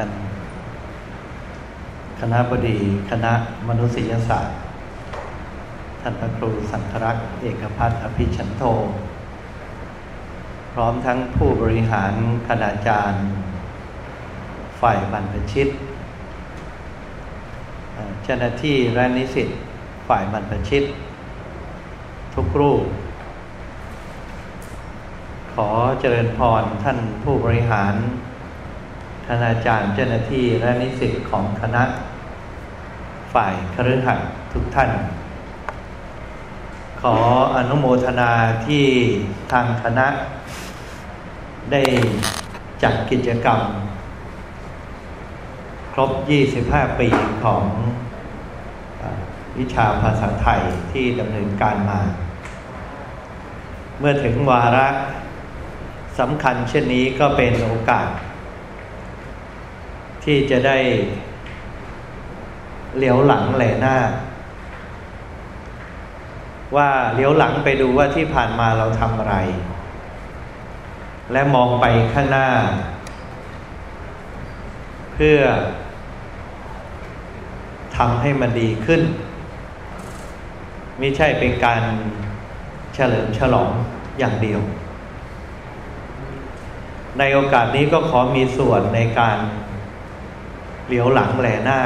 ท่านคณะบดีคณะมนุษยศาสตร์ท่านพระครูสังครักษ์เอกพัฒน์อภิชันโท พร้อมทั้งผู้บริหารคณาจารย์ ฝ่ายบรรพชิตเจ้าหน้าที่และนิสิตฝ่ายบรรพชิต ทุกรูป ขอเจริญพรท่านผู้บริหาร ณาจารย์เจ้าหน้าที่และนิสิตของคณะ ฝ่ายคฤหัสถ์ทุกท่าน ขออนุโมทนาที่ทางคณะ ได้จัดกิจกรรม ครบ 25 ปีของวิชาภาษาไทยที่ดำเนินการมา เมื่อถึงวาระสำคัญเช่นนี้ก็เป็นโอกาส ที่จะได้เหลียวหลังแหลหน้า ว่าเหลียวหลังไปดูว่าที่ผ่านมาเราทำอะไร และมองไปข้างหน้า เพื่อทำให้มันดีขึ้น ไม่ใช่เป็นการเฉลิมฉลองอย่างเดียว ในโอกาสนี้ก็ขอมีส่วนในการ เหลียวหลังแหลหน้า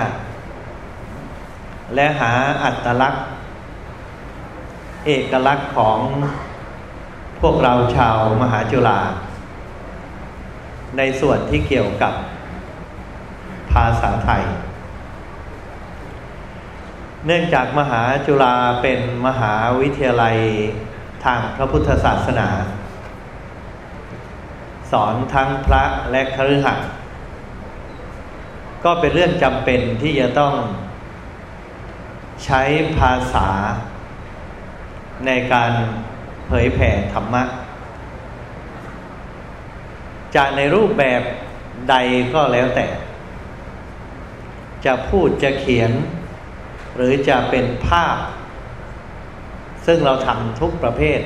และหาอัตลักษณ์ เอกลักษณ์ของพวกเราชาวมหาจุฬาในส่วนที่เกี่ยวกับภาษาไทย เนื่องจากมหาจุฬาเป็นมหาวิทยาลัยทางพระพุทธศาสนา สอนทั้งพระและคฤหัสถ์ ก็เป็นเรื่องจำเป็นที่จะต้องใช้ภาษา ในการเผยแผ่ธรรมะจะในรูปแบบใดก็แล้วแต่ จะพูดจะเขียน หรือจะเป็นภาพ ซึ่งเราทำทุกประเภท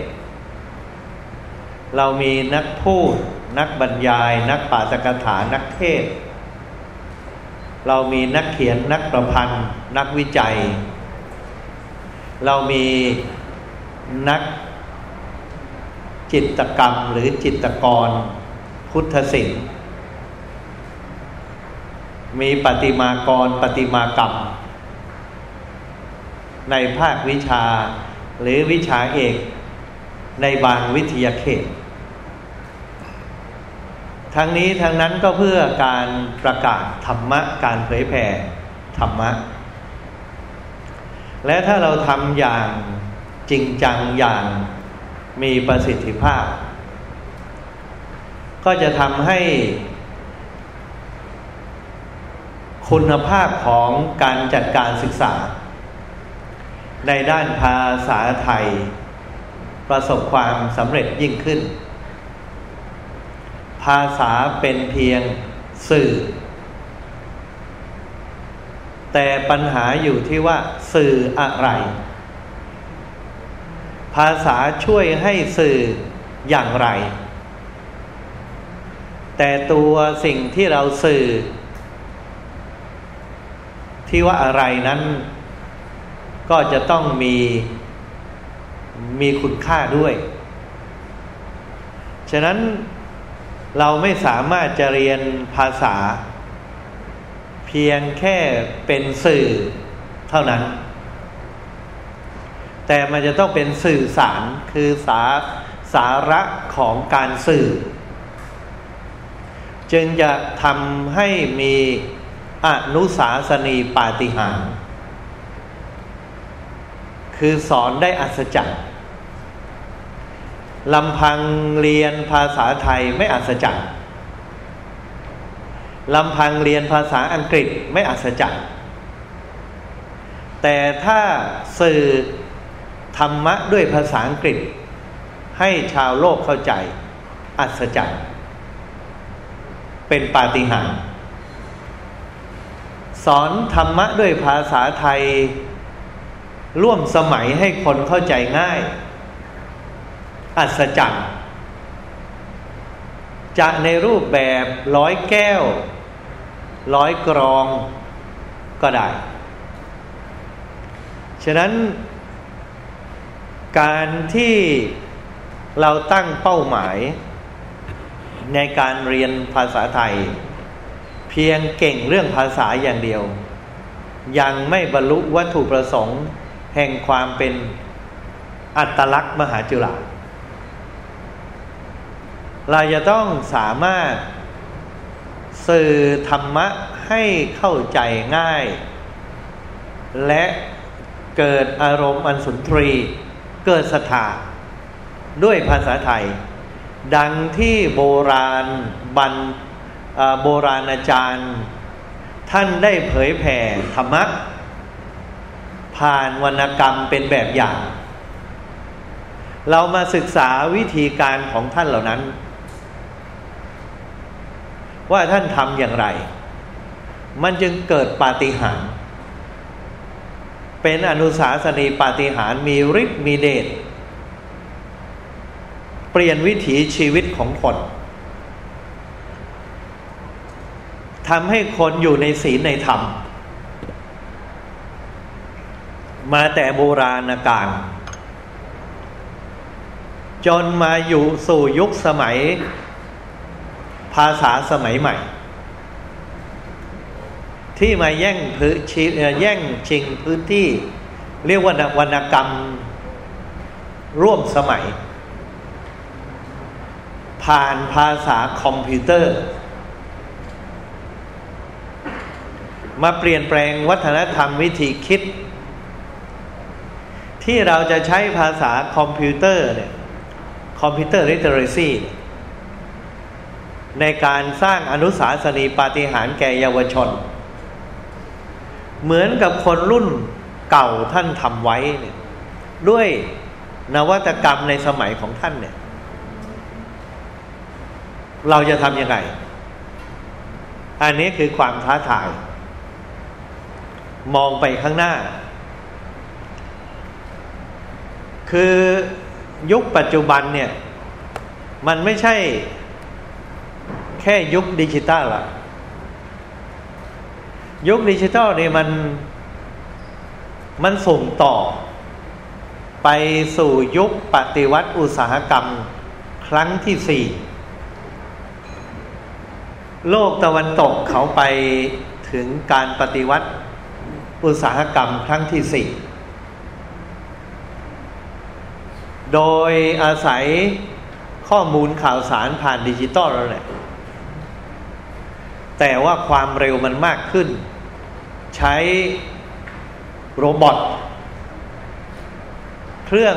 เรามีนักพูด นักบรรยาย นักปาฐกถานักเทศ เรามีนักเขียนนักประพันธ์ นักวิจัย เรามีนักจิตกรรมหรือจิตกร พุทธศิลป์มีปฏิมากรปฏิมากรรม ในภาควิชาหรือวิชาเอกในบางวิทยาเขต ทั้งนี้ทั้งนั้นก็เพื่อการประกาศธรรมะ การเผยแผ่ธรรมะ และถ้าเราทำอย่างจริงจังอย่างมีประสิทธิภาพ ก็จะทำให้คุณภาพของการจัดการศึกษา ในด้านภาษาไทย ประสบความสำเร็จยิ่งขึ้นาษาเป็นเพียงสื่อ แต่ปัญหาอยู่ที่ว่า สื่ออะไร ภาษาช่วยให้สื่ออย่างไร แต่ตัวสิ่งที่เราสื่อ ที่ว่าอะไรนั้น ก็จะต้องมีมีคุณค่าด้วย ฉะนั้น เราไม่สามารถจะเรียนภาษา เพียงแค่เป็นสื่อเท่านั้น แต่มันจะต้องเป็นสื่อสารคือสาสาระของการสื่อ จึงจะทำให้มีอนุสาสนีปาฏิหาริย์คือสอนได้อัศจรรย์ ลำพังเรียนภาษาไทยไม่อัศจรรย์ลำพังเรียนภาษาอังกฤษไม่อัศจรรย์แต่ถ้าสื่อธรรมะด้วยภาษาอังกฤษ ให้ชาวโลกเข้าใจ อัศจรรย์เป็นปาฏิหาริย์สอนธรรมะด้วยภาษาไทย ร่วมสมัยให้คนเข้าใจง่าย อัศจรรย์จะในรูปแบบร้อยแก้ว ร้อยกรองก็ได้ ฉะนั้น การที่เราตั้งเป้าหมาย ในการเรียนภาษาไทย เพียงเก่งเรื่องภาษาอย่างเดียว ยังไม่บรรลุวัตถุประสงค์ แห่งความเป็นอัตลักษณ์มหาจุฬา เราจะต้องสามารถสื่อธรรมะให้เข้าใจง่าย และเกิดอารมณ์อันสุนทรี เกิดศรัทธาด้วยภาษาไทย ดังที่โบราณบรรโบราณอาจารย์ ท่านได้เผยแผ่ธรรมะผ่านวรรณกรรมเป็นแบบอย่าง เรามาศึกษาวิธีการของท่านเหล่านั้น ว่าท่านทำอย่างไร มันจึงเกิดปาฏิหาริย์เป็นอนุสาสนีปาฏิหาริย์มีฤทธิ์มีเดชเปลี่ยนวิถีชีวิตของคนทำให้คนอยู่ในศีลในธรรม มาแต่โบราณกาลจนมาอยู่สู่ยุคสมัย ภาษาสมัยใหม่ ที่มาแย่งพื้นแย่งชิงพื้นที่ เรียกว่าวรรณกรรมร่วมสมัย ผ่านภาษาคอมพิวเตอร์ มาเปลี่ยนแปลงวัฒนธรรมวิธีคิด ที่เราจะใช้ภาษาคอมพิวเตอร์เนี่ย computer literacy ในการสร้างอนุสาสนีปาฏิหาริย์แก่เยาวชน เหมือนกับคนรุ่นเก่าท่านทำไว้เนี่ยด้วยนวัตกรรมในสมัยของท่านเนี่ย เราจะทำยังไง อันนี้คือความท้าทาย มองไปข้างหน้า คือยุคปัจจุบันเนี่ย มันไม่ใช่ แค่ยุคดิจิตอลละยุคดิจิตอลนี่มันมันส่งต่อ ไปสู่ยุคปฏิวัติอุตสาหกรรมครั้งที่สี่โลกตะวันตกเขาไปถึงการปฏิวัติอุตสาหกรรมครั้งที่สี่โดยอาศัยข้อมูลข่าวสารผ่านดิจิตอลแล้วแหละ แต่ว่าความเร็วมันมากขึ้น ใช้ robot เครื่อง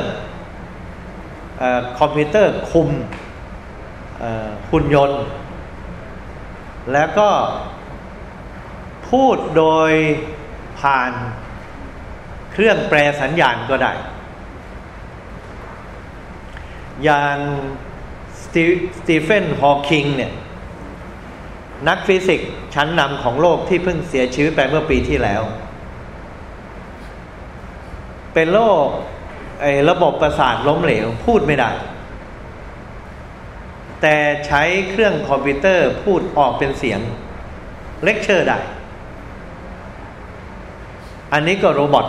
อคอมพิวเตอร์คุมหุ่นยนต์ แล้วก็พูดโดยผ่านเครื่องแปลสัญญาณก็ได้ อย่างสตีเฟนฮอว์คิงเนี่ย นักฟิสิกส์ชั้นนำของโลกที่เพิ่งเสียชีวิตไปเมื่อปีที่แล้ว เป็นโรคไอ้ระบบประสาทล้มเหลวพูดไม่ได้ แต่ใช้เครื่องคอมพิวเตอร์พูดออกเป็นเสียงเลคเชอร์ได้ อันนี้ก็ robot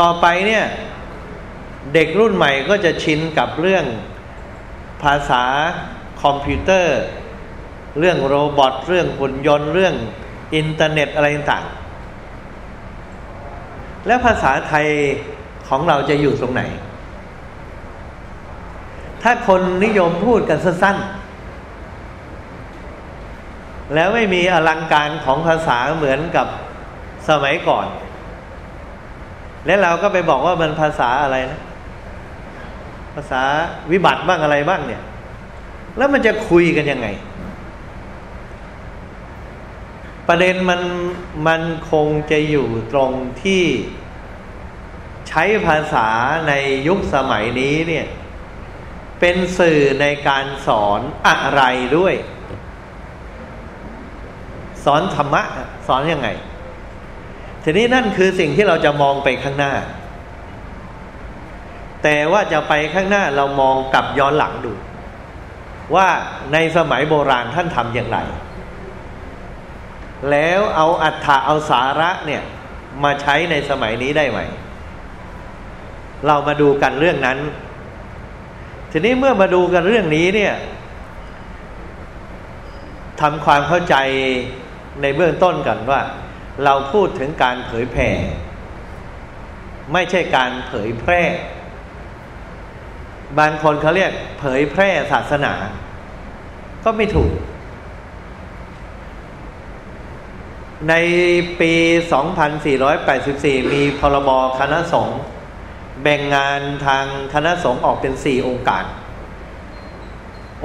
ต่อไปเนี่ย เด็กรุ่นใหม่ก็จะชินกับเรื่องภาษาคอมพิวเตอร์ เรื่อง robot เรื่องหุ่นยนต์เรื่องอินเทอร์เน็ตอะไรต่างๆ แล้วภาษาไทยของเราจะอยู่ตรงไหน ถ้าคนนิยมพูดกันสั้นๆ แล้วไม่มีอลังการของภาษาเหมือนกับสมัยก่อน แล้วเราก็ไปบอกว่ามันภาษาอะไรนะ ภาษาวิบัติบ้างอะไรบ้างเนี่ย แล้วมันจะคุยกันยังไง ประเด็นมันมันคงจะอยู่ตรงที่ใช้ภาษาในยุคสมัยนี้เนี่ย เป็นสื่อในการสอนอะไรด้วย สอนธรรมะ สอนยังไง ทีนี้นั่นคือสิ่งที่เราจะมองไปข้างหน้า แต่ว่าจะไปข้างหน้าเรามองกลับย้อนหลังดู ว่าในสมัยโบราณท่านทำอย่างไร แล้วเอาอัฏฐะเอาสาระเนี่ยมาใช้ในสมัยนี้ได้ไหม เรามาดูกันเรื่องนั้น ทีนี้เมื่อมาดูกันเรื่องนี้เนี่ยทำความเข้าใจในเบื้องต้นกันว่า เราพูดถึงการเผยแผ่ ไม่ใช่การเผยแพร่ บางคนเขาเรียกเผยแพร่ศาสนา ก็ไม่ถูก ในปี 2484 มีพรบคณะสงฆ์แบ่งงานทางคณะสงฆ์ออกเป็นสี่องค์การ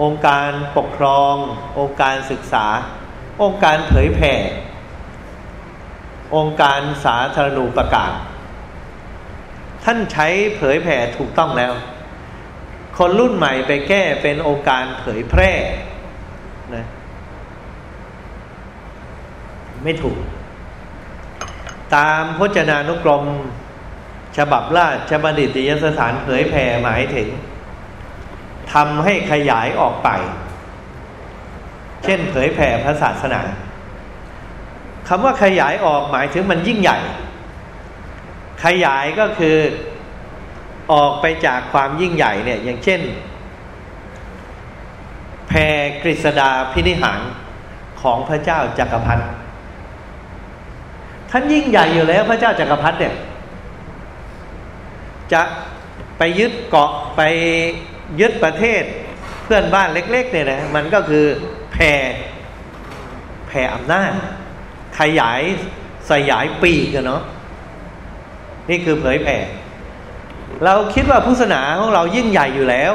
องค์การปกครอง องค์การศึกษา องค์การเผยแผ่ องค์การสาธารณูปการท่านใช้เผยแผ่ถูกต้องแล้ว คนรุ่นใหม่ไปแก้เป็นองค์การเผยแพร่นะ ไม่ถูก ตามพจนานุกรม ฉบับราชบัณฑิตยสถานเผยแผ่หมายถึงทำให้ขยายออกไป เช่นเผยแผ่พระศาสนาคำว่าขยายออกหมายถึงมันยิ่งใหญ่ ขยายก็คือออกไปจากความยิ่งใหญ่เนี่ย อย่างเช่นแผ่กฤษดาพินิหารของพระเจ้าจักรพรรดิ ท่านยิ่งใหญ่อยู่แล้ว พระเจ้าจักรพรรดิเนี่ยจะไปยึดเกาะไปยึดประเทศเพื่อนบ้านเล็ก ๆ เนี่ยนะมันก็คือแผ่แผ่อำนาจขยายสยายปีกกันเนาะนี่คือเผยแผ่เราคิดว่าพุทธศาสนาของเรายิ่งใหญ่อยู่แล้ว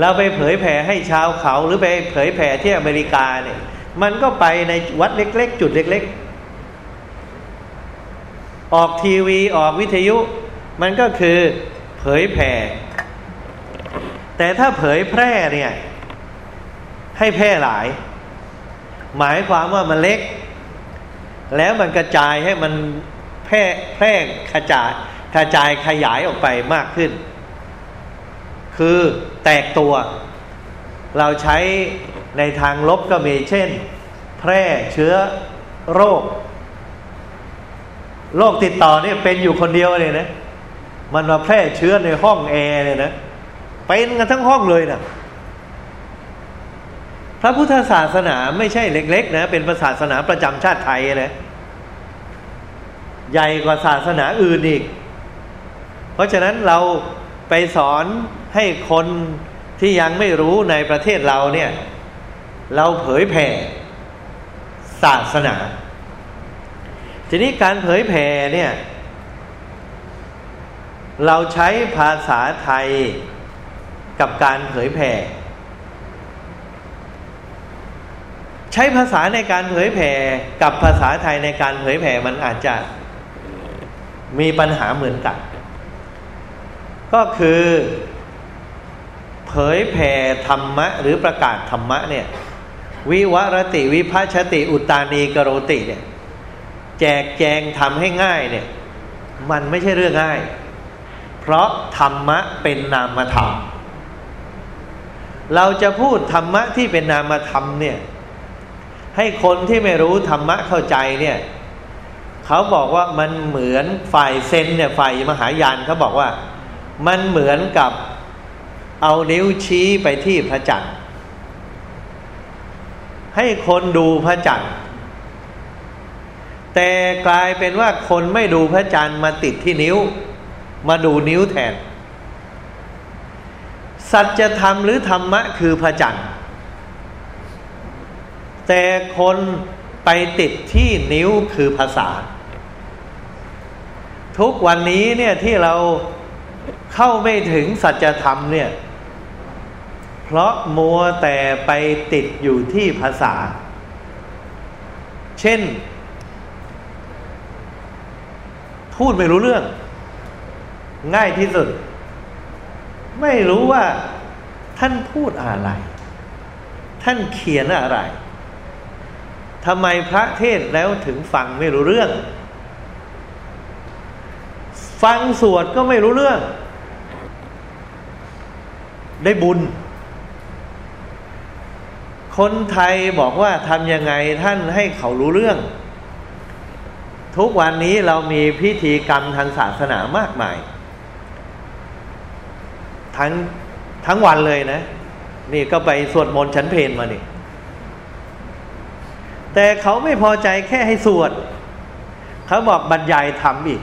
เราไปเผยแผ่ให้ชาวเขาหรือไปเผยแผ่ที่อเมริกาเนี่ย มันก็ไปในวัดเล็ก ๆ จุดเล็ก ๆ ออกทีวีออกวิทยุ มันก็คือเผยแผ่ แต่ถ้าเผยแพร่เนี่ย ให้แพร่หลาย หมายความว่ามันเล็ก แล้วมันกระจายให้มันแพร่แพร่กระจายกระจายขยายออกไปมากขึ้น คือแตกตัว เราใช้ในทางลบก็มีเช่น แพร่เชื้อโรค โรคติดต่อเนี่ยเป็นอยู่คนเดียวเลยนะมันมาแพร่เชื้อในห้องแอร์เลยนะเป็นกันทั้งห้องเลยนะพระพุทธศาสนาไม่ใช่เล็ก ๆ นะเป็นศาสนาประจำชาติไทยนะใหญ่กว่าศาสนาอื่นอีก เพราะฉะนั้นเราไปสอนให้คนที่ยังไม่รู้ในประเทศเราเนี่ย เราเผยแผ่ศาสนา ทีนี้การเผยแผ่เนี่ย เราใช้ภาษาไทยกับการเผยแผ่ ใช้ภาษาในการเผยแผ่กับภาษาไทยในการเผยแผ่มันอาจจะมีปัญหาเหมือนกัน ก็คือ เผยแผ่ธรรมะ หรือประกาศธรรมะเนี่ย วิวรติวิพัชติ อุตานีกโรติเนี่ย แจกแจงทำให้ง่ายเนี่ย มันไม่ใช่เรื่องง่าย เพราะธรรมะเป็นนามธรรม เราจะพูดธรรมะที่เป็นนามธรรมเนี่ย ให้คนที่ไม่รู้ธรรมะเข้าใจเนี่ยเขาบอกว่ามันเหมือนฝ่ายเซนเนี่ยฝ่ายมหายานเขาบอกว่า มันเหมือนกับเอานิ้วชี้ไปที่พระจันทร์ให้คนดูพระจันทร์ แต่กลายเป็นว่าคนไม่ดูพระจันทร์มาติดที่นิ้ว มาดูนิ้วแทน สัจธรรมหรือธรรมะคือพระจันทร์แต่คนไปติดที่นิ้วคือภาษา ทุกวันนี้เนี่ยที่เราเข้าไม่ถึงสัจธรรมเนี่ย เพราะมัวแต่ไปติดอยู่ที่ภาษา เช่น พูดไม่รู้เรื่อง ง่ายที่สุด ไม่รู้ว่าท่านพูดอะไร ท่านเขียนอะไรทำไมพระเทศแล้วถึงฟังไม่รู้เรื่อง ฟังสวดก็ไม่รู้เรื่อง ได้บุญ คนไทยบอกว่าทำยังไงท่านให้เขารู้เรื่อง ทุกวันนี้เรามีพิธีกรรมทางศาสนามากมาย ทั้งทั้งวันเลยนะ นี่ก็ไปสวดมนต์ชั้นเพนมานี่ แต่เขาไม่พอใจแค่ให้สวด เขาบอกบรรยายธรรมอีก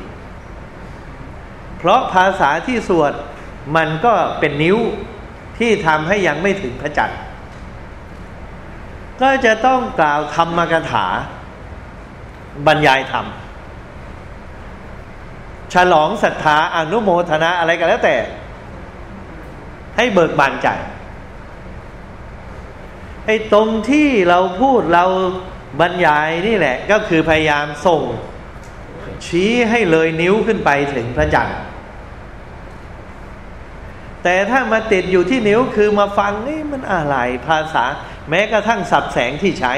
เพราะภาษาที่สวดมันก็เป็นนิ้วที่ทำให้ยังไม่ถึงพระจันทร์ก็จะต้องกล่าวธรรมกถาบรรยายธรรม ฉลองศรัทธาอนุโมทนาอะไรกันแล้วแต่ ให้เบิกบานใจไอ้ตรงที่เราพูดเราบรรยายนี่แหละ ก็คือพยายามส่ง ชี้ให้เลยนิ้วขึ้นไปถึงพระจันทร์แต่ถ้ามาติดอยู่ที่นิ้วคือมาฟังนี่มันอะไรภาษา แม้กระทั่งสับแสงที่ใช้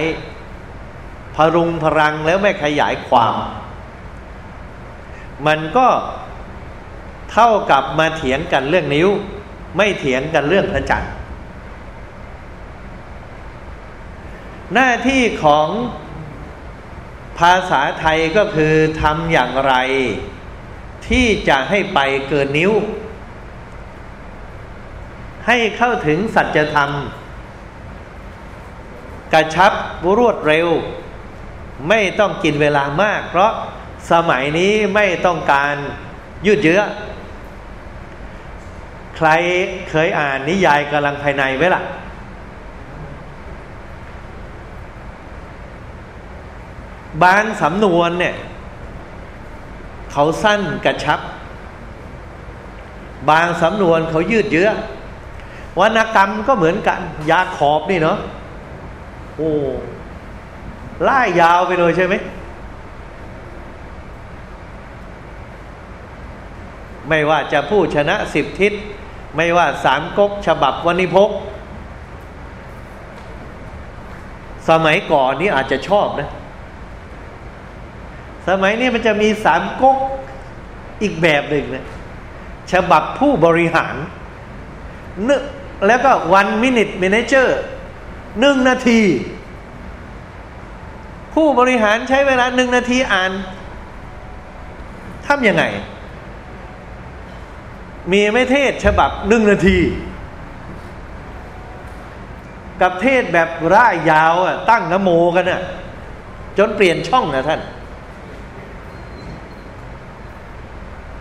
พรุงพรังแล้วไม่ขยายความ มันก็เท่ากับมาเถียงกันเรื่องนิ้ว ไม่เถียงกันเรื่องพระจันทร์หน้าที่ของภาษาไทยก็คือทำอย่างไร ที่จะให้ไปเกินนิ้ว ให้เข้าถึงสัจธรรม กระชับรวดเร็ว ไม่ต้องกินเวลามาก เพราะ สมัยนี้ไม่ต้องการยืดเยื้อ ใครเคยอ่านนิยายกำลังภายในไหมล่ะ บางสำนวนเนี่ย เขาสั้นกระชับบางสำนวนเขายืดเยื้อวรรณกรรมก็เหมือนกัน ยาขอบนี่เนาะโอ้ล่ายาวไปเลยใช่ไหม ไม่ว่าจะผู้ชนะสิบทิศ ไม่ว่าสามก๊กฉบับวณิพก สมัยก่อนนี้อาจจะชอบนะ สมัยนี้มันจะมีสามก๊กอีกแบบหนึ่งนะฉบับผู้บริหารนึแล้วก็ One Minute Manager หนึ่งนาที ผู้บริหารใช้เวลาหนึ่งนาทีอ่านทำยังไง มีไม่เทศฉบับหนึ่งนาที กับเทศแบบร่ายยาวอะตั้งนโมกันอะจนเปลี่ยนช่องนะท่าน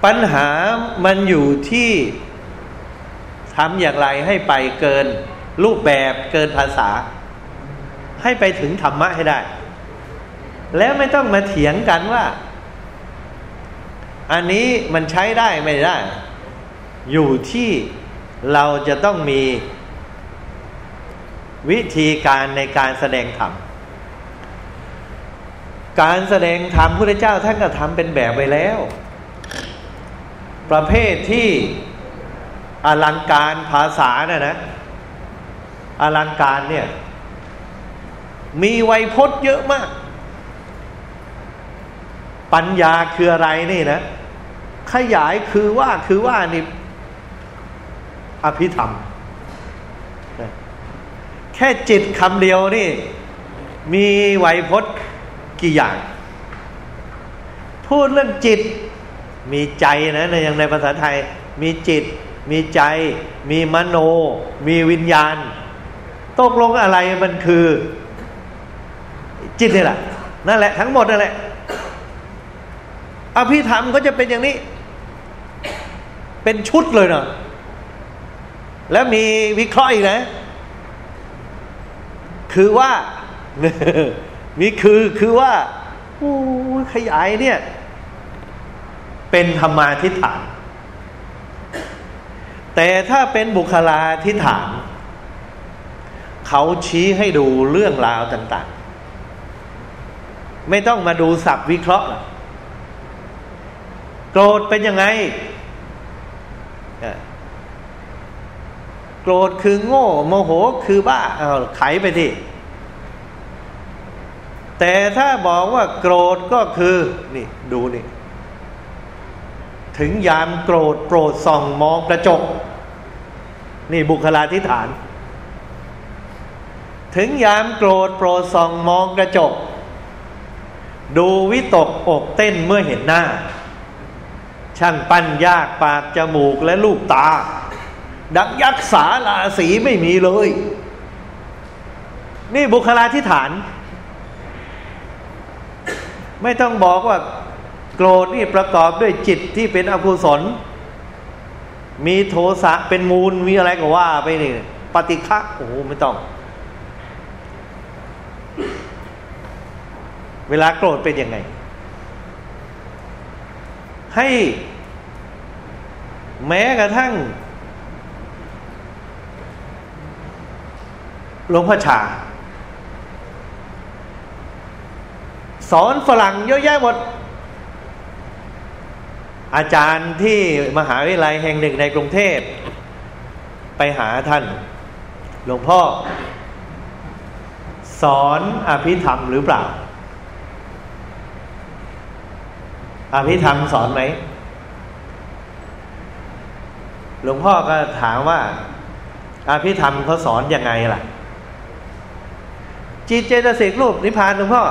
ปัญหามันอยู่ที่ทำอย่างไรให้ไปเกินรูปแบบเกินภาษา ให้ไปถึงธรรมะให้ได้ แล้วไม่ต้องมาเถียงกันว่า อันนี้มันใช้ได้ไม่ได้ อยู่ที่เราจะต้องมีวิธีการในการแสดงธรรม การแสดงธรรมพระเจ้าท่านก็ทำเป็นแบบไว้แล้ว ประเภทที่อลังการภาษาเนี่ยนะ อลังการเนี่ย มีไวยพจน์เยอะมาก ปัญญาคืออะไรนี่นะ ขยายคือว่าคือว่านี่ อภิธรรม แค่จิตคำเดียวนี่ มีไหวพจน์กี่อย่าง พูดเรื่องจิต มีใจนะในอย่างในภาษาไทย มีจิต มีใจ มีมโน มีวิญญาณตกลงอะไรมันคือ จิตนี่แหละนั่นแหละ ทั้งหมดนั่นแหละอภิธรรมก็จะเป็นอย่างนี้ เป็นชุดเลยเนาะ แล้วมีวิเคราะห์อีกนะ คือว่า มีคือคือว่าโอ้ขยายเนี่ย เป็นธรรมาทิฏฐาน แต่ถ้าเป็นบุคลาทิฏฐาน เขาชี้ให้ดูเรื่องราวต่าง ๆ ไม่ต้องมาดูสับวิเคราะห์ โกรธเป็นยังไง โกรธคือโง่ โมโหคือบ้าเอาไขไปที่แต่ถ้าบอกว่าโกรธก็คือนี่ดูนี่ ถึงยามโกรธโปรดส่องมองกระจก นี่บุคลาธิฐาน ถึงยามโกรธโปรดส่องมองกระจก ดูวิตกอกเต้นเมื่อเห็นหน้า ช่างปั้นยากปากจมูกและลูกตา ดังยักษ์สาลาสีไม่มีเลย นี่บุคลาธิฐาน ไม่ต้องบอกว่า โกรธนี่ประกอบด้วยจิตที่เป็นอกุศล มีโทสะเป็นมูลมีอะไรก็ว่าไปนี่ปฏิฆะโอ้โหไม่ต้อง เวลาโกรธเป็นยังไง ให้ แม้กระทั่ง หลวงพ่อชา สอนฝรั่งเยอะแยะหมด อาจารย์ที่มหาวิทยาลัยแห่งหนึ่งในกรุงเทพ ไปหาท่าน หลวงพ่อ สอนอภิธรรมหรือเปล่า อภิธรรมสอนไหมหลวงพ่อก็ถามว่าอภิธรรมเขาสอนยังไงล่ะ จิตเจตสิกรูปนิพพานหลวงพ่อ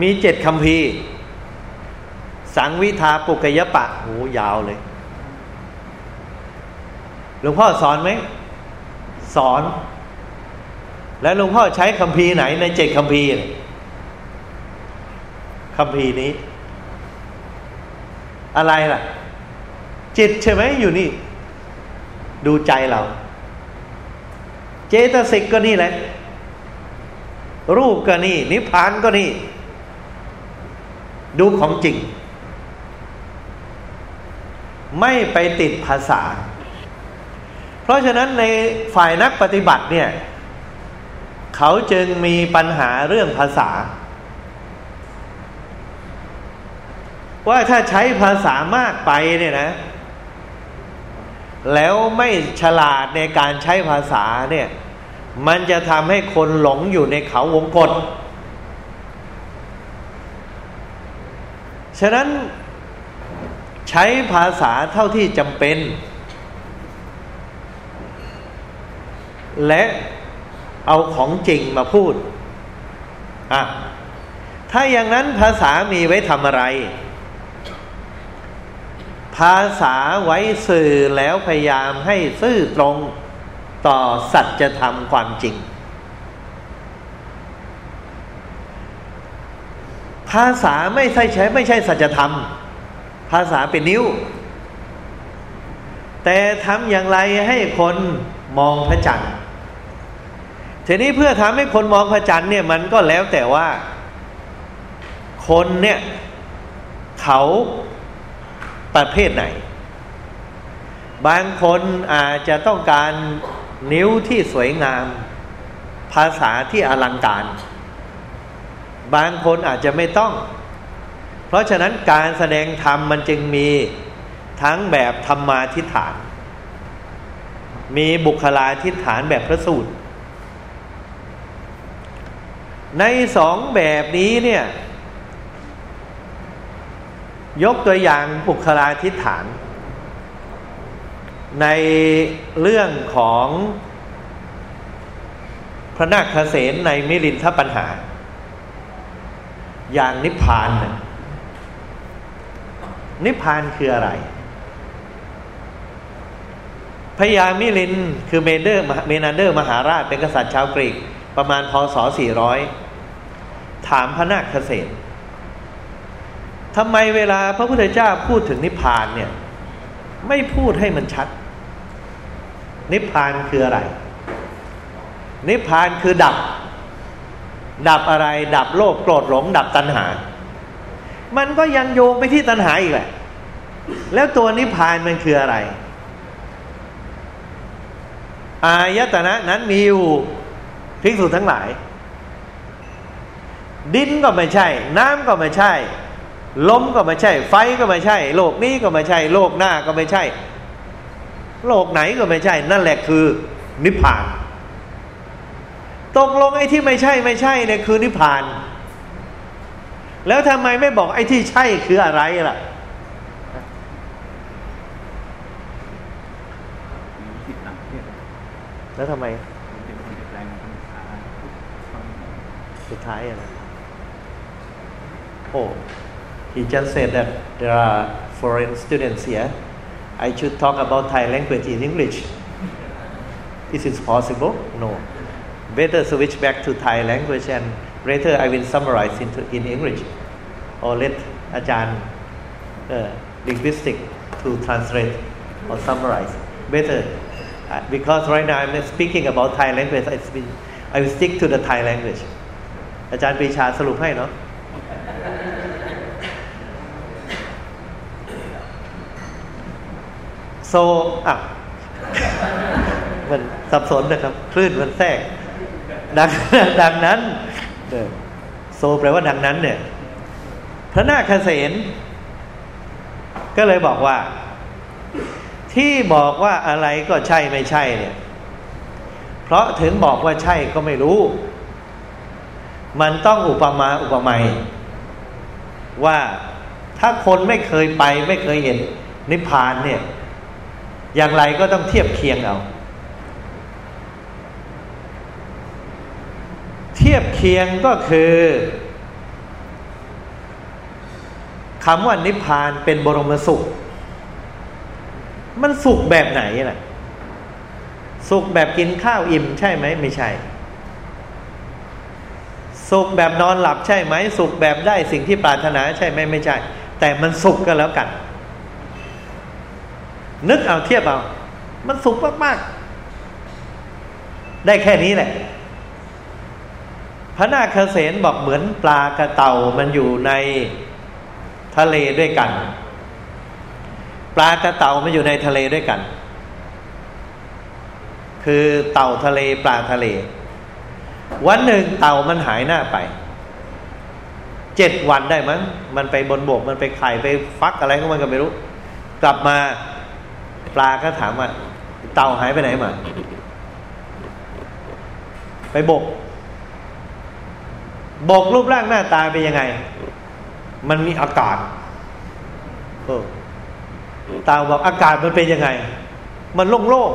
มีเจ็ดคำพีสังวิทาปุกยปะโหยาวเลย หลวงพ่อสอนไหม สอน แล้วหลวงพ่อใช้คำพีไหนในเจ็ดคำพีคำพีนี้ อะไรล่ะ จิตใช่ไหมอยู่นี่ ดูใจเรา เจตสิกก็นี่แหละ รูปก็นี่ นิพพานก็นี่ ดูของจริง ไม่ไปติดภาษา เพราะฉะนั้นในฝ่ายนักปฏิบัติเนี่ย เขาจึงมีปัญหาเรื่องภาษา ว่าถ้าใช้ภาษามากไปเนี่ยนะ แล้วไม่ฉลาดในการใช้ภาษาเนี่ย มันจะทำให้คนหลงอยู่ในเขาวงกฏฉะนั้นใช้ภาษาเท่าที่จำเป็น และเอาของจริงมาพูดอะถ้าอย่างนั้นภาษามีไว้ทำอะไร ภาษาไว้สื่อแล้วพยายามให้ซื่อตรง ต่อสัจธรรมความจริง ภาษาไม่ใช่ใช้ไม่ใช่สัจธรรม ภาษาเป็นนิ้ว แต่ทำอย่างไรให้คนมองพระจันทร์ทีนี้เพื่อทำให้คนมองพระจันทร์เนี่ยมันก็แล้วแต่ว่า คนเนี่ย เขาประเภทไหน บางคนอาจจะต้องการ นิ้วที่สวยงาม ภาษาที่อลังการ บางคนอาจจะไม่ต้อง เพราะฉะนั้นการแสดงธรรมมันจึงมีทั้งแบบธรรมาทิฏฐาน มีบุคลาทิฏฐานแบบพระสูตร ในสองแบบนี้เนี่ย ยกตัวอย่างบุคลาทิฏฐาน ในเรื่องของพระนาคเษนในมิลินทปัญหา อย่างนิพพาน นิพพานคืออะไรพญามิลินคือเมเดอร์เมนาเดอร์ มหาราชเป็นกษัตริย์ชาวกรีกประมาณพศ 400 ถามพระนาคเษนทำไมเวลาพระพุทธเจ้าพูดถึงนิพพานเนี่ย ไม่พูดให้มันชัด นิพพานคืออะไร นิพพานคือดับ ดับอะไร ดับโลภโกรธหลง ดับตัณหา มันก็ยังโยงไปที่ตัณหาอีกแหละ แล้วตัวนิพพานมันคืออะไร อายตนะนั้นมีอยู่ภิกษุทั้งหลาย ดินก็ไม่ใช่ น้ำก็ไม่ใช่ลมก็ไม่ใช่ ไฟก็ไม่ใช่ โลกนี้ก็ไม่ใช่ โลกหน้าก็ไม่ใช่ โลกไหนก็ไม่ใช่ นั่นแหละคือ นิพพาน ตกลงไอ้ที่ไม่ใช่ไม่ใช่เนี่ยคือนิพพาน แล้วทำไมไม่บอกไอ้ที่ใช่คืออะไรล่ะแล้วทำไมสุดท้ายนะ Oh he just said that there are foreign students here I should talk about Thai language in English is it possible no better switch back to Thai language and later I will summarize into in English or let อาจารย์ uh, linguistic to translate or summarize better uh, because right now I'm speaking about Thai language I will, I will stick to the Thai language อาจารย์ปรีชาสรุปให้เนาะ โซอะมันสับสนนะครับ คลื่นมันแทรก ดังดังนั้นโซแปลว่าดังนั้น เนี่ย พระนาคเษนก็เลยบอกว่า ที่บอกว่าอะไรก็ใช่ไม่ใช่ เนี่ย เพราะถึงบอกว่าใช่ก็ไม่รู้ มันต้องอุปมาอุปไมยว่าถ้าคนไม่เคยไปไม่เคยเห็นนิพพานเนี่ย อย่างไรก็ต้องเทียบเคียงเอา เทียบเคียงก็คือคำว่านิพพานเป็นบรมสุข มันสุขแบบไหนล่ะ สุขแบบกินข้าวอิ่มใช่ไหมไม่ใช่ สุขแบบนอนหลับใช่ไหม สุขแบบได้สิ่งที่ปรารถนาใช่ไหมไม่ใช่ แต่มันสุขก็แล้วกัน นึกเอาเทียบเอา มันสุขมาก ๆ ได้แค่นี้แหละ พระนาคเษนบอกเหมือนปลากระเต่ามันอยู่ในทะเลด้วยกัน ปลากระเต่ามันอยู่ในทะเลด้วยกัน คือเต่าทะเลปลาทะเล วันหนึ่งเต่ามันหายหน้าไปเจ็ดวันได้มั้ง มันไปบนบก มันไปไข่ไปฟักอะไรของมันก็ไม่รู้ กลับมา ปลาก็ถามว่า เต่าหายไปไหนมา ไปบก บกรูปร่างหน้าตาเป็นยังไง มันมีอากาศเออตาบอกอากาศมันเป็นยังไง มันโล่งโล่ง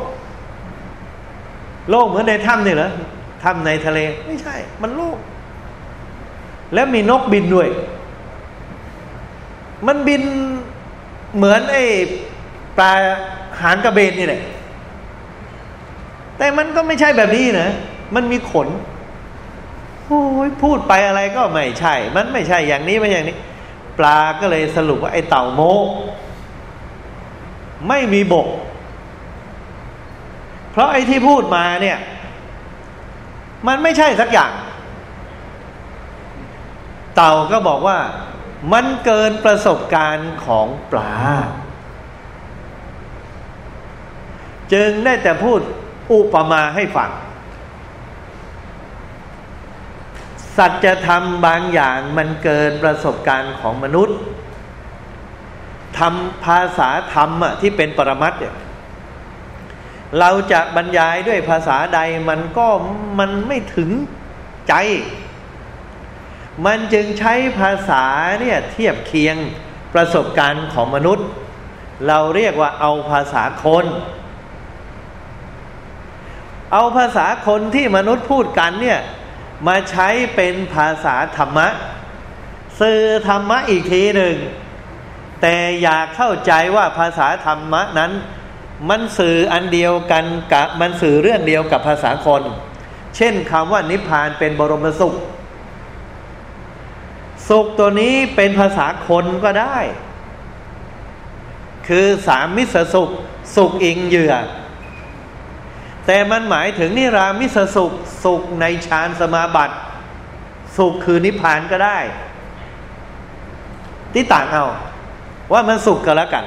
โล่งเหมือนในถ้ำนี่เหรอถ้ำในทะเล ไม่ใช่ มันโล่งแล้วมีนกบินด้วย มันบินเหมือนไอ้ปลา หางกระเบนนี่แหละ แต่มันก็ไม่ใช่แบบนี้นะ มันมีขน โอ้ยพูดไปอะไรก็ไม่ใช่ มันไม่ใช่อย่างนี้ไม่อย่างนี้ ปลาก็เลยสรุปว่าไอ้เต่าโมไม่มีบก เพราะไอ้ที่พูดมาเนี่ย มันไม่ใช่สักอย่าง เต่าก็บอกว่ามันเกินประสบการณ์ของปลา จึงได้แต่พูดอุปมาให้ฟัง สัจธรรมบางอย่างมันเกินประสบการณ์ของมนุษย์ทำภาษาธรรมอะที่เป็นปรมัตเนี่ยเราจะบรรยายด้วยภาษาใดมันก็มันไม่ถึงใจ มันจึงใช้ภาษาเนี่ยเทียบเคียงประสบการณ์ของมนุษย์ เราเรียกว่าเอาภาษาคน เอาภาษาคนที่มนุษย์พูดกันเนี่ยมาใช้เป็นภาษาธรรมะ สื่อธรรมะอีกทีหนึ่ง แต่อยากเข้าใจว่าภาษาธรรมะนั้น มันสื่ออันเดียวกันกับมันสื่อเรื่องเดียวกับภาษาคน เช่นคำว่านิพพานเป็นบรมสุข สุขตัวนี้เป็นภาษาคนก็ได้ คือสามมิสสุข สุขอิงเหยื่อ แต่มันหมายถึงนิรามิสสุขสุขในฌานสมาบัติ สุขคือนิพพานก็ได้ ที่ต่างเอา ว่ามันสุขก็แล้วกัน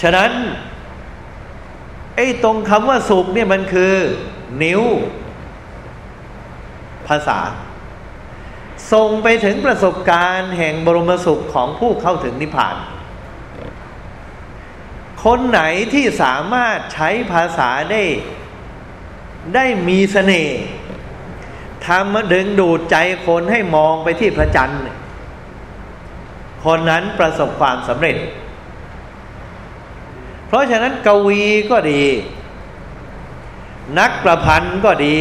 ฉะนั้นไอ้ตรงคำว่าสุขเนี่ยมันคือ นิ้ว ภาษาส่งไปถึงประสบการณ์แห่งบรมสุขของผู้เข้าถึงนิพพาน คนไหนที่สามารถใช้ภาษาได้ได้มีสเสน่ห์ทำมาดึงดูดใจคนให้มองไปที่พระจันทร์ คนนั้นประสบความสำเร็จ เพราะฉะนั้นกวีก็ดี นักประพันธ์ก็ดี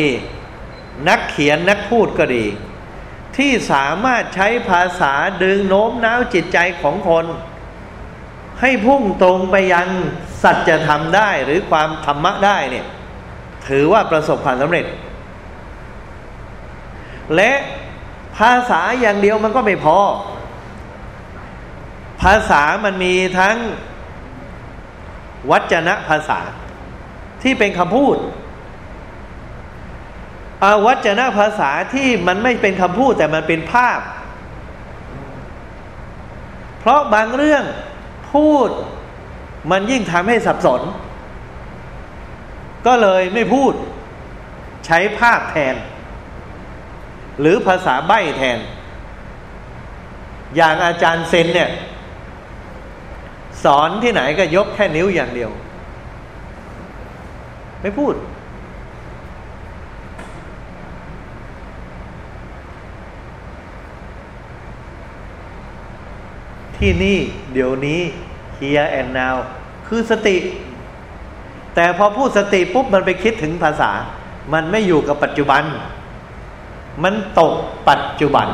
นักเขียนนักพูดก็ดี ที่สามารถใช้ภาษาดึงโน้มน้าวจิตใจของคน ให้พุ่งตรงไปยังสัจธรรมได้หรือความธรรมะได้เนี่ยถือว่าประสบความสำเร็จ และภาษาอย่างเดียวมันก็ไม่พอ ภาษามันมีทั้งวัจนะภาษา ที่เป็นคำพูดอาวัจนะภาษาที่มันไม่เป็นคำพูดแต่มันเป็นภาพ เพราะบางเรื่อง พูดมันยิ่งทำให้สับสน ก็เลยไม่พูด ใช้ภาพแทน หรือภาษาใบ้แทน อย่างอาจารย์เซนเนี่ย สอนที่ไหนก็ยกแค่นิ้วอย่างเดียว ไม่พูด ที่นี่เดี๋ยวนี้ here and now คือสติ แต่พอพูดสติปุ๊บมันไปคิดถึงภาษา มันไม่อยู่กับปัจจุบัน มันตกปัจจุบัน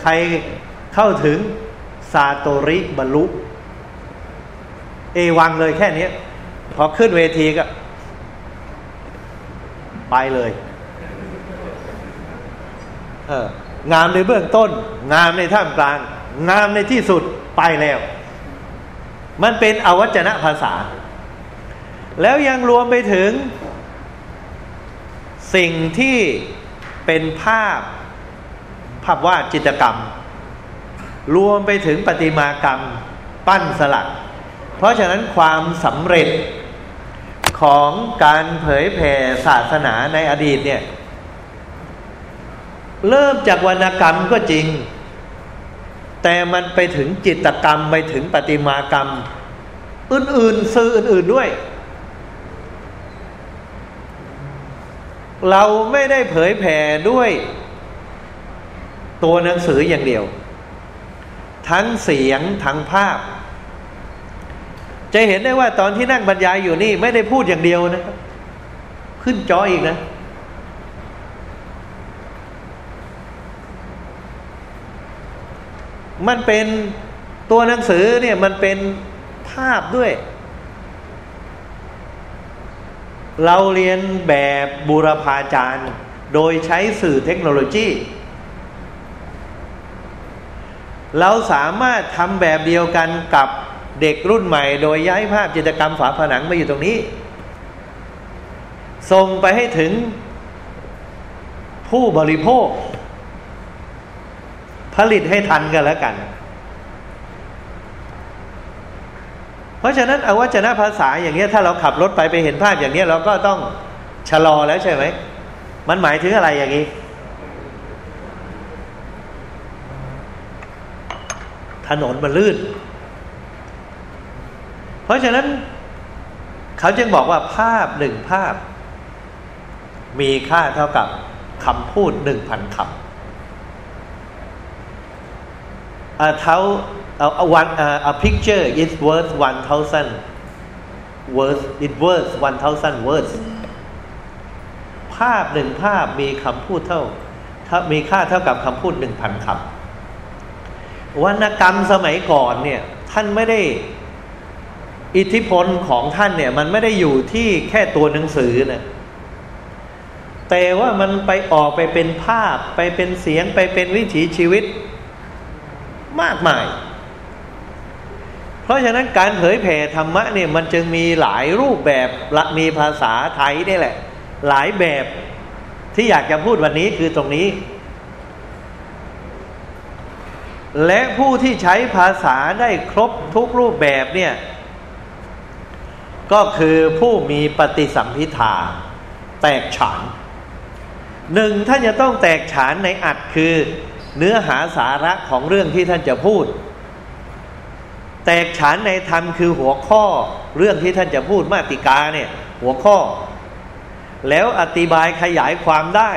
ใครเข้าถึงซาโตริบรรลุ เอวังเลยแค่นี้ พอขึ้นเวทีก็ ไปเลย งามในเบื้องต้น งามในท่ามกลาง งามในที่สุดไปแล้ว มันเป็นอวัจนะภาษา แล้วยังรวมไปถึง สิ่งที่เป็นภาพภาพวาดจิตรกรรม รวมไปถึงปฏิมากรรม ปั้นสลัก เพราะฉะนั้นความสำเร็จของการเผยแผ่ศาสนาในอดีตเนี่ย เริ่มจากวรรณกรรมก็จริง แต่มันไปถึงจิตกรรมไปถึงปฏิมากรรม อื่นๆสื่ออื่น ๆด้วย เราไม่ได้เผยแผ่ด้วย ตัวหนังสืออย่างเดียว ทั้งเสียงทั้งภาพ จะเห็นได้ว่าตอนที่นั่งบรรยายอยู่นี่ ไม่ได้พูดอย่างเดียวนะครับขึ้นจออีกนะ มันเป็นตัวหนังสือเนี่ยมันเป็นภาพด้วย เราเรียนแบบบูรพาจารย์ โดยใช้สื่อเทคโนโลยี เราสามารถทำแบบเดียวกันกับเด็กรุ่นใหม่ โดยย้ายภาพจิตรกรรมฝาผนังมาอยู่ตรงนี้ ส่งไปให้ถึงผู้บริโภค ลิตให้ทันกันแล้วกัน เพราะฉะนั้นอวัจนะภาษาอย่างเงี้ยถ้าเราขับรถไปไปเห็นภาพอย่างเนี้ยเราก็ต้องชะลอแล้วใช่ไหม มันหมายถึงอะไรอย่างนี้ ถนนมันลื่น เพราะฉะนั้น เขาจึงบอกว่าภาพหนึ่งภาพ มีค่าเท่ากับคำพูดหนึ่งพันคำ a, thou, a, a, one, a, a picture is worth one thousand words it worth one thousand words ภาพหนึ่งภาพมีคำพูดเท่ามีค่าเท่ากับคำพูดหนึ่งพันคำวรรณกรรมสมัยก่อนเนี่ยท่านไม่ได้อิทธิพลของท่านเนี่ยมันไม่ได้อยู่ที่แค่ตัวหนังสือนะแต่ว่ามันไปออกไปเป็นภาพไปเป็นเสียงไปเป็นวิถีชีวิต มากมาย เพราะฉะนั้นการเผยแผ่ธรรมะเนี่ยมันจึงมีหลายรูปแบบละมีภาษาไทยนี่แหละ หลายแบบที่อยากจะพูดวันนี้คือตรงนี้ และผู้ที่ใช้ภาษาได้ครบทุกรูปแบบเนี่ยก็คือผู้มีปฏิสัมพิธาแตกฉานหนึ่งท่านจะต้องแตกฉานในอัดคือ เนื้อหาสาระของเรื่องที่ท่านจะพูด แตกฉานในธรรมคือหัวข้อเรื่องที่ท่านจะพูดมาติกาเนี่ย หัวข้อ แล้วอธิบายขยายความได้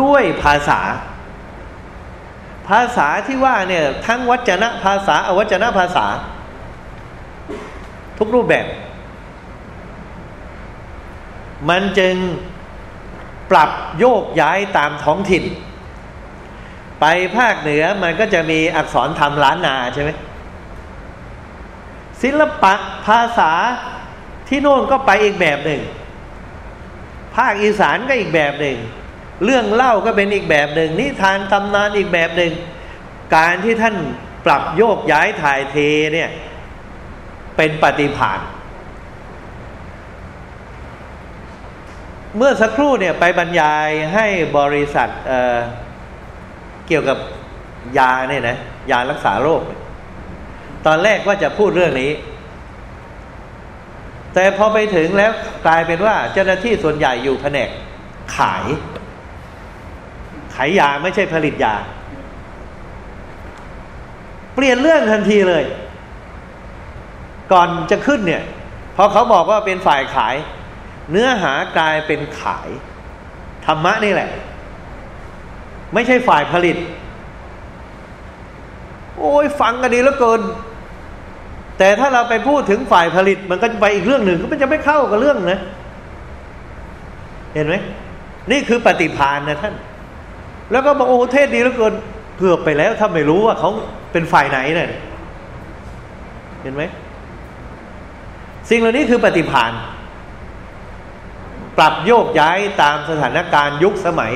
ด้วยภาษา ภาษาที่ว่าเนี่ยทั้งวัจนะภาษาอวัจนะภาษา ทุกรูปแบบ มันจึงปรับโยกย้ายตามท้องถิ่น ไปภาคเหนือมันก็จะมีอักษรธรรมล้านนาใช่ไหมศิลปะภาษาที่โน่นก็ไปอีกแบบหนึ่ง ภาคอีสานก็อีกแบบหนึ่ง เรื่องเล่าก็เป็นอีกแบบหนึ่ง นิทานตำนานอีกแบบหนึ่ง การที่ท่านปรับโยกย้ายถ่ายเทเนี่ย เป็นปฏิภาณเมื่อสักครู่เนี่ยไปบรรยายให้บริษัทเเกี่ยวกับยาเนี่ยนะยารักษาโรค ตอนแรกว่าจะพูดเรื่องนี้ แต่พอไปถึงแล้วกลายเป็นว่าเจ้าหน้าที่ส่วนใหญ่อยู่แผนกขาย ขายยาไม่ใช่ผลิตยา เปลี่ยนเรื่องทันทีเลย ก่อนจะขึ้นเนี่ยพอเขาบอกว่าเป็นฝ่ายขาย เนื้อหากลายเป็นขายธรรมะนี่แหละ ไม่ใช่ฝ่ายผลิต โอ้ยฟังกันดีแล้วเกิน แต่ถ้าเราไปพูดถึงฝ่ายผลิต มันก็ไปอีกเรื่องหนึ่งก็มันจะไม่เข้ากับเรื่องนะ เห็นไหมนี่คือปฏิพานนะท่าน แล้วก็บอกโอ้เทศดีแล้วเกินเกือบไปแล้วถ้าไม่รู้ว่าเขาเป็นฝ่ายไหนเนี่ยเห็นไหมสิ่งเหล่านี้คือปฏิพานปรับโยกย้ายตามสถานการณ์ยุคสมัย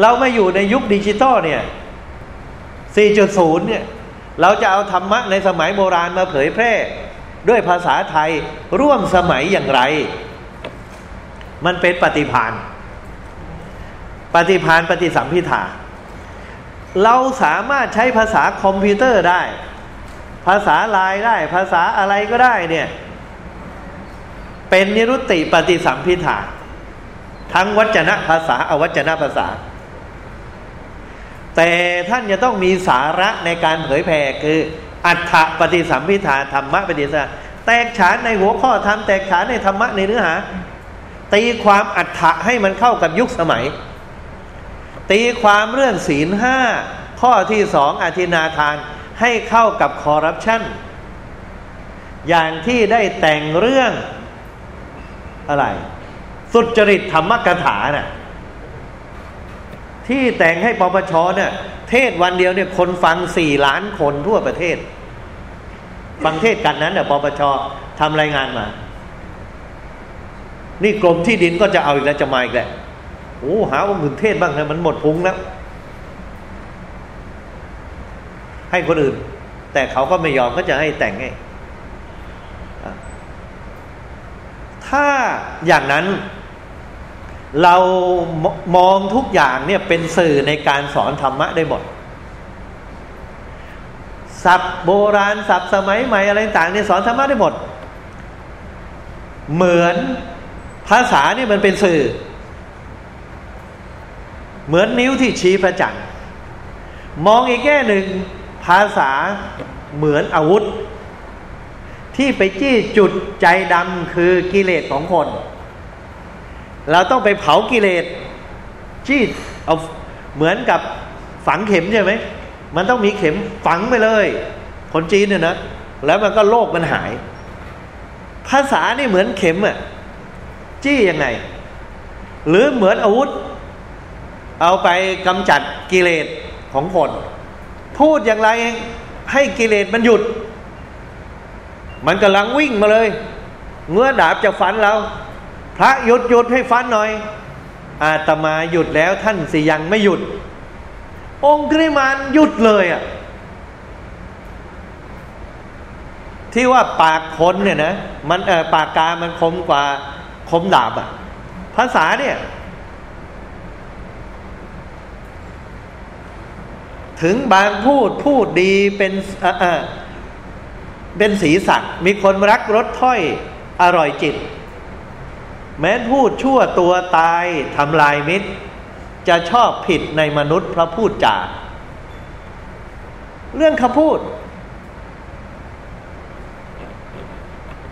เราไม่อยู่ในยุคดิจิตอลเนี่ย 4.0 เนี่ย เราจะเอาธรรมะในสมัยโบราณมาเผยแพร่ ด้วยภาษาไทยร่วมสมัยอย่างไร มันเป็นปฏิพานปฏิพานปฏิสัมพิธาเราสามารถใช้ภาษาคอมพิวเตอร์ได้ ภาษาลายได้ ภาษาอะไรก็ได้เนี่ย เป็นนิรุตติปฏิสัมพิธาทั้งวัจนะภาษาอาวัจนะภาษา แต่ท่านจะต้องมีสาระในการเผยแผ่คือ อัฏฐปฏิสัมพิธาธรรมะปฏิสัมแตกฉานในหัวข้อธรรมแตกฉานในธรรมะในเนื้อหา ตีความอัฏฐะให้มันเข้ากับยุคสมัย ตีความเรื่องศีลห้าข้อที่สองอธินาทานให้เข้ากับคอร์รัปชันอย่างที่ได้แต่งเรื่องอะไร สุจริตธรรมกถาเนะ่ะ ที่แต่งให้ปปชเนี่ยเทศวันเดียวเนี่ยคนฟังสี่ล้านคนทั่วประเทศ ฟังเทศกันนั้นเนี่ยปปชทำรายงานมา นี่กรมที่ดินก็จะเอาอีกแล้วจะมาอีกแล้วโอ้หาว่าอื่นเทศบ้างเลยมันหมดพุงแล้ว ให้คนอื่น แต่เขาก็ไม่ยอมก็จะให้แต่งให้ถ้าอย่างนั้น เรามองทุกอย่างเนี่ยเป็นสื่อในการสอนธรรมะได้หมดศัพท์โบราณศัพท์สมัยใหม่อะไรต่างเนี่ยสอนธรรมะได้หมด เหมือนภาษาเนี่ยมันเป็นสื่อ เหมือนนิ้วที่ชี้พระจันทร์มองอีกแง่หนึ่งภาษาเหมือนอาวุธ ที่ไปจี้จุดใจดำคือกิเลสของคน เราต้องไปเผากิเลสจี้เอาเหมือนกับฝังเข็มใช่ไหมมันต้องมีเข็มฝังไปเลย คนจีนเนี่ยนะแล้วมันก็โรคมันหาย ภาษานี่เหมือนเข็มอะจี้ยังไง หรือเหมือนอาวุธ เอาไปกำจัดกิเลสของคน พูดอย่างไรให้กิเลสมันหยุด มันกำลังวิ่งมาเลยเมื่อดาบจะฟันเรา พระหยุดหยุดให้ฟันหน่อย อาตมาหยุดแล้วท่านสิยังไม่หยุด องค์กริมานหยุดเลยอะ่ะที่ว่าปากคนเนี่ยนะมันเออปากกามันคมกว่าคมดาบอะ่ะ ภาษาเนี่ย ถึงบางพูดพูดดีเป็นเออเป็นสีสักมีคนรักรสถ้อยอร่อยจิต แม้พูดชั่วตัวตายทำลายมิตร จะชอบผิดในมนุษย์เพราะพูดจาเรื่องคำพูด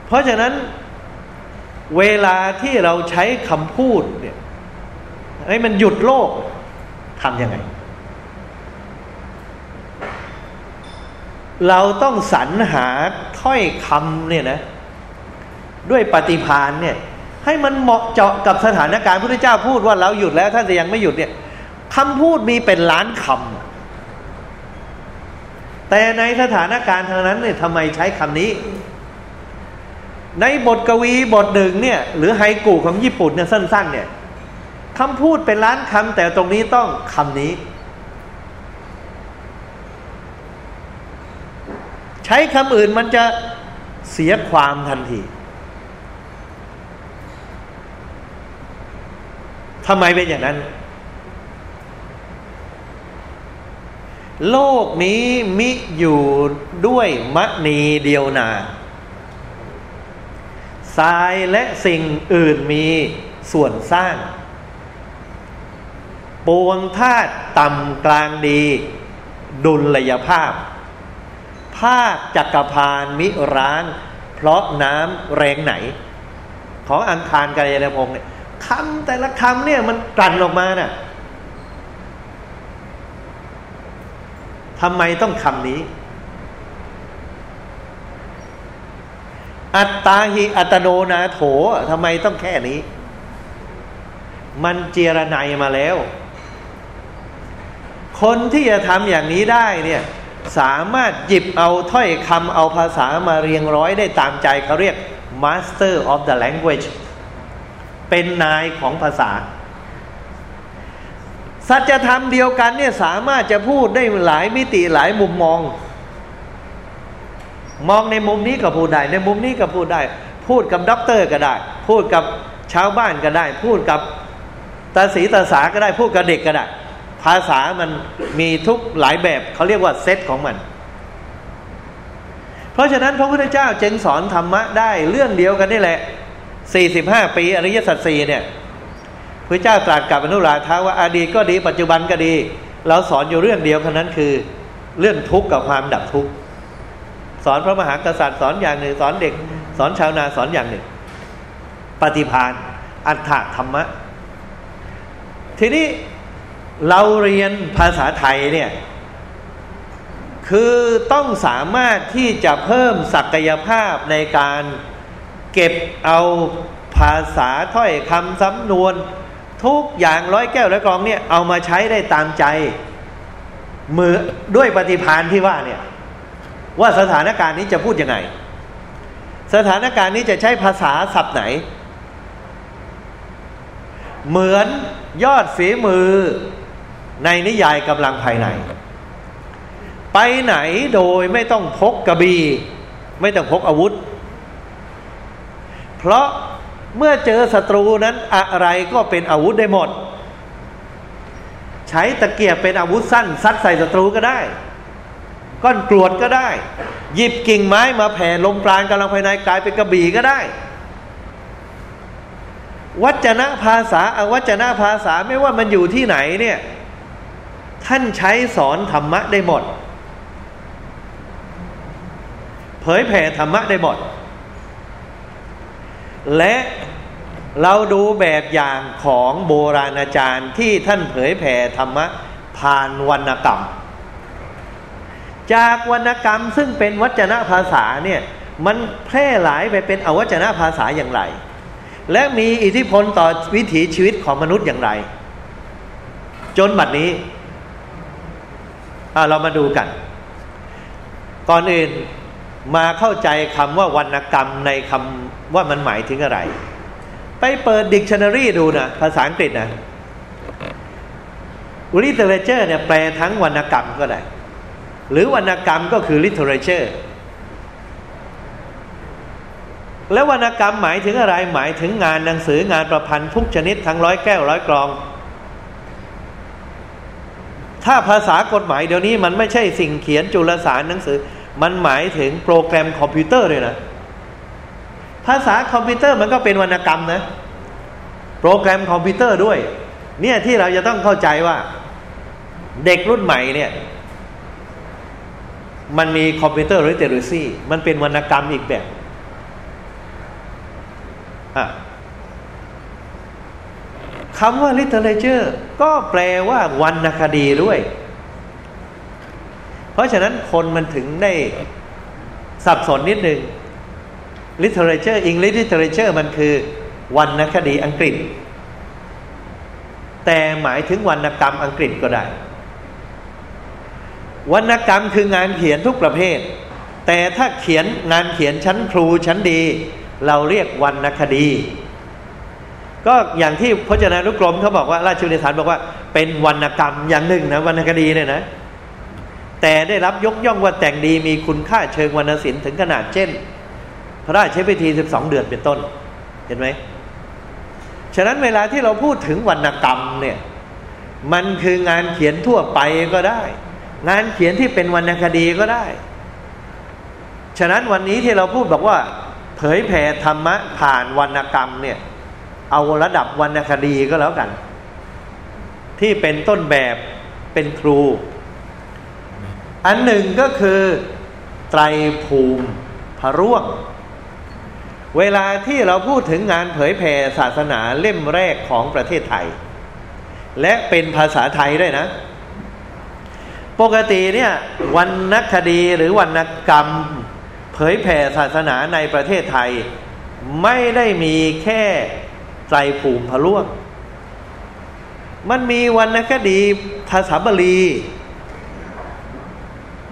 เพราะฉะนั้นเวลาที่เราใช้คำพูดเนี่ยให้มันหยุดโลกทำยังไง เราต้องสรรหาถ้อยคำเนี่ยนะ ด้วยปฏิพานเนี่ย ให้มันเหมาะเจาะกับสถานการณ์พระพุทธเจ้าพูดว่าเราหยุดแล้วท่านจะยังไม่หยุดเนี่ยคำพูดมีเป็นล้านคำแต่ในสถานการณ์ทางนั้นเนี่ยทำไมใช้คำนี้ ในบทกวีบทหนึ่งเนี่ยหรือไฮกูของญี่ปุ่นเนี่ยสั้น ๆ เนี่ยคำพูดเป็นล้านคำแต่ตรงนี้ต้องคำนี้ ใช้คำอื่นมันจะเสียความทันที ทำไมเป็นอย่างนั้น โลกนี้มิอยู่ด้วยมณีเดียวนาทรายและสิ่งอื่นมีส่วนสร้าง ปวงธาตุต่ำกลางดี ดุลยภาพ ภาคจักรพานมิร้าง เพราะน้ำแรงไหน ของอังคารกายนพงศ์เนี่ย คำแต่ละคำเนี่ยมันกลั่นออกมานะ่ะทำไมต้องคำนี้ อัตตาหิอัตโนนาโถทำไมต้องแค่นี้ มันเจรไนมาแล้ว คนที่จะทำอย่างนี้ได้เนี่ยสามารถหยิบเอาถ้อยคำเอาภาษามาเรียงร้อยได้ตามใจเขาเรียก Master of the Language เป็นนายของภาษา สัจธรรมเดียวกันเนี่ยสามารถจะพูดได้หลายมิติหลายมุมมอง มองในมุมนี้ก็พูดได้ ในมุมนี้ก็พูดได้ พูดกับด็อกเตอร์ก็ได้ พูดกับชาวบ้านก็ได้ พูดกับตาสีตาสาก็ได้พูดกับเด็กก็ได้ ภาษามันมีทุกหลายแบบเขาเรียกว่าเซตของมัน เพราะฉะนั้นพระพุทธเจ้าจึงสอนธรรมะได้เรื่องเดียวกันนี่แหละ สี่สิบห้าปีอริยสัจสี่เนี่ยพระเจ้าตรัสกับอนุราธะว่าอดีตก็ดีปัจจุบันก็ดี เราสอนอยู่เรื่องเดียวเท่านั้นคือ เรื่องทุกข์กับความดับทุกข์สอนพระมหากษัตริย์สอนอย่างหนึ่ง สอนเด็ก สอนชาวนาสอนอย่างหนึ่ง ปฏิพานอัฏฐธรรมะ ทีนี้เราเรียนภาษาไทยเนี่ยคือต้องสามารถที่จะเพิ่มศักยภาพในการ เก็บเอาภาษาถ้อยคำสำนวน ทุกอย่างร้อยแก้วและกรองเนี่ยเอามาใช้ได้ตามใจ มือด้วยปฏิพานที่ว่าเนี่ยว่าสถานการณ์นี้จะพูดยังไง สถานการณ์นี้จะใช้ภาษาศัพท์ไหน เหมือนยอดฝีมือในนิยายกำลังภายใน ไปไหนโดยไม่ต้องพกกระบี่ไม่ต้องพกอาวุธ เพราะเมื่อเจอศัตรูนั้นอะไรก็เป็นอาวุธได้หมด ใช้ตะเกียบเป็นอาวุธสั้นซัดใส่ศัตรูก็ได้ ก้อนกรวดก็ได้ หยิบกิ่งไม้มาแผ่ลมปราณกำลังภายในกลายเป็นกระบี่ก็ได้ วัจนะภาษาอาวัจนะภาษาไม่ว่ามันอยู่ที่ไหนเนี่ยท่านใช้สอนธรรมะได้หมด เผยแผ่ธรรมะได้หมด และเราดูแบบอย่างของโบราณอาจารย์ที่ท่านเผยแผ่ธรรมะผ่านวรรณกรรม จากวรรณกรรมซึ่งเป็นวัจนะภาษาเนี่ยมันแพร่หลายไปเป็นอวัจนะภาษาอย่างไร และมีอิทธิพลต่อวิถีชีวิตของมนุษย์อย่างไร จนบัดนี้เรามาดูกัน ก่อนอื่นมาเข้าใจคำว่าวรรณกรรมในคำ ว่ามันหมายถึงอะไร ไปเปิดดิกชันนารีดูนะภาษาอังกฤษนะ literature เนี่ยแปลทั้งวรรณกรรมก็ได้ หรือวรรณกรรมก็คือ literature แล้ววรรณกรรมหมายถึงอะไร หมายถึงงานหนังสืองานประพันธ์ทุกชนิดทั้งร้อยแก้วร้อยกรอง ถ้าภาษากฎหมายเดี๋ยวนี้มันไม่ใช่สิ่งเขียนจุลสารหนังสือ มันหมายถึงโปรแกรมคอมพิวเตอร์เลยนะ ภาษาคอมพิวเตอร์มันก็เป็นวรรณกรรมนะ โปรแกรมคอมพิวเตอร์ด้วย เนี่ยที่เราจะต้องเข้าใจว่า เด็กรุ่นใหม่เนี่ย มันมี computer literacy มันเป็นวรรณกรรมอีกแบบคำว่า literature ก็แปลว่าวรรณคดีด้วย เพราะฉะนั้นคนมันถึงได้สับสนนิดหนึ่ง literature English literature มันคือวรรณคดีอังกฤษ แต่หมายถึงวรรณกรรมอังกฤษก็ได้ วรรณกรรมคืองานเขียนทุกประเภท แต่ถ้าเขียนงานเขียนชั้นครูชั้นดี เราเรียกวรรณคดี ก็อย่างที่พจนานุกรมเขาบอกว่าราชวินิสานบอกว่าเป็นวรรณกรรมอย่างหนึ่งนะวรรณคดีเนี่ยนะแต่ได้รับยกย่องว่าแต่งดีมีคุณค่าเชิงวรรณศิลป์ถึงขนาดเช่น พระราชพิธีสิบสองเดือนเป็นต้น เห็นไหม ฉะนั้นเวลาที่เราพูดถึงวรรณกรรมเนี่ย มันคืองานเขียนทั่วไปก็ได้ งานเขียนที่เป็นวรรณคดีก็ได้ ฉะนั้นวันนี้ที่เราพูดบอกว่า เผยแผ่ธรรมะผ่านวรรณกรรมเนี่ย เอาระดับวรรณคดีก็แล้วกัน ที่เป็นต้นแบบเป็นครู อันหนึ่งก็คือไตรภูมิพระร่วง เวลาที่เราพูดถึงงานเผยแผ่ศาสนาเล่มแรกของประเทศไทย และเป็นภาษาไทยด้วยนะ ปกติเนี่ยวรรณคดีหรือวรรณกรรมเผยแผ่ศาสนาในประเทศไทย ไม่ได้มีแค่ไตรภูมิพระร่วง มันมีวรรณคดีภาษาบาลี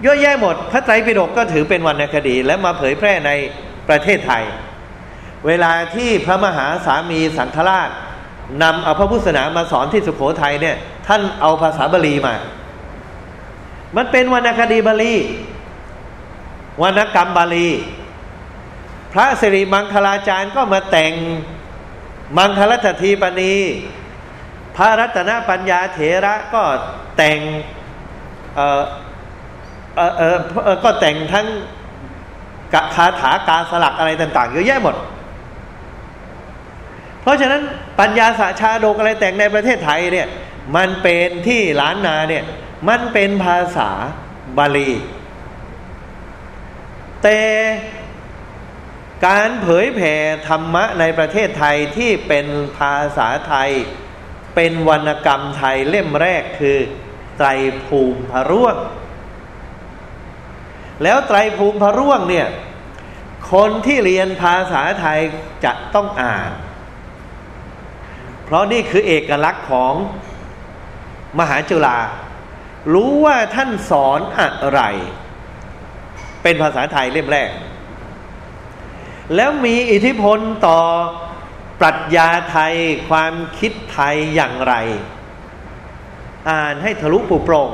เยอะแยะหมด พระไตรปิฎกก็ถือเป็นวรรณคดีและมาเผยแพร่ในประเทศไทย เวลาที่พระมหาสามีสังฆราชนำเอาพระพุทธศาสนามาสอนที่สุโขทัยเนี่ย ท่านเอาภาษาบาลีมา มันเป็นวรรณคดีบาลีวรรณกรรมบาลี พระสิริมังคลาจารย์ก็มาแต่งมังคลัตทีปณีพระรัตนปัญญาเถระก็แต่งเออเออก็แต่งทั้งคาถากาสลักอะไรต่าง ๆ เยอะแยะหมด ราะฉะนั้นปัญญาสาชาโดกอะไรแต่งในประเทศไทยเนี่ยมันเป็นที่ล้านนาเนี่ยมันเป็นภาษาบาลี แต่การเผยแผ่ธรรมะในประเทศไทยที่เป็นภาษาไทย เป็นวรรณกรรมไทยเล่มแรกคือไตรภูมิพระร่วง แล้วไตรภูมิพระร่วงเนี่ยคนที่เรียนภาษาไทยจะต้องอ่าน เพราะนี่คือเอกลักษณ์ของมหาจุฬารู้ว่าท่านสอนอะไร เป็นภาษาไทยเล่มแรก แล้วมีอิทธิพลต่อปรัชญาไทยความคิดไทยอย่างไร อ่านให้ทะลุปุโปร่ง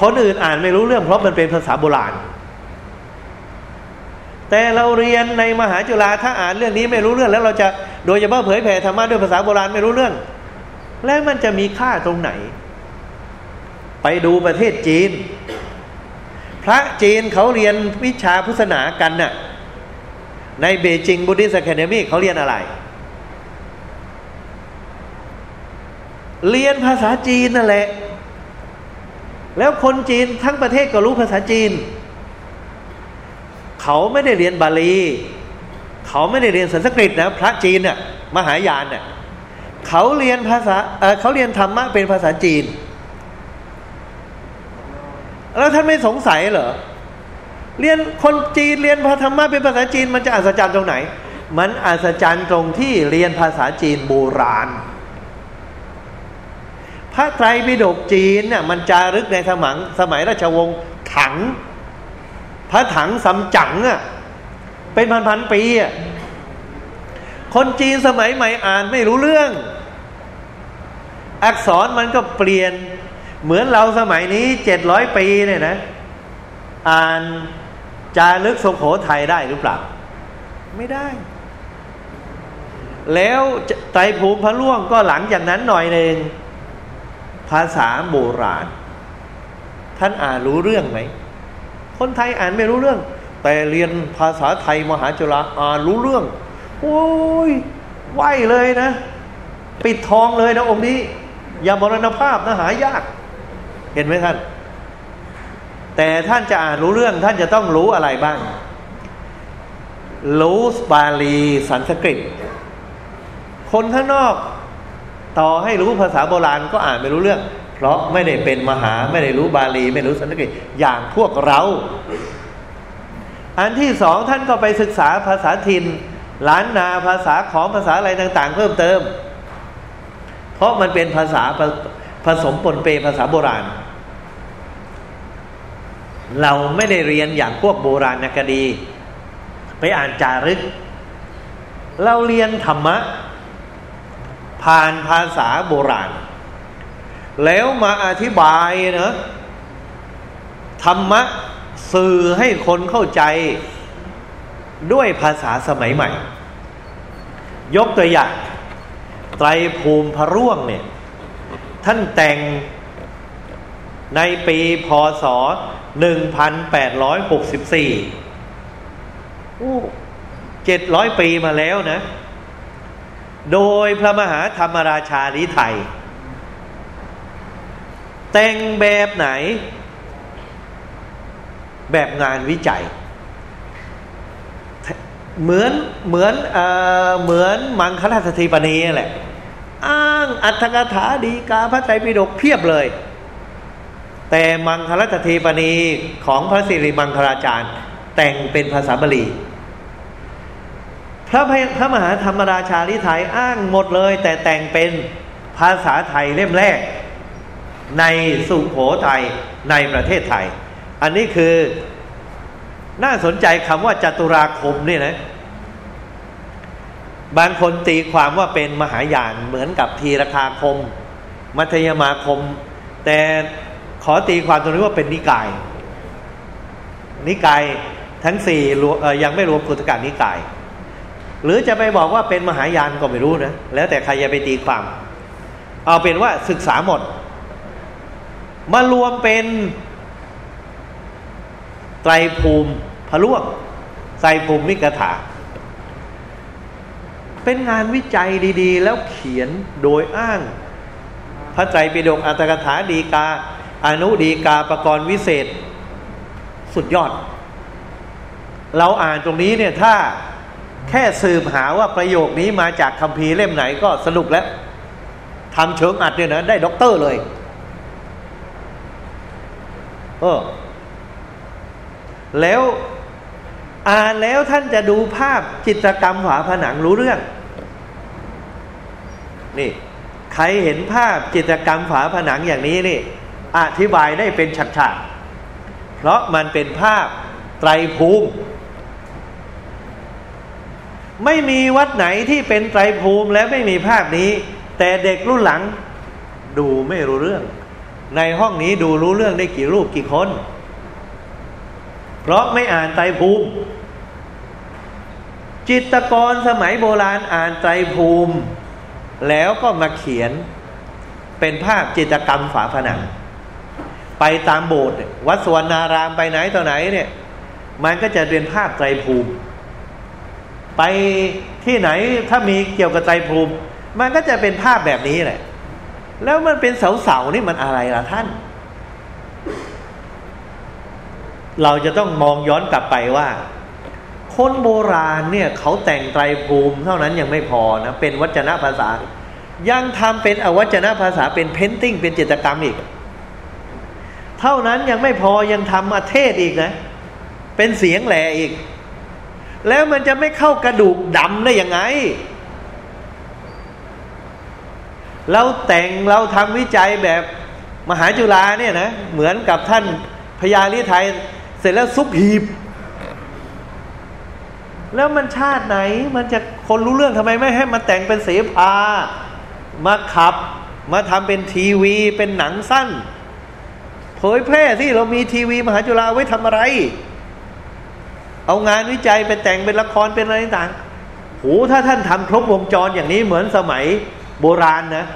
คนอื่นอ่านไม่รู้เรื่องเพราะมันเป็นภาษาโบราณ แต่เราเรียนในมหาจุฬาถ้าอ่านเรื่องนี้ไม่รู้เรื่องแล้วเราจะโดยเฉพาะเผยแผ่ธรรมะด้วยภาษาโบราณไม่รู้เรื่อง แล้วมันจะมีค่าตรงไหน ไปดูประเทศจีน พระจีนเขาเรียนวิชาพุทธศาสนากันน่ะในเบจิงบุติสแคเนมีเขาเรียนอะไร เรียนภาษาจีนนั่นแหละ แล้วคนจีนทั้งประเทศก็รู้ภาษาจีน เขาไม่ได้เรียนบาลี เขาไม่ได้เรียนสันสกฤตนะพระจีนเนี่ยมหายานเนี่ยเขาเรียนภาษาเเขาเรียนธรรมะเป็นภาษาจีน แล้วท่านไม่สงสัยเหรอเรียนคนจีนเรียนพระธรรมะเป็นภาษาจีน มันจะอัศจรรย์ตรงไหน มันอัศจรรย์ตรงที่เรียนภาษาจีนโบราณ พระไตรปิฎกจีนเนี่ยมันจารึกในสมังสมัยราชวงศ์ถัง พระถังสำจังอะเป็นพันพันปีอะคนจีนสมัยใหม่อ่านไม่รู้เรื่อง อักษรมันก็เปลี่ยน เหมือนเราสมัยนี้เจ็ดร้อยปีเนี่ยนะ อ่านจารึกสุโขทัยได้หรือเปล่า ไม่ได้ แล้วไตรภูมิพระล่วงก็หลังจากนั้นหน่อยหนึ่งภาษาโบราณ ท่านอ่านรู้เรื่องไหม คนไทยอ่านไม่รู้เรื่อง แต่เรียนภาษาไทยมหาจุฬาอ่านรู้เรื่อง โอ้ยไหวเลยนะ ปิดทองเลยนะองค์นี้ อย่ามรณภาพนะหายาก เห็นไหมท่าน แต่ท่านจะอ่านรู้เรื่อง ท่านจะต้องรู้อะไรบ้าง รู้บาลีสันสกฤต คนข้างนอก ต่อให้รู้ภาษาโบราณก็อ่านไม่รู้เรื่อง เพราะไม่ได้เป็นมหาไม่ได้รู้บาลี ไม่รู้สันสกฤตอย่างพวกเรา อันที่สองท่านก็ไปศึกษาภาษาถิ่นล้านนาภาษาของภาษาอะไรต่าง ๆ เพิ่มเติม เพราะมันเป็นภาษาผสมปนเปภาษาโบราณ เราไม่ได้เรียนอย่างพวกโบราณคดี ไปอ่านจารึก เราเรียนธรรมะ ผ่านภาษาโบราณ แล้วมาอธิบายเนะธรรมะสื่อให้คนเข้าใจด้วยภาษาสมัยใหม่ ยกตัวอย่างไตรภูมิพระร่วงเนี่ย ท่านแต่งในปีพศ 1864 โอ้เจ็ดร้อยปีมาแล้วนะ โดยพระมหาธรรมราชาลิไทย แต่งแบบไหน แบบงานวิจัย เหมือนเหมือนเอ่อเหมือนมังคลาสถีปณีแหละ อ้างอัตถกถาดีกาพระไตรปิฎกเพียบเลย แต่มังคลาสถีปณีของพระสิริมังคลาจารย์ แต่งเป็นภาษาบาลีพระพระมหาธรรมราชาลิไทยอ้างหมดเลย แต่แต่งเป็นภาษาไทยเล่มแรก ในสุโขทัยในประเทศไทย อันนี้คือน่าสนใจคำว่าจตุราคมนี่นะ บางคนตีความว่าเป็นมหายานเหมือนกับทีรคาคม มัธยมาคม แต่ขอตีความตรงนี้ว่าเป็นนิกาย นิกายทั้งสี่ยังไม่รวมกุตการนิกาย หรือจะไปบอกว่าเป็นมหายานก็ไม่รู้นะ แล้วแต่ใครจะไปตีความ เอาเป็นว่าศึกษาหมด มารวมเป็นไตรภูมิพะล่วงไตรภูมิกถา เป็นงานวิจัยดีๆ แล้วเขียนโดยอ้าง พระไตรปิฎกอัตถกถาดีกา อนุดีกาประกรณ์วิเศษ สุดยอด เราอ่านตรงนี้เนี่ยถ้าแค่สืบหาว่าประโยคนี้มาจากคำพีเล่มไหนก็สนุกแล้วทำเชิงอัดเนี่ยนะได้ด็อกเตอร์เลย เออ แล้วอ่านแล้วท่านจะดูภาพจิตรกรรมฝาผนังรู้เรื่อง นี่ ใครเห็นภาพจิตรกรรมฝาผนังอย่างนี้นี่ อธิบายได้เป็นฉากๆเพราะมันเป็นภาพไตรภูมิ ไม่มีวัดไหนที่เป็นไตรภูมิแล้วไม่มีภาพนี้ แต่เด็กรุ่นหลัง ดูไม่รู้เรื่อง ในห้องนี้ดูรู้เรื่องได้กี่รูปกี่คน เพราะไม่อ่านไตรภูมิ จิตกรสมัยโบราณอ่านไตรภูมิ แล้วก็มาเขียนเป็นภาพจิตกรรมฝาผนัง ไปตามโบสถ์วัดสวนนารามไปไหนต่อไหนเนี่ย มันก็จะเป็นภาพไตรภูมิ ไปที่ไหนถ้ามีเกี่ยวกับไตรภูมิ มันก็จะเป็นภาพแบบนี้แหละ แล้วมันเป็นเสาๆนี่มันอะไรล่ะท่าน เราจะต้องมองย้อนกลับไปว่า คนโบราณเนี่ยเขาแต่งไตรภูมิเท่านั้นยังไม่พอนะเป็นวัจนภาษา ยังทำเป็นอวัจนภาษาเป็นเพนติ้งเป็นจิตรกรรมอีก เท่านั้นยังไม่พอยังทำมาเทศอีกนะ เป็นเสียงแหล่อีก แล้วมันจะไม่เข้ากระดูกดำได้ยังไง เราแต่งเราทำวิจัยแบบมหาจุฬาเนี่ยนะเหมือนกับท่านพญาลิไทยเสร็จแล้วซุปหีบ แล้วมันชาติไหนมันจะคนรู้เรื่องทำไมไม่ให้มันแต่งเป็นเสภามาขับ มาทำเป็นทีวีเป็นหนังสั้น เผยแพร่ที่เรามีทีวีมหาจุฬาไว้ทำอะไร เอางานวิจัยไปแต่งเป็นละครเป็นอะไรต่างโหถ้าท่านทำครบวงจรอย่างนี้เหมือนสมัย โบราณนะ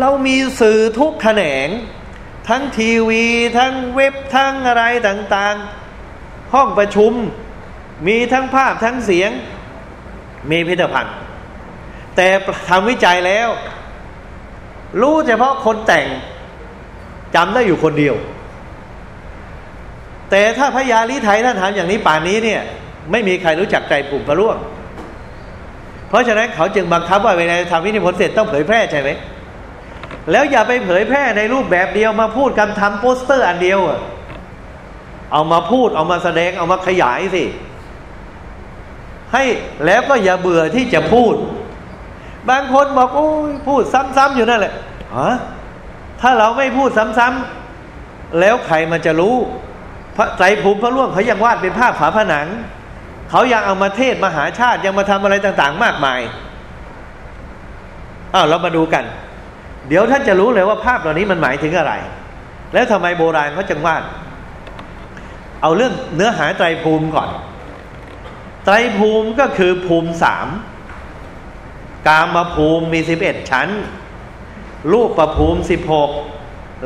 เรามีสื่อทุกแขนง ทั้งทีวี ทั้งเว็บทั้งอะไรต่างๆ ห้องประชุม มีทั้งภาพทั้งเสียง มีพิพิธภัณฑ์ แต่ทำวิจัยแล้ว รู้เฉพาะคนแต่งจำได้อยู่คนเดียว แต่ถ้าพญาลิไทยท่านทำอย่างนี้ป่านนี้เนี่ย ไม่มีใครรู้จักไตรภูมิพระร่วง เพราะฉะนั้นเขาจึงบังคับว่าเวลาทำวิทยานิพนธ์เสร็จต้องเผยแพร่ใช่ไหมแล้วอย่าไปเผยแพร่ในรูปแบบเดียวมาพูดกันทำโปสเตอร์อันเดียวเอามาพูดเอามาแสดงเอามาขยายสิ ให้แล้วก็อย่าเบื่อที่จะพูด บางคนบอกโอ้ยพูดซ้ำๆอยู่นั่นแหละฮะถ้าเราไม่พูดซ้ำๆแล้วใครมันจะรู้พระไตรภูมิพระล่วงเขายังวาดเป็นภาพฝาผนัง เขายังเอามาเทศมหาชาติยังมาทำอะไรต่างๆ มากมายอ้าวเรามาดูกัน เดี๋ยวท่านจะรู้เลยว่าภาพเหล่านี้มันหมายถึงอะไร แล้วทำไมโบราณเขาจึงวาดเอาเรื่องเนื้อหาไตรภูมิก่อน ไตรภูมิก็คือภูมิสามกามภูมิมีสิบเอ็ดชั้น รูปประภูมิสิบหก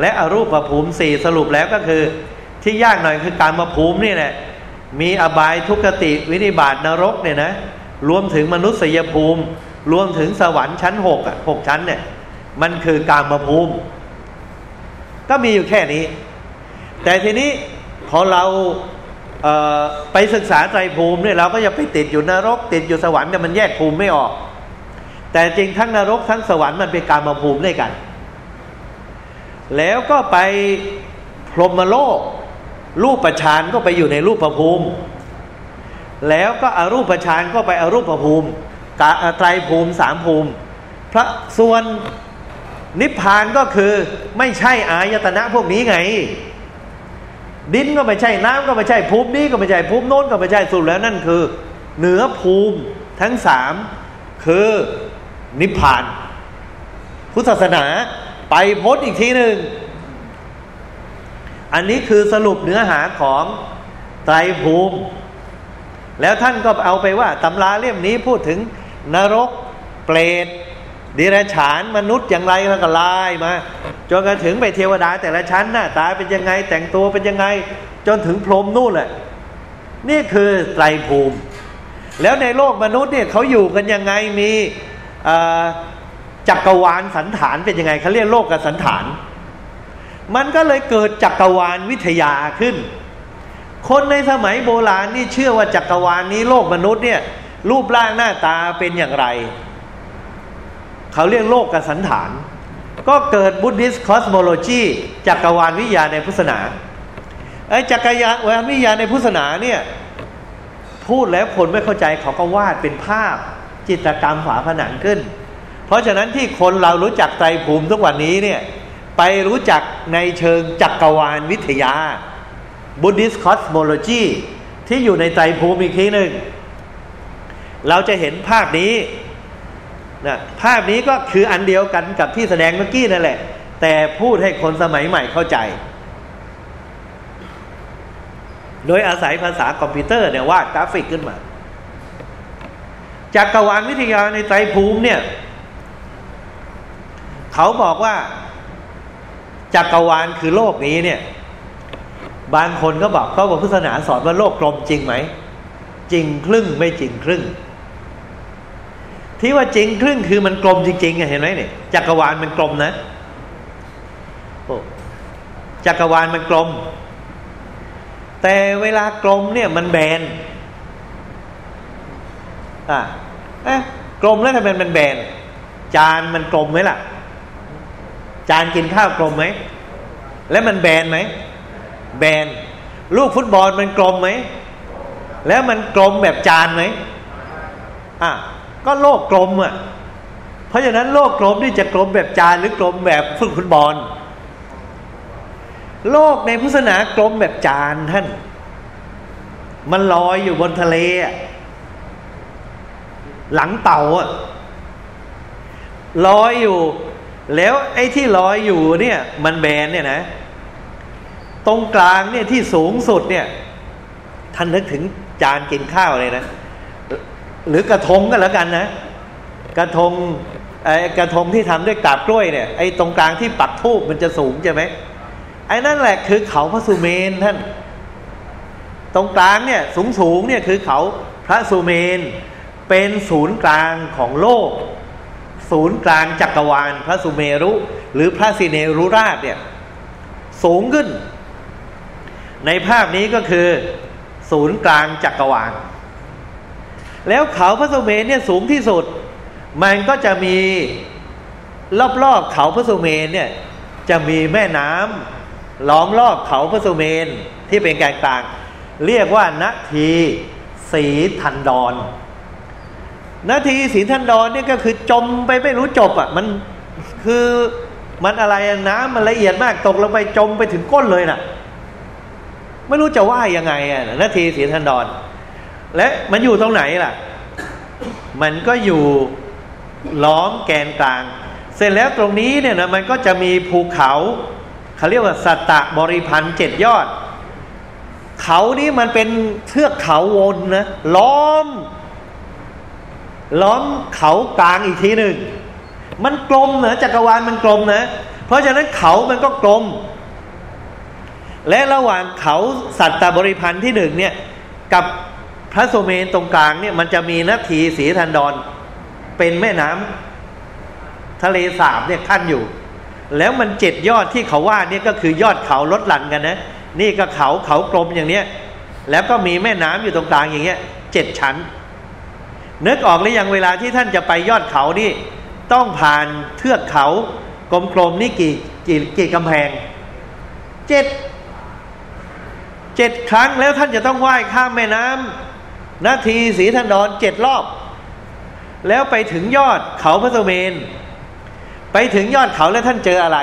และอรูปประภูมิสี่สรุปแล้วก็คือ ที่ยากหน่อยคือการมาภูมินี่แหละ มีอบายทุกติวินิบาตนรกเนี่ยนะรวมถึงมนุษยภูมิ รวมถึงสวรรค์ชั้นหกอะหกชั้นเนี่ย มันคือการมาภูมิ ก็มีอยู่แค่นี้ แต่ทีนี้พอเราเไปศึกษาไตรภูมิเนี่ยเราก็จะไปติดอยู่นรก ติดอยู่สวรรค์แต่มันแยกภูมิไม่ออก แต่จริงทั้งนรกทั้งสวรรค์มันเป็นการมาภูมิด้วยกัน แล้วก็ไปพรหมโลก รูปประชานก็ไปอยู่ในรูปประภูมิ แล้วก็อรูปประชานก็ไปอรูปประภูมิกาไตรภูมิสามภูมิ พระส่วนนิพพานก็คือไม่ใช่อายตนะพวกนี้ไง ดินก็ไม่ใช่น้ำก็ไม่ใช่ภูมินี้ก็ไม่ใช่ภูมิโน้นก็ไม่ใช่สุดแล้วนั่นคือ เหนือภูมิทั้งสามคือนิพพาน พุทธศาสนาไปพ้นอีกทีหนึ่ง อันนี้คือสรุปเนื้อหาของไตรภูมิ แล้วท่านก็เอาไปว่าตำราเล่มนี้พูดถึงนรกเปรตดิรฉานมนุษย์อย่างไรแล้วก็ไล่มาจนกระถึงไปเทวดาแต่ละชั้นหน้าตาเป็นยังไงแต่งตัวเป็นยังไง จนถึงพรหมนู่นแหละนี่คือไตรภูมิ แล้วในโลกมนุษย์เนี่ยเขาอยู่กันยังไงมีจักรวาลสันฐานเป็นยังไงเขาเรียกโลกกับสันฐาน มันก็เลยเกิดจักรวาลวิทยาขึ้น คนในสมัยโบราณนี่เชื่อว่าจักรวาลนี้โลกมนุษย์เนี่ยรูปร่างหน้าตาเป็นอย่างไร เขาเรียกโลกสัณฐาน ก็เกิด Buddhist cosmology จักรวาลวิทยาในพุทธศาสนาไอ้จักรวาลวิทยาในพุทธศาสนาเนี่ยพูดแล้วคนไม่เข้าใจเขาก็วาดเป็นภาพจิตรกรรมฝาผนังขึ้น เพราะฉะนั้นที่คนเรารู้จักไตรภูมิทุกวันนี้เนี่ย ไปรู้จักในเชิงจักรวาลวิทยา Buddhist cosmology ที่อยู่ในไตรภูมิอีกทีหนึ่ง เราจะเห็นภาพนี้นะภาพนี้ก็คืออันเดียวกันกับที่แสดงเมื่อกี้นั่นแหละ แต่พูดให้คนสมัยใหม่เข้าใจ โดยอาศัยภาษาคอมพิวเตอร์เนี่ยวาดกราฟิกขึ้นมาจากกรวาลวิทยาในไตรภูมิเนี่ย เขาบอกว่า จักรวาลคือโลกนี้เนี่ย บางคนก็บอกเขาบอกพุทธศาสนาสอนว่าโลกกลมจริงไหม จริงครึ่งไม่จริงครึ่ง ที่ว่าจริงครึ่งคือมันกลมจริงๆเห็นไหมเนี่ยจักรวาลมันกลมนะโอ้จักรวาลมันกลม แต่เวลากลมเนี่ยมันแบนอะเอ๊ะกลมแล้วทำไมมันแบน จานมันกลมไหมล่ะ จานกินข้าวกลมไหม แล้วมันแบนไหม แบน ลูกฟุตบอลมันกลมไหม แล้วมันกลมแบบจานไหมอะก็โลกกลมอะ เพราะฉะนั้นโลกกลมนี่จะกลมแบบจานหรือกลมแบบฟุตฟุตบอล โลกในพุทธศาสนากลมแบบจานท่าน มันลอยอยู่บนทะเลอะหลังเต่าอะลอยอยู่ แล้วไอ้ที่ลอยอยู่เนี่ยมันแบนเนี่ยนะ ตรงกลางเนี่ยที่สูงสุดเนี่ย ท่านนึกถึงจานกินข้าวเลยนะ หรือกระทงก็แล้วกันนะ กระทงไอ้กระทงที่ทำด้วยกาบกล้วยเนี่ยไอ้ตรงกลางที่ปักทูบมันจะสูงใช่ไหมไอ้นั่นแหละคือเขาพระสุเมนท่าน ตรงกลางเนี่ยสูงสูงเนี่ยคือเขาพระสุเมน เป็นศูนย์กลางของโลก ศูนย์กลางจักรวาลพระสุเมรุ หรือพระสิเนรุราชเนี่ยสูงขึ้น ในภาพนี้ก็คือ ศูนย์กลางจักรวาล แล้วเขาพระสุเมนเนี่ยสูงที่สุด มันก็จะมีรอบๆเขาพระสุเมนเนี่ยจะมีแม่น้ำล้อมรอบเขาพระสุเมนที่เป็นแกงกลาง เรียกว่านาทีสีทันดอน นาทีสีทันดอนนี่ก็คือจมไปไม่รู้จบอะ มันคือมันอะไรน้ำมันละเอียดมากตกลงไปจมไปถึงก้นเลยน่ะ ไม่รู้จะว่ายังไงอะนาทีสีทันดอน และมันอยู่ตรงไหนล่ะ มันก็อยู่ล้อมแกนกลาง เสร็จแล้วตรงนี้เนี่ยนะมันก็จะมีภูเขาเขาเรียกว่าสัตตะบริพันธ์เจ็ดยอด เขานี้มันเป็นเทือกเขาวนนะล้อม ล้อมเขากลางอีกทีหนึ่ง มันกลมนะจักรวาลมันกลมนะ เพราะฉะนั้นเขามันก็กลม และระหว่างเขาสัตตบริพันธ์ที่หนึ่งเนี่ย กับพระโสุเมนตรงกลางเนี่ย มันจะมีนาทีสีทันดอนเป็นแม่น้ำทะเลสาบเนี่ยขั้นอยู่ แล้วมันเจ็ดยอดที่เขาว่าเนี่ยก็คือยอดเขาลดหลั่นกันนะ นี่ก็เขาเขากลมอย่างเนี้ยแล้วก็มีแม่น้ำอยู่ตรงกลางอย่างเงี้ยเจ็ดชั้น นึกออกหรือยังเวลาที่ท่านจะไปยอดเขานี่ ต้องผ่านเทือกเขากลมๆนี่กี่กี่กี่กำแพงเจ็ดเจ็ดครั้งแล้วท่านจะต้องไหว้ข้ามแม่น้ำนาทีสีทนอนเจ็ดรอบ แล้วไปถึงยอดเขาพระสุเมน ไปถึงยอดเขาแล้วท่านเจออะไร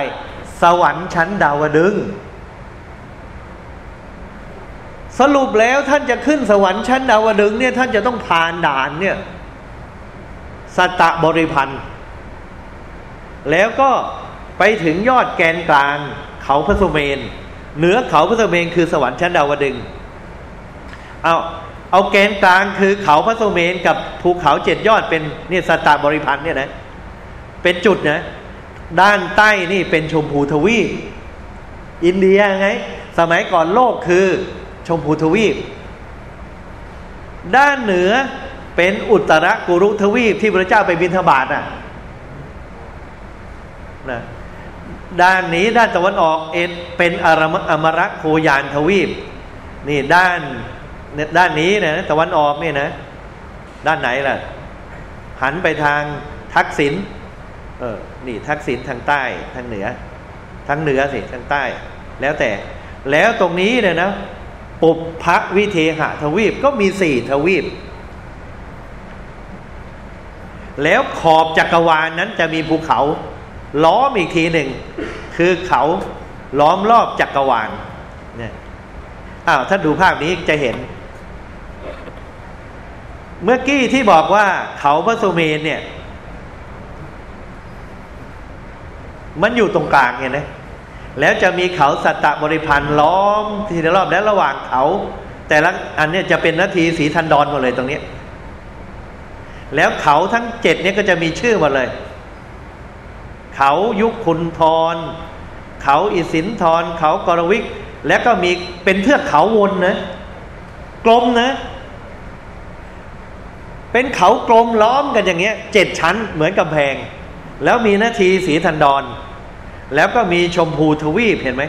สวรรค์ชั้นดาวดึงส รุปแล้วท่านจะขึ้นสวรรค์ชั้นดาวดึงเนี่ยท่านจะต้องผ่านด่านเนี่ยสตะบริพันธ์แล้วก็ไปถึงยอดแกนกลางเขาพระสุเมน เหนือเขาพระสุเมนคือสวรรค์ชั้นดาวดึงเอาเอาแกนกลางคือเขาพระสุเมนกับภูเขาเจ็ดยอดเป็นเนี่ยสตาบริพันธ์เนี่ยนะเป็นจุดนะด้านใต้นี่เป็นชมพูทวีปอินเดียไง สมัยก่อนโลกคือ มพูทวีป ด้านเหนือเป็นอุตรกุรุทวีปที่พระเจ้าไปบิณฑบาตน่ะนะด้านนี้ด้านตะวันออกเอ็นเป็นอารมอมรโคยานทวีป นี่ด้านด้านนี้นะตะวันออกนี่นะ ด้านไหนล่ะ หันไปทางทักษิณเออนี่ทักษิณทางใต้ทางเหนือทางเหนือสิทางใต้ แล้วแต่แล้วตรงนี้เนี่ยนะ ปุพระวิเทหทวีปก็มีสี่ทวีป แล้วขอบจักรวาลนนั้นจะมีภูเขา ล้อมอีกทีหนึ่ง คือเขาล้อมรอบจักรวาลเนี่ยอ้าวถ้าดูภาพนี้จะเห็น เมื่อกี้ที่บอกว่าเขาพระสุเมนเนี่ย มันอยู่ตรงกลางเห็นไหม แล้วจะมีเขาสัตตบริพันธ์ล้อมทีละรอบแล้วระหว่างเขา แต่ละอันเนี้ยจะเป็นนาทีสีทันดอนหมดเลยตรงนี้ แล้วเขาทั้งเจ็ดเนี่ยก็จะมีชื่อหมดเลย เขายุคคุณทรเขาอิสินทรเขากรวิก แล้วก็มีเป็นเทือกเขาวนนะกลมนะ เป็นเขากลมล้อมกันอย่างเงี้ยเจ็ดชั้นเหมือนกำแพง แล้วมีนาทีสีทันดอน แล้วก็มีชมพูทวีปเห็นไหม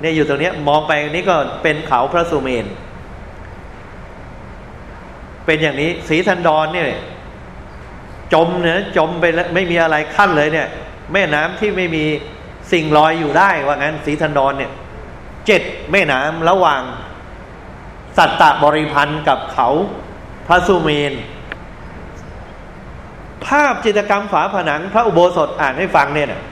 เนี่ยอยู่ตรงนี้มองไปนี้ก็เป็นเขาพระสุเมน เป็นอย่างนี้สีทันดอนเนี่ยจมเนี่ยจมไปแล้วไม่มีอะไรขั้นเลยเนี่ย แม่น้ำที่ไม่มีสิ่งลอยอยู่ได้ว่างั้นสีทันดอนเนี่ยเจ็ดแม่น้ำระหว่าง สัตตบริพันธ์กับเขาพระสุเมน ภาพจิตรกรรมฝาผนังพระอุโบสถอ่านให้ฟังเนี่ยนะ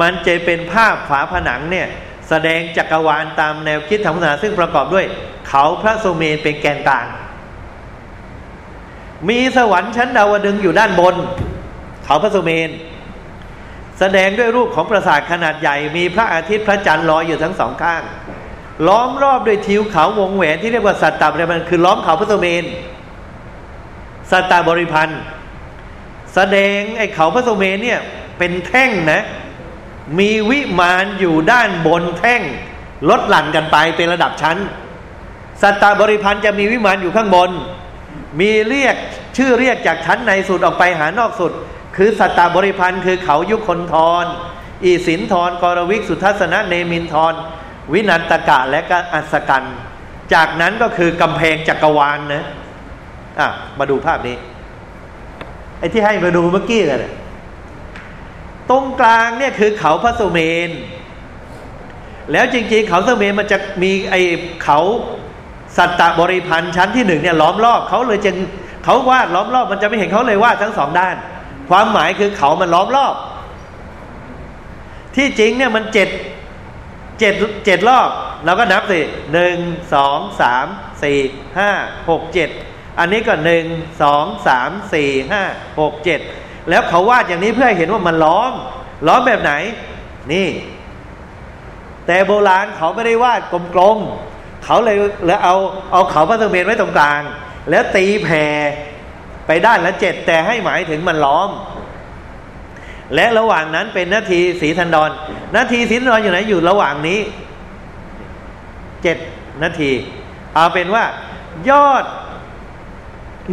มันจะเป็นภาพฝาผนังเนี่ย แสดงจักรวาลตามแนวคิดธรรมศาสตร์ซึ่งประกอบด้วย เขาพระสุเมนเป็นแกนกลาง มีสวรรค์ชั้นดาวดึงอยู่ด้านบน เขาพระสุเมน แสดงด้วยรูปของปราสาทขนาดใหญ่ มีพระอาทิตย์พระจันทร์ลอยอยู่ทั้งสองข้าง ล้อมรอบด้วยทิวเขาวงแหวนที่เรียกว่าสัตตบริพันธ์คือล้อมเขาพระสุเมน สัตตบริพันธ์แสดงไอ้เขาพระสุเมนเนี่ยเป็นแท่งนะ มีวิมานอยู่ด้านบนแท่ง ลดหลั่นกันไปเป็นระดับชั้น สัตตบริพันธ์จะมีวิมานอยู่ข้างบน มีเรียกชื่อเรียกจากชั้นในสุดออกไปหานอกสุด คือสัตตบริพันธ์คือเขายุคนทรอีสินทรกรวิกสุทัศนะเนมินทรวินันตกะและก็อัศกัน จากนั้นก็คือกำแพงจักรวาลนนะอะมาดูภาพนี้ไอ้ที่ให้มาดูเมื่อกี้เลย ตรงกลางเนี่ยคือเขาพระสุเมน แล้วจริงๆ เขาสุเมนมันจะมีไอ้เขาสัตตบริพันธ์ชั้นที่หนึ่งเนี่ยล้อมรอบเขาเลยจึงเขาวาดล้อมรอบ มันจะไม่เห็นเขาเลยวาดทั้งสองด้าน ความหมายคือเขามันล้อมรอบ ที่จริงเนี่ยมันเจ็ดเจ็ดเจ็ดรอบเราก็นับสิหนึ่งสองสามสี่ห้าหกเจ็ดอันนี้ก็หนึ่งสองสามสี่ห้าหกเจ็ด แล้วเขาวาดอย่างนี้เพื่อเห็นว่ามันล้อม ล้อมแบบไหน นี่ แต่โบราณเขาไม่ได้วาดกลมๆเขาเลยแล้วเอาเอาเขาพระสุเมนไว้ตรงกลาง แล้วตีแผ่ไปด้านละเจ็ดแต่ให้หมายถึงมันล้อม และระหว่างนั้นเป็นนาทีสีธันดร นาทีสีธันดรอยู่ไหนอยู่ระหว่างนี้เจ็ดนาที เอาเป็นว่ายอด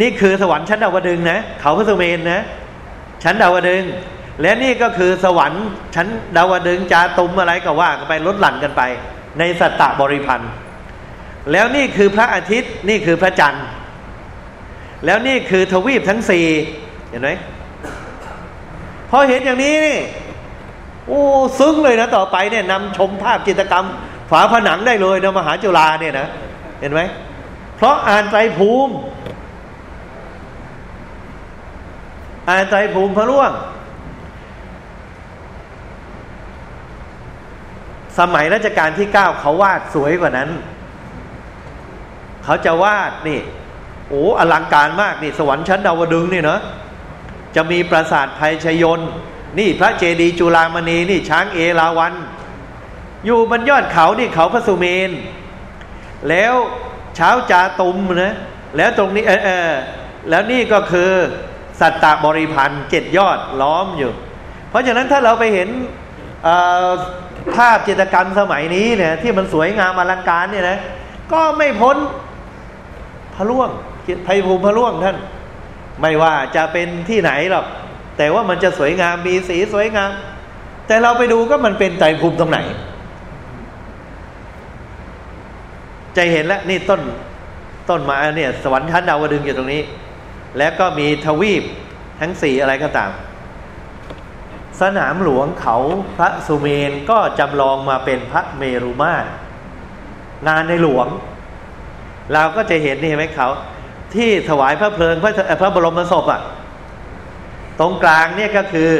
นี่คือสวรรค์ชั้นดาวดึงนะ เขาพระสุเมนนะ ชั้นดาวดึง และนี่ก็คือสวรรค์ชั้นดาวดึงจาตุมอะไรก็ว่ากันไปลดหลั่นกันไป ในสัตตบริพันธ์แล้วนี่คือพระอาทิตย์นี่คือพระจันทร์ แล้วนี่คือทวีปทั้งสี่เห็นไหมพอเห็นอย่างนี้นี่โอ้ซึ้งเลยนะต่อไปเนี่ยนำชมภาพจิตกรรม ฝาผนังได้เลยนะมหาจุฬาเนี่ยนะ เห็นไหมเพราะอ่านใจภูมิ อ่านใจภูมิพระร่วง สมัยรัชกาลที่เก้าเขาวาดสวยกว่านั้น เขาจะวาดนี่ โอ้อลังการมากนี่ สวรรค์ชั้นดาวดึงนี่เนาะจะมีปราสาทภัยชยน นี่พระเจดีย์จุลามณีนี่ช้างเอราวัน อยู่บนยอดเขานี่เขาพระสุเมน แล้วเช้าจาตุมนะแล้วตรงนี้เออเออแล้วนี่ก็คือ สัตตบริพันธ์เจ็ดยอดล้อมอยู่ เพราะฉะนั้นถ้าเราไปเห็นภาพจิตรกรรมสมัยนี้เนี่ยที่มันสวยงามอลังการเนี่ยนะก็ไม่พ้นพระล่วงภัยภูมิพระล่วงท่าน ไม่ว่าจะเป็นที่ไหนหรอกแต่ว่ามันจะสวยงามมีสีสวยงาม แต่เราไปดูก็มันเป็นใจภูมิตรงไหน จะเห็นแล้วนี่ต้นต้นมาเนี่ย สวรรค์ชั้นดาวดึงอยู่ตรงนี้ แล้วก็มีทวีปทั้งสี่อะไรก็ตาม สนามหลวงเขาพระสุเมนก็จำลองมาเป็นพระเมรุมาตรงานในหลวง เราก็จะเห็นนี่เห็นไหมเขาที่ถวายพระเพลิงพระพระบรมศพอะ่ะ ตรงกลางเนี่ยก็คือ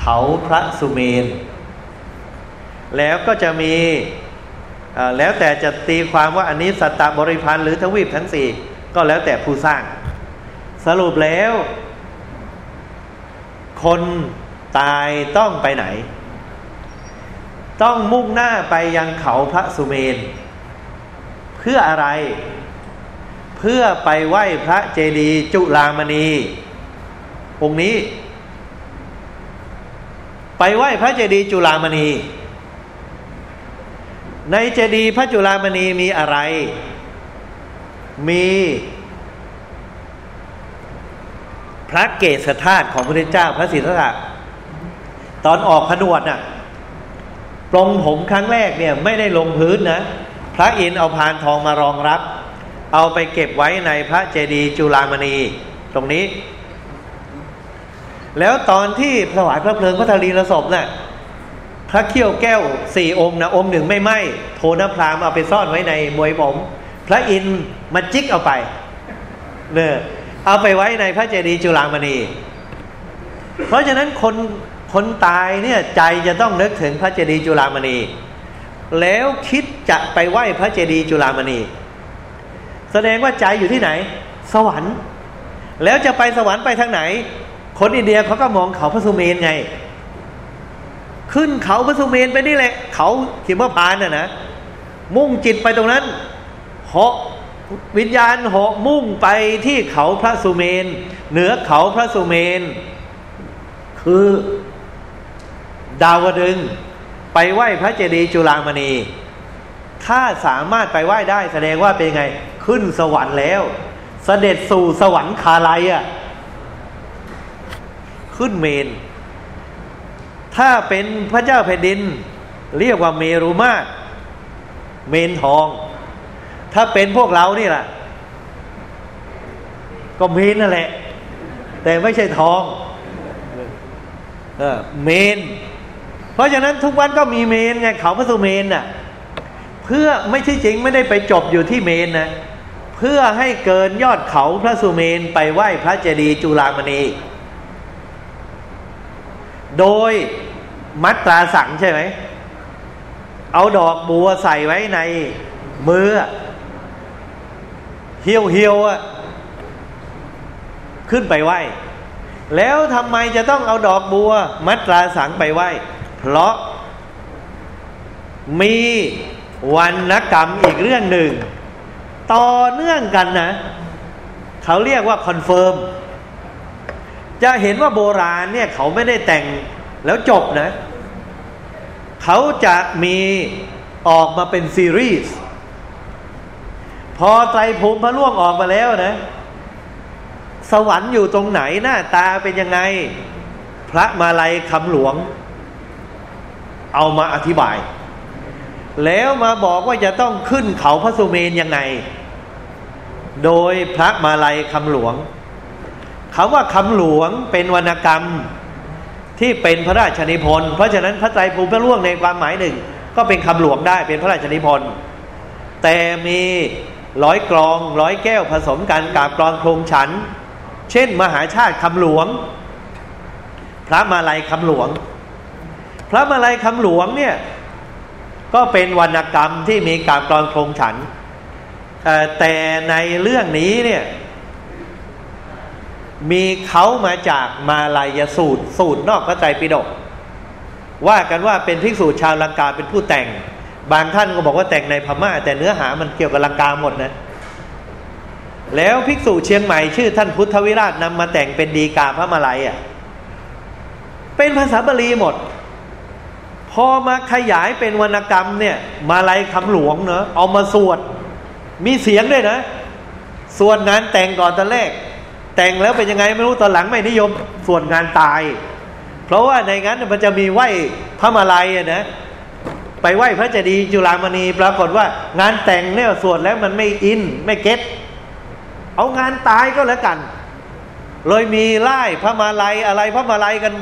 เขาพระสุเมน แล้วก็จะมีแล้วแต่จะตีความว่าอันนี้สัตตบริพันธ์หรือทวีปทั้งสี่ก็แล้วแต่ผู้สร้าง สรุปแล้ว คนตายต้องไปไหน ต้องมุ่งหน้าไปยังเขาพระสุเมน เพื่ออะไร เพื่อไปไหว้พระเจดีย์จุลามณี องค์นี้ ไปไหว้พระเจดีย์จุลามณี ในเจดีย์พระจุลามณีมีอะไร มี พระเกศธาตุของพระพุทธเจ้าพระศิทธะตอนออกผนวดน่ะปลงผมครั้งแรกเนี่ยไม่ได้ลงพื้นนะ พระอินเอาพานทองมารองรับ เอาไปเก็บไว้ในพระเจดีย์จุลามณี ตรงนี้ แล้วตอนที่ถวายพระเพลิงพระธารีรศพนะ่ะพระเขี้ยวแก้วสี่องค์นะองค์หนึ่งไม่ไหม้โทนพรามเอาไปซ่อนไว้ในมวยผม พระอินมาจิกเอาไปเนี่ย เอาไปไว้ในพระเจดีย์จุฬามณี เพราะฉะนั้นคนคนตายเนี่ยใจจะต้องนึกถึงพระเจดีย์จุฬามณี แล้วคิดจะไปไหว้พระเจดีย์จุฬามณี แสดงว่าใจอยู่ที่ไหน สวรรค์ แล้วจะไปสวรรค์ไปทางไหน คนอินเดียเขาก็มองเขาพระสุเมนไง ขึ้นเขาพระสุเมนไปนี่แหละ เขาขิมพานน่ะนะมุ่งจิตไปตรงนั้นเหาะ วิญญาณหาะมุ่งไปที่เขาพระสุเมน เหนือเขาพระสุเมน คือดาวดึง ไปไหว้พระเจดีย์จุฬามณี ถ้าสามารถไปไหว้ได้แสดงว่าเป็นไง ขึ้นสวรรค์แล้วเสด็จสู่สวรรค์คาไลอะ ขึ้นเมน ถ้าเป็นพระเจ้าแผ่นดิน เรียกว่าเมรุมาตเมนทอง ถ้าเป็นพวกเรานี่แหละก็เมนนั่นแหละ แต่ไม่ใช่ทองเออเมน เพราะฉะนั้นทุกวันก็มีเมนไงเขาพระสุเมนน่ะ เพื่อไม่ใช่จริงไม่ได้ไปจบอยู่ที่เมนนะเพื่อให้เกินยอดเขาพระสุเมนไปไหว้พระเจดีย์จุฬามณี โดยมัดตราสังใช่ไหม เอาดอกบัวใส่ไว้ในมือ เฮียวเฮียวอะขึ้นไปไหว้ แล้วทำไมจะต้องเอาดอกบัว มัดตราสังไปไหว้ เพราะมีวรรณกรรมอีกเรื่องหนึ่ง ต่อเนื่องกันนะ เขาเรียกว่า confirm จะเห็นว่าโบราณเนี่ยเขาไม่ได้แต่งแล้วจบนะ เขาจะมีออกมาเป็นซีรีส์ อ้อไตรภูมิพระร่วงออกมาแล้วนะ สวรรค์อยู่ตรงไหนหน้าตาเป็นยังไง พระมาลัยคำหลวง เอามาอธิบาย แล้วมาบอกว่าจะต้องขึ้นเขาพระสุเมนยังไง โดยพระมาลัยคำหลวงคำว่าคำหลวงเป็นวรรณกรรมที่เป็นพระราชนิพนธ์เพราะฉะนั้นพระไตรภูมิพระล่วงในความหมายหนึ่ง ก็เป็นคำหลวงได้เป็นพระราชนิพนธ์แต่มี ร้อยกรองร้อยแก้วผสมกันกาบกรองโครงฉัน เช่น มหาชาติคำหลวง พระมาลัยคำหลวง พระมาลัยคำหลวงเนี่ยก็เป็นวรรณกรรมที่มีกาบกรองโครงฉัน แต่ในเรื่องนี้เนี่ยมีเขามาจากมาลายสูตร สูตรนอกพระไตรปิฎกว่ากันว่าเป็นภิกษุชาวลังกาเป็นผู้แต่ง บางท่านก็บอกว่าแต่งในพม่า แต่เนื้อหามันเกี่ยวกับลังกาหมดนะ แล้วภิกษุเชียงใหม่ชื่อท่านพุทธวิราชนำมาแต่งเป็นดีกาพระมาลัยอะ เป็นภาษาบาลีหมด พอมาขยายเป็นวรรณกรรมเนี่ย มาลัยคำหลวงเนอะเอามาสวด มีเสียงด้วยนะสวดงานแต่งก่อนตอนแรก แต่งแล้วเป็นยังไงไม่รู้ตอนหลังไม่นิยมส่วนงานตาย เพราะว่าในงั้นมันจะมีไหวพระมาลัยนะ ไปไหว้พระเจดีย์จุฬามณีปรากฏว่างานแต่งเนี่ยสวดแล้วมันไม่อินไม่เก็ตเอางานตายก็แล้วกัน เลยมีไล่พระมาลัยอะไรพระมาลัยกัน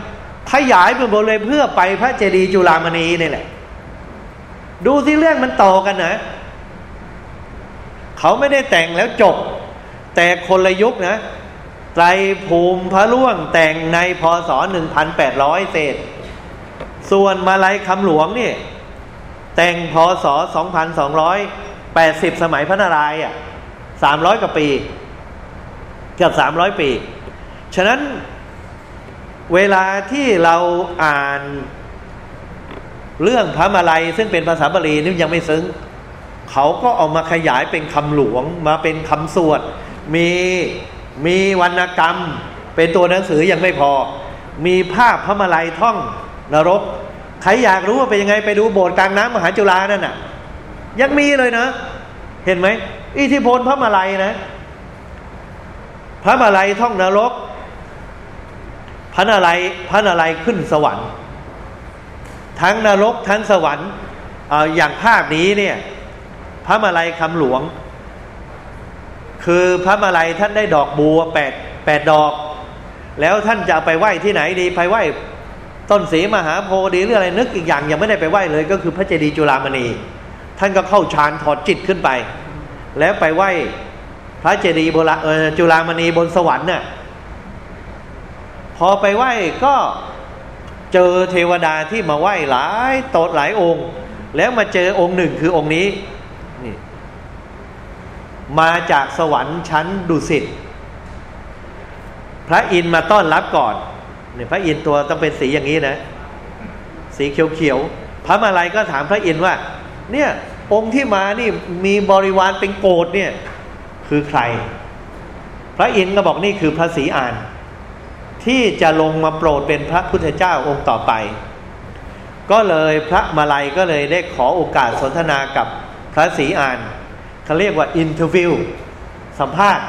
ขยายไปหมดเลยเพื่อไปพระเจดีย์จุฬามณีนี่แหละ ดูที่เรื่องมันต่อกันนะเขาไม่ได้แต่งแล้วจบ แต่คนละยุคนะไตรภูมิพระล่วงแต่งในพศหนึ่งพันแปดร้อยเศษ ส่วนมาลัยคำหลวงนี่ แต่งพศสองพันสมัยพระนารายณ์อะสามร้อยกว่าปี เกือบสามร้อยปี ฉะนั้นเวลาที่เราอ่านเรื่องพระมาลัย ซึ่งเป็นภาษาบาลีนี่ยังไม่ซึ้ง เขาก็เอามาขยายเป็นคำหลวงมาเป็นคำสวด มีมีวรรณกรรม เป็นตัวหนังสือยังไม่พอ มีภาพพระมาลัยท่องนรก ใครอยากรู้ว่าเป็นยังไงไปดูโบสถ์กลางน้ำมหาจุฬานั่นน่ะ ยังมีเลยนะ เห็นไหมอิทธิพลพระมาลัยนะ พระมาลัยท่องนรก พระนาลัยพระนาลัยขึ้นสวรรค์ ทั้งนรกทั้งสวรรค์อย่างภาพนี้เนี่ย พระมาลัยคำหลวง คือพระมาลัยท่านได้ดอกบัวแปดแปดดอก แล้วท่านจะไปไหว้ที่ไหนดีไปไหว้ ต้นสีมหาโพดีหรืออะไรนึกอีกอย่างยังไม่ได้ไปไหว้เลย ก็คือพระเจดีย์จุฬามณี ท่านก็เข้าฌานถอดจิตขึ้นไป แล้วไปไหว้พระเจดีย์โบราจุฬามณีบนสวรรค์น่ะพอไปไหว้ก็เจอเทวดาที่มาไหว้หลายโตดหลายองค์ แล้วมาเจอองค์หนึ่งคือองค์นี้นี่มาจากสวรรค์ชั้นดุสิตพระอินทร์มาต้อนรับก่อน เนี่ยพระอินทร์ตัวต้องเป็นสีอย่างนี้นะ สีเขียวๆพระมาลัยก็ถามพระอินทร์ว่า เนี่ย องค์ที่มานี่มีบริวารเป็นโกดเนี่ย คือใคร พระอินทร์ก็บอกนี่คือพระศรีอาน ที่จะลงมาโปรดเป็นพระพุทธเจ้าองค์ต่อไป ก็เลยพระมาลัยก็เลยได้ขอโอกาสสนทนากับพระศรีอาริย์เขาเรียกว่า interview สัมภาษณ์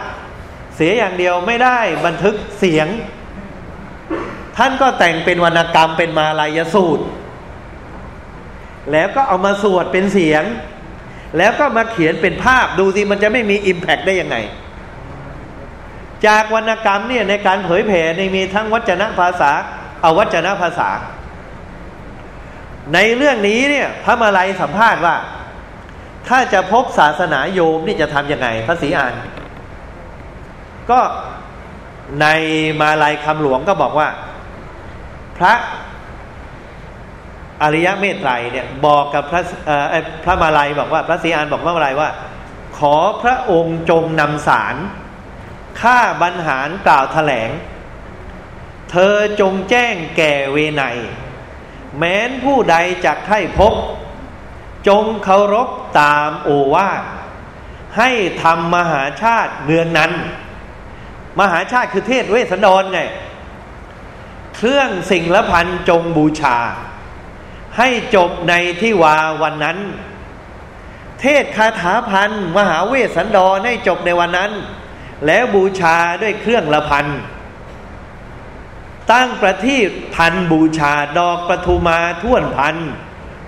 เสียอย่างเดียวไม่ได้บันทึกเสียง ท่านก็แต่งเป็นวรรณกรรมเป็นมาลัยสูตร แล้วก็เอามาสวดเป็นเสียง แล้วก็มาเขียนเป็นภาพดูสิมันจะไม่มี impact ได้ยังไง จากวรรณกรรมเนี่ยในการเผยแผ่ในมีทั้งวัจนภาษาเอาวัจนภาษา ในเรื่องนี้เนี่ยพระมาลัยสัมภาษณ์ว่า ถ้าจะพบศาสนาโยมนี่จะทำยังไงพระศรีอาน ก็ในมาลายคำหลวงก็บอกว่า พระอริยะเมตไตรเนี่ยบอกกับพระพระมาลัยบอกว่า พระศรีอานบอกพระมาลัยว่า ขอพระองค์จงนำสารข้าบรรหารกล่าวแถลง เธอจงแจ้งแก่เวไนแม้นผู้ใดจักให้พบ จงเคารพตามโอวาทให้ทำมหาชาติเมืองนั้น มหาชาติคือเทศเวสันดรไง เครื่องสิ่งละพันจงบูชา ให้จบในที่วาวันนั้น เทศคาถาพันมหาเวสสันดรให้จบในวันนั้น แล้วบูชาด้วยเครื่องละพันตั้งประทีปพันบูชาดอกประทุมาท่วนพัน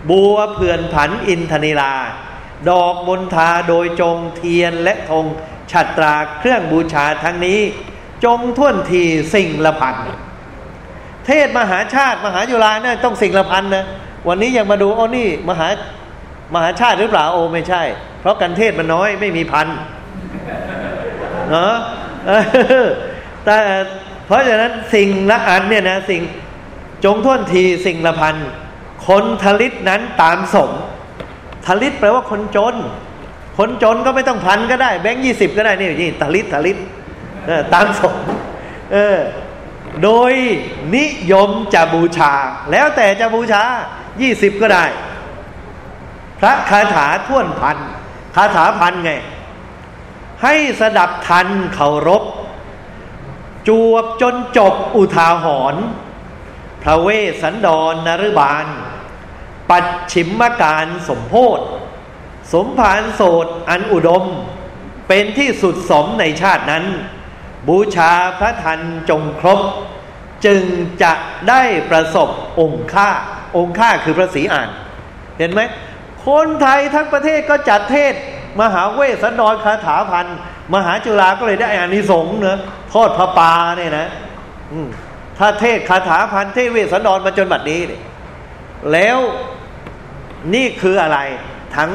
บัวเผื่อนผันอินทนิลา ดอกมณฑาโดยจงเทียนและธงฉัตราเครื่องบูชาทั้งนี้ จงท่วนทีสิ่งละพัน เทศมหาชาติ มหาจุฬาเนี่ยต้องสิ่งละพันนะวันนี้ยังมาดูโอ้นี่มหามหาชาติหรือเปล่าโอ้ไม่ใช่ เพราะกันเทศมันน้อยไม่มีพันเนาะแต่เพราะฉะนั้นสิ่งละอันเนี่ยนะสิ่งจงท่วนทีสิ่งละพันคนทลิตนั้นตามสมทลิตแปลว่าคนจน คนจนก็ไม่ต้องพันก็ได้ แบงค์ยี่สิบก็ได้นี่นี่ทลิตทลิตตามสม เออ โดยนิยมจะบูชา แล้วแต่จะบูชายี่สิบก็ได้ พระคาถาท่วนพันคาถาพันไง ให้สดับทันเคารพจวบจนจบอุทาหรณ์พระเวสสันดรนรบาล ปัดฉิมมการสมโพธสมภารโสดอันอุดม เป็นที่สุดสมในชาตินั้น บูชาพระทันจงครบ จึงจะได้ประสบองค์ค่า องค์ค่าคือพระศรีอ่าน เห็นไหมคนไทยทั้งประเทศก็จัดเทศ มหาเวสสันดรคาถาพันมหาจุฬาก็เลยได้อานิสงส์เนอะทอดพระปาเนี่ยนะถ้าเทศคาถาพันเทศเวสนดรมาจนบัดนี้เนี่ยแล้วนี่คืออะไร ทั้ง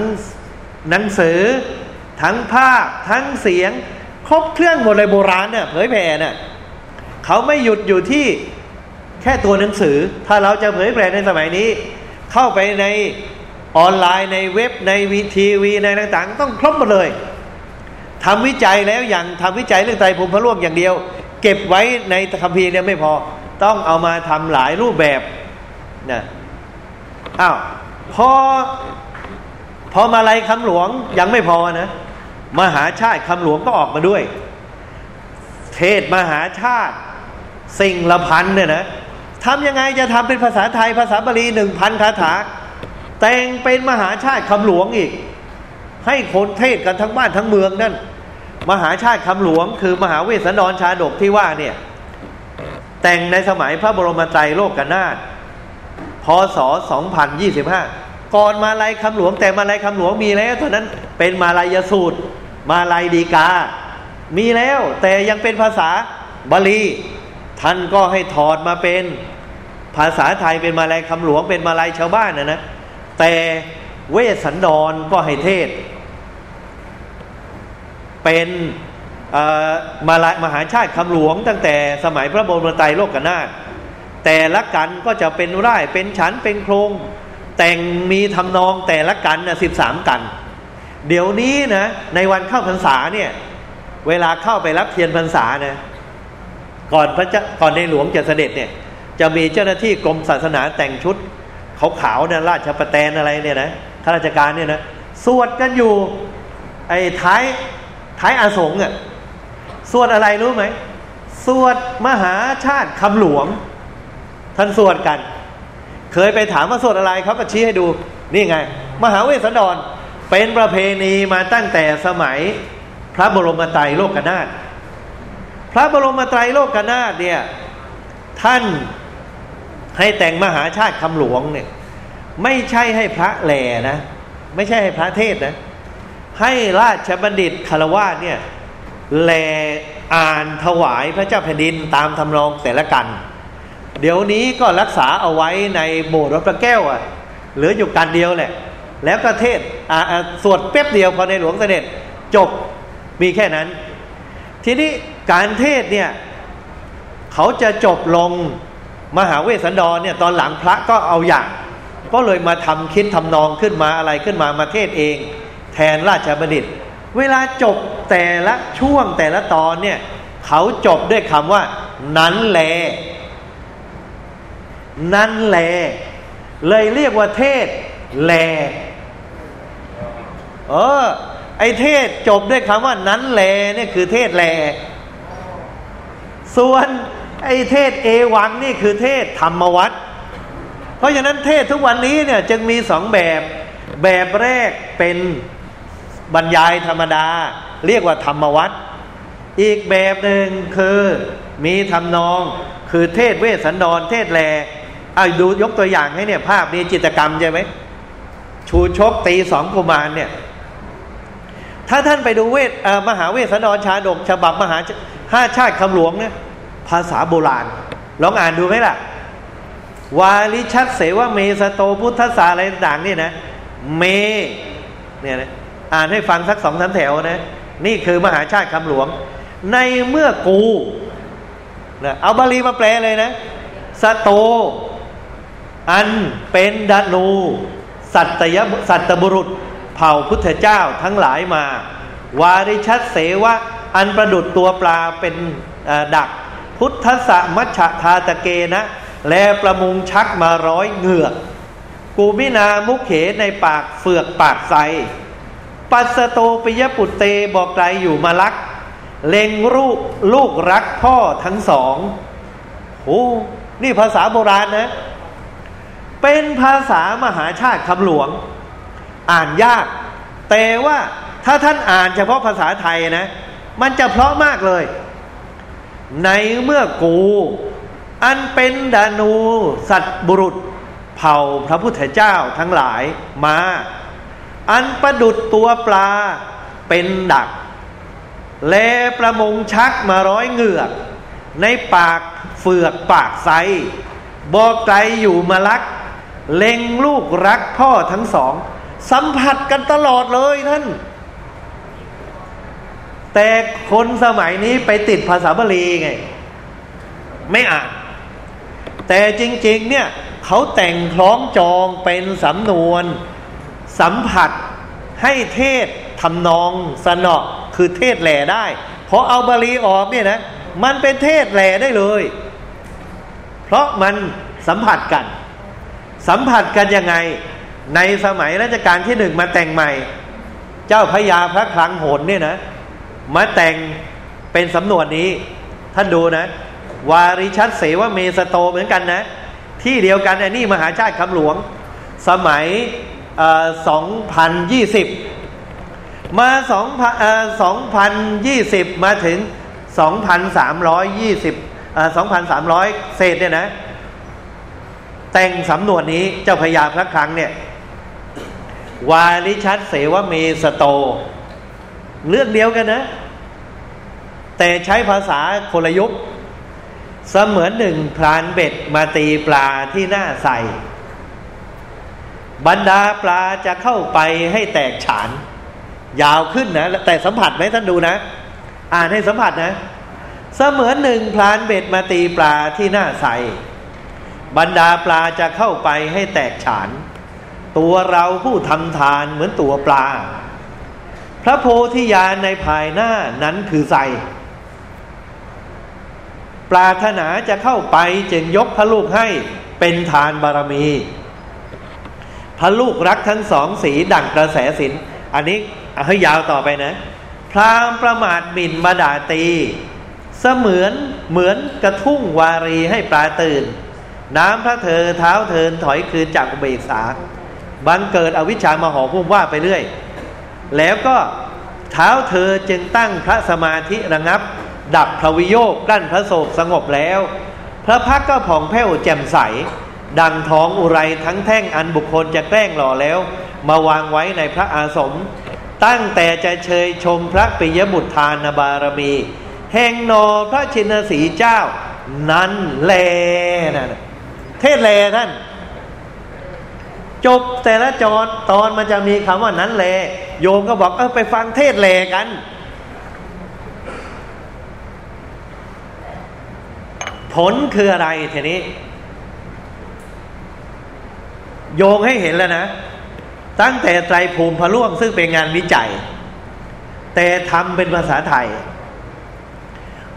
หนังสือ ทั้งภาพทั้งเสียง ครบเครื่องหมดเลยโบราณเนี่ยเผยแผ่เนี่ยเขาไม่หยุดอยู่ที่แค่ตัวหนังสือ ถ้าเราจะเผยแผ่ในสมัยนี้ เข้าไปในออนไลน์ในเว็บในวีทีวีในต่างๆ ต้องครบหมดเลยทำวิจัยแล้วอย่างทำวิจัยเรื่องไตรภูมิพระร่วมอย่างเดียว เก็บไว้ในคัมภีร์เนี่ยไม่พอต้องเอามาทำหลายรูปแบบนะอ้าวพอพอมาลัยคำหลวงยังไม่พอนะ มหาชาติคำหลวงก็ออกมาด้วย เทศมหาชาติ สิ่งละพันเนี่ยนะทำยังไงจะทำเป็นภาษาไทยภาษาบาลีหนึ่งพันคาถา แต่งเป็นมหาชาติคำหลวงอีก ให้คนเทศกันทั้งบ้านทั้งเมืองนั่น มหาชาติคำหลวง คือมหาเวสสันดรชาดกที่ว่าเนี่ย แต่งในสมัยพระบรมไตรโลกนาถพศ 2025 ก่อนมาลายคำหลวง แต่มาลายคำหลวงมีแล้วเท่านั้นเป็นมาลายสูตร มาลายดีกา มีแล้วแต่ยังเป็นภาษาบาลี ท่านก็ให้ถอดมาเป็นภาษาไทยเป็นมาลายคำหลวงเป็นมาลายชาวบ้านนะนะแต่เวสสันดรก็ให้เทศ เป็นมาลายมหาชาติคำหลวง ตั้งแต่สมัยพระบรมไตรโลกนาถแต่ละกันก็จะเป็นร่ายเป็นฉันเป็นโครง แต่งมีทำนองแต่ละกันนะสิบสามกัน เดี๋ยวนี้นะในวันเข้าพรรษาเนี่ย เวลาเข้าไปรับเทียนพรรษานะก่อนพระเจ้าก่อนในหลวงจะเสด็จเนี่ย จะมีเจ้าหน้าที่กรมศาสนาแต่งชุดขาวๆเนี่ยราชประแตนอะไรเนี่ยนะข้าราชการเนี่ยนะสวดกันอยู่ ไอ้ท้ายท้ายอาสงอะสวดอะไรรู้ไหมสวดมหาชาติคำหลวง ท่านสวดกัน เคยไปถามว่าสวดอะไรเขาก็ชี้ให้ดู นี่ไง มหาเวสสันดร เป็นประเพณีมาตั้งแต่สมัยพระบรมไตรโลกนาถพระบรมไตรโลกนาถเนี่ยท่านให้แต่งมหาชาติคำหลวงเนี่ยไม่ใช่ให้พระแหล่นะ ไม่ใช่ให้พระเทศนะ ให้ราชบัณฑิตคารวะเนี่ยแหลอ่านถวายพระเจ้าแผ่นดินตามทำนองแต่ละกัน เดี๋ยวนี้ก็รักษาเอาไว้ในโบสถ์วัดพระแก้วอะ่ะเหลืออยู่กันเดียวแหละ แล้วก็เทศสวดเป๊บเดียวพอในหลวงเสด็จจบมีแค่นั้น ทีนี้การเทศเนี่ยเขาจะจบลงมหาเวสสันดรเนี่ยตอนหลังพระก็เอาอย่าง ก็เลยมาทำคิดทำนองขึ้นมาอะไรขึ้นมามาเทศเอง แทนราชบัณฑิต เวลาจบแต่ละช่วงแต่ละตอนเนี่ยเขาจบด้วยคำว่า นั้นแล นั้นแล เลยเรียกว่าเทศแล เออ ไอเทศจบด้วยคำว่านั้นแลเนี่ยคือเทศแล ส่วนไอเทศเอวังนี่คือเทศธรรมวัตรเพราะฉะนั้นเทศทุกวันนี้เนี่ยจึงมีสองแบบแบบแรกเป็นบรรยายธรรมดา เรียกว่าธรรมวัตรอีกแบบหนึ่งคือมีทำนองคือเทศเวสสันดรเทศแลเอาดูยกตัวอย่างให้เนี่ยภาพนี้จิตกรรมใช่ไหมชูชกตีสองกุมารเนี่ย ถ้าท่านไปดูเวทมหาเวสสันดรชาดกฉบับมหาห้าชาติคำหลวงเนี่ยภาษาโบราณ ลองอ่านดูไหมล่ะ วาลิชัดเสวเมสโตพุทธศาอะไรต่างนี่นะ เมเนี่ยนะอ่านให้ฟังสักสองสามแถวนะ นี่คือมหาชาติคำหลวง ในเมื่อกูนะเอาบาลีมาแปลเลยนะสโต อันเป็นดานู สัตยสัตบุรุษ เผ่าพุทธเจ้าทั้งหลายมา วาริชัดเสวะ อันประดุดตัวปลาเป็นดัก พุทธสมัชทาตะเกนะ แลประมุงชักมาร้อยเหงือกกูมินามุขเขในปากเฟือกปากใส ปัสโตปิยปุตเตบอกไกลอยู่มาลัก เล็งรูปลูกรักพ่อทั้งสองโอ้นี่ภาษาโบราณนะ เป็นภาษามหาชาติคำหลวง อ่านยาก แต่ว่าถ้าท่านอ่านเฉพาะภาษาไทยนะ มันจะเพราะมากเลย ในเมื่อกู อันเป็นดานู สัตบุรุษ เผ่าพระพุทธเจ้าทั้งหลายมา อันประดุดตัวปลาเป็นดัก แลประมงชักมาร้อยเหงือก ในปากเฟือกปากไซบอกไกลอยู่มาลัก เล็งลูกรักพ่อทั้งสอง สัมผัสกันตลอดเลยท่าน แต่คนสมัยนี้ไปติดภาษาบาลีไง ไม่อ่าน แต่จริง ๆ เนี่ยเขาแต่งคล้องจองเป็นสำนวน สัมผัสให้เทศทำนองสนอคือเทศแหล่ได้พอเอาบาลีออกเนี่ยนะมันเป็นเทศแหล่ได้เลย เพราะมันสัมผัสกัน สัมผัสกันยังไง ในสมัยรัชกาลที่หนึ่งมาแต่งใหม่ เจ้าพญาพระคลังโหนเนี่ยนะ มาแต่งเป็นสำนวนนี้ ท่านดูนะ วาริชัดเสวเมสโตเหมือนกันนะ ที่เดียวกันอันนี้มหาชาติคำหลวง สมัยสองพันยี่สิบมาสองสองพันยี่สิบมาถึงสองพันสามร้อยยี่สิบสองพันสามร้อยเศษเนี่ยนะ แต่งสำนวนนี้เจ้าพญาพระครั้งเนี่ย วาริชัดเสวเมสโต เรื่องเดียวกันนะ แต่ใช้ภาษาคนละยุคเสมือนหนึ่งพรานเบ็ดมาตีปลาที่หน้าใสบรรดาปลาจะเข้าไปให้แตกฉาน ยาวขึ้นนะ แต่สัมผัสไหมท่านดูนะ อ่านให้สัมผัสนะเสมือนหนึ่งพรานเบ็ดมาตีปลาที่หน้าใสบรรดาปลาจะเข้าไปให้แตกฉาน ตัวเราผู้ทำทานเหมือนตัวปลา พระโพธิญาณในภายหน้านั้นคือใสปรารถนาจะเข้าไปจึงยกพระลูกให้เป็นทานบารมี พระลูกรักทั้งสองสีดั่งกระแสสิน อันนี้ให้ยาวต่อไปนะ พรามประมาทบินมาด่าตี เสมือนเหมือนกระทุ่งวารีให้ปลาตื่น น้ำพระเธอเท้าเทินถอยคืนจากเบกษา บังเกิดอวิชชามาห่อพุ่มว่าไปเรื่อย แล้วก็เท้าเธอจึงตั้งพระสมาธิระงับ ดับพระวิโยกกั้นพระโศกสงบแล้ว พระพักก็ผ่องแผ้วแจ่มใส ดังท้องอุไรทั้งแท่งอันบุคคลจะแกล้งหล่อแล้ว มาวางไว้ในพระอาสม ตั้งแต่จะเชยชมพระปิยบุตรทานบารมี แห่งนอพระชินสีเจ้า นั้นแลนะเทศแลท่าน จบแต่ละจอนตอนมันจะมีคำว่านั้นแลโยมก็บอกเออไปฟังเทศแลกัน ผลคืออะไรทีนี้ โยงให้เห็นแล้วนะ ตั้งแต่ไตรภูมิพระล่วงซึ่งเป็นงานวิจัย แต่ทำเป็นภาษาไทย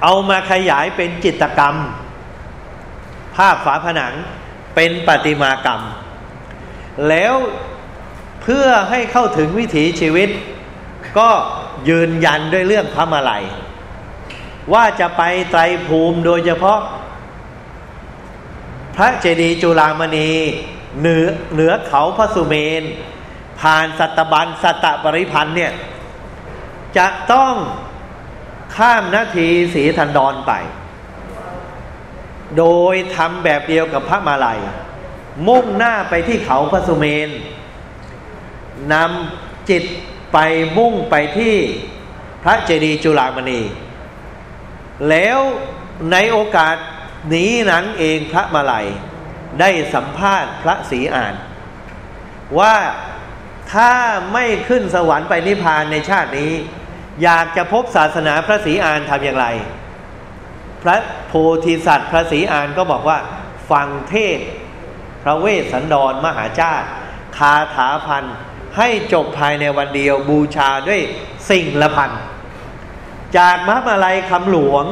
เอามาขยายเป็นจิตกรรม ภาพฝาผนังเป็นปฏิมากรรม แล้วเพื่อให้เข้าถึงวิถีชีวิต ก็ยืนยันด้วยเรื่องพระมาลัย ว่าจะไปไตรภูมิโดยเฉพาะ พระเจดีย์จุฬามณีเหนือเหนือเขาพระสุเมน ผ่านสัตบันสัตปริพันธ์เนี่ย จะต้องข้ามนาทีสีทันดอนไป โดยทำแบบเดียวกับพระมาลัย มุ่งหน้าไปที่เขาพระสุเมนนำจิตไปมุ่งไปที่พระเจดีย์จุฬามณี แล้วในโอกาสนี้นั้นเองพระมาลัย ได้สัมภาษณ์พระศรีอาน ว่าถ้าไม่ขึ้นสวรรค์ไปนิพพานในชาตินี้ อยากจะพบศาสนาพระศรีอานทำอย่างไร พระโพธิสัตว์พระศรีอานก็บอกว่า ฟังเทศ พระเวสสันดรมหาชาติคาถาพันให้จบภายในวันเดียวบูชาด้วยสิ่งละพัน จากมหามาลัยคำหลวง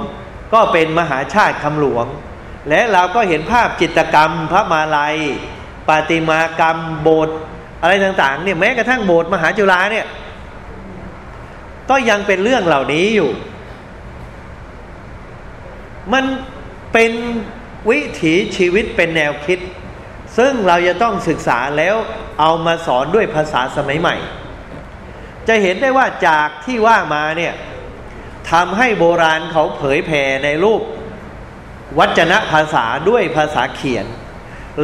ก็เป็นมหาชาติคำหลวง และเราก็เห็นภาพจิตกรรมพระมาลัยปฏิมากรรมโบสถ์อะไรต่างๆเนี่ยแม้กระทั่งโบสถ์มหาจุฬาเนี่ยก็ยังเป็นเรื่องเหล่านี้อยู่ มันเป็นวิถีชีวิตเป็นแนวคิด ซึ่งเราจะต้องศึกษาแล้วเอามาสอนด้วยภาษาสมัยใหม่ จะเห็นได้ว่าจากที่ว่ามาเนี่ยทำให้โบราณเขาเผยแผ่ในรูป วัจนะภาษาด้วยภาษาเขียน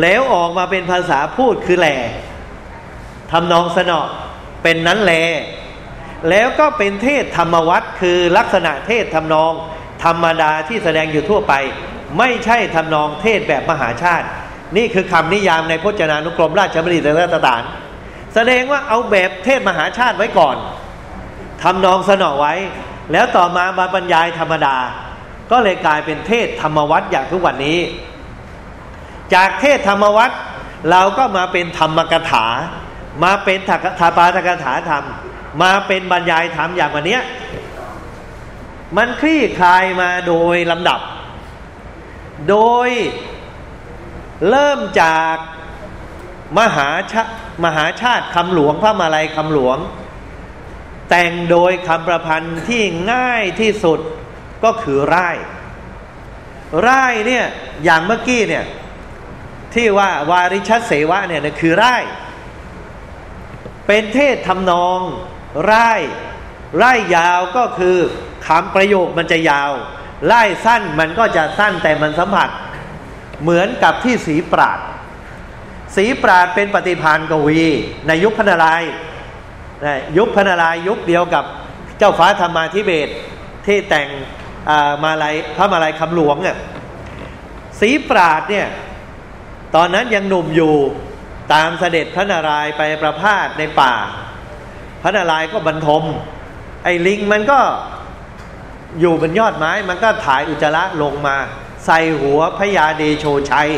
แล้วออกมาเป็นภาษาพูดคือแหลทำนองสนอเป็นนั้นแล แล้วก็เป็นเทศธรรมวัตรคือลักษณะเทศทำนอง ธรรมดาที่แสดงอยู่ทั่วไป ไม่ใช่ทำนองเทศแบบมหาชาติ นี่คือคำนิยามในพจนานุกรมราชบัณฑิตยสถาน แสดงว่าเอาแบบเทศมหาชาติไว้ก่อนทำนองสนอไว้ แล้วต่อมามาบรรยายธรรมดา ก็เลยกลายเป็นเทศธรรมวัตอย่างทุกวันนี้ จากเทศธรรมวัตเราก็มาเป็นธรรมกถา มาเป็นถักถาปาทกถาธรรม มาเป็นบรรยายธรรมอย่างวันนี้มันคลี่คลายมาโดยลำดับ โดย เริ่มจากมหาชามหาชาติคำหลวงพระมาลัยคำหลวง แต่งโดยคำประพันธ์ที่ง่ายที่สุดก็คือไร่ายร่เนี่ยอย่างเมื่อกี้เนี่ยที่ว่าวาริชเสวะเนี่ยคือไร่ เป็นเทศทำนอง ไร่ายร่ยาวก็คือคำประโยคมันจะยาวไล่สั้นมันก็จะสั้นแต่มันสัมผัส เหมือนกับที่สีปราดสีปราดเป็นปฏิพานกวี ในยุคพนารายยุคพนารายยุคเดียวกับเจ้าฟ้าธรรมาธิเบศที่แต่งมาลายพระมาลายคำหลวงเนี่ยสีปราดเนี่ยตอนนั้นยังหนุ่มอยู่ตามเสด็จพระนารายไปประพาสในป่า พระนารายก็บรรทม ไอ้ลิงมันก็อยู่บนยอดไม้มันก็ถ่ายอุจจาระลงมา ใส่หัวพญาเดโชชัย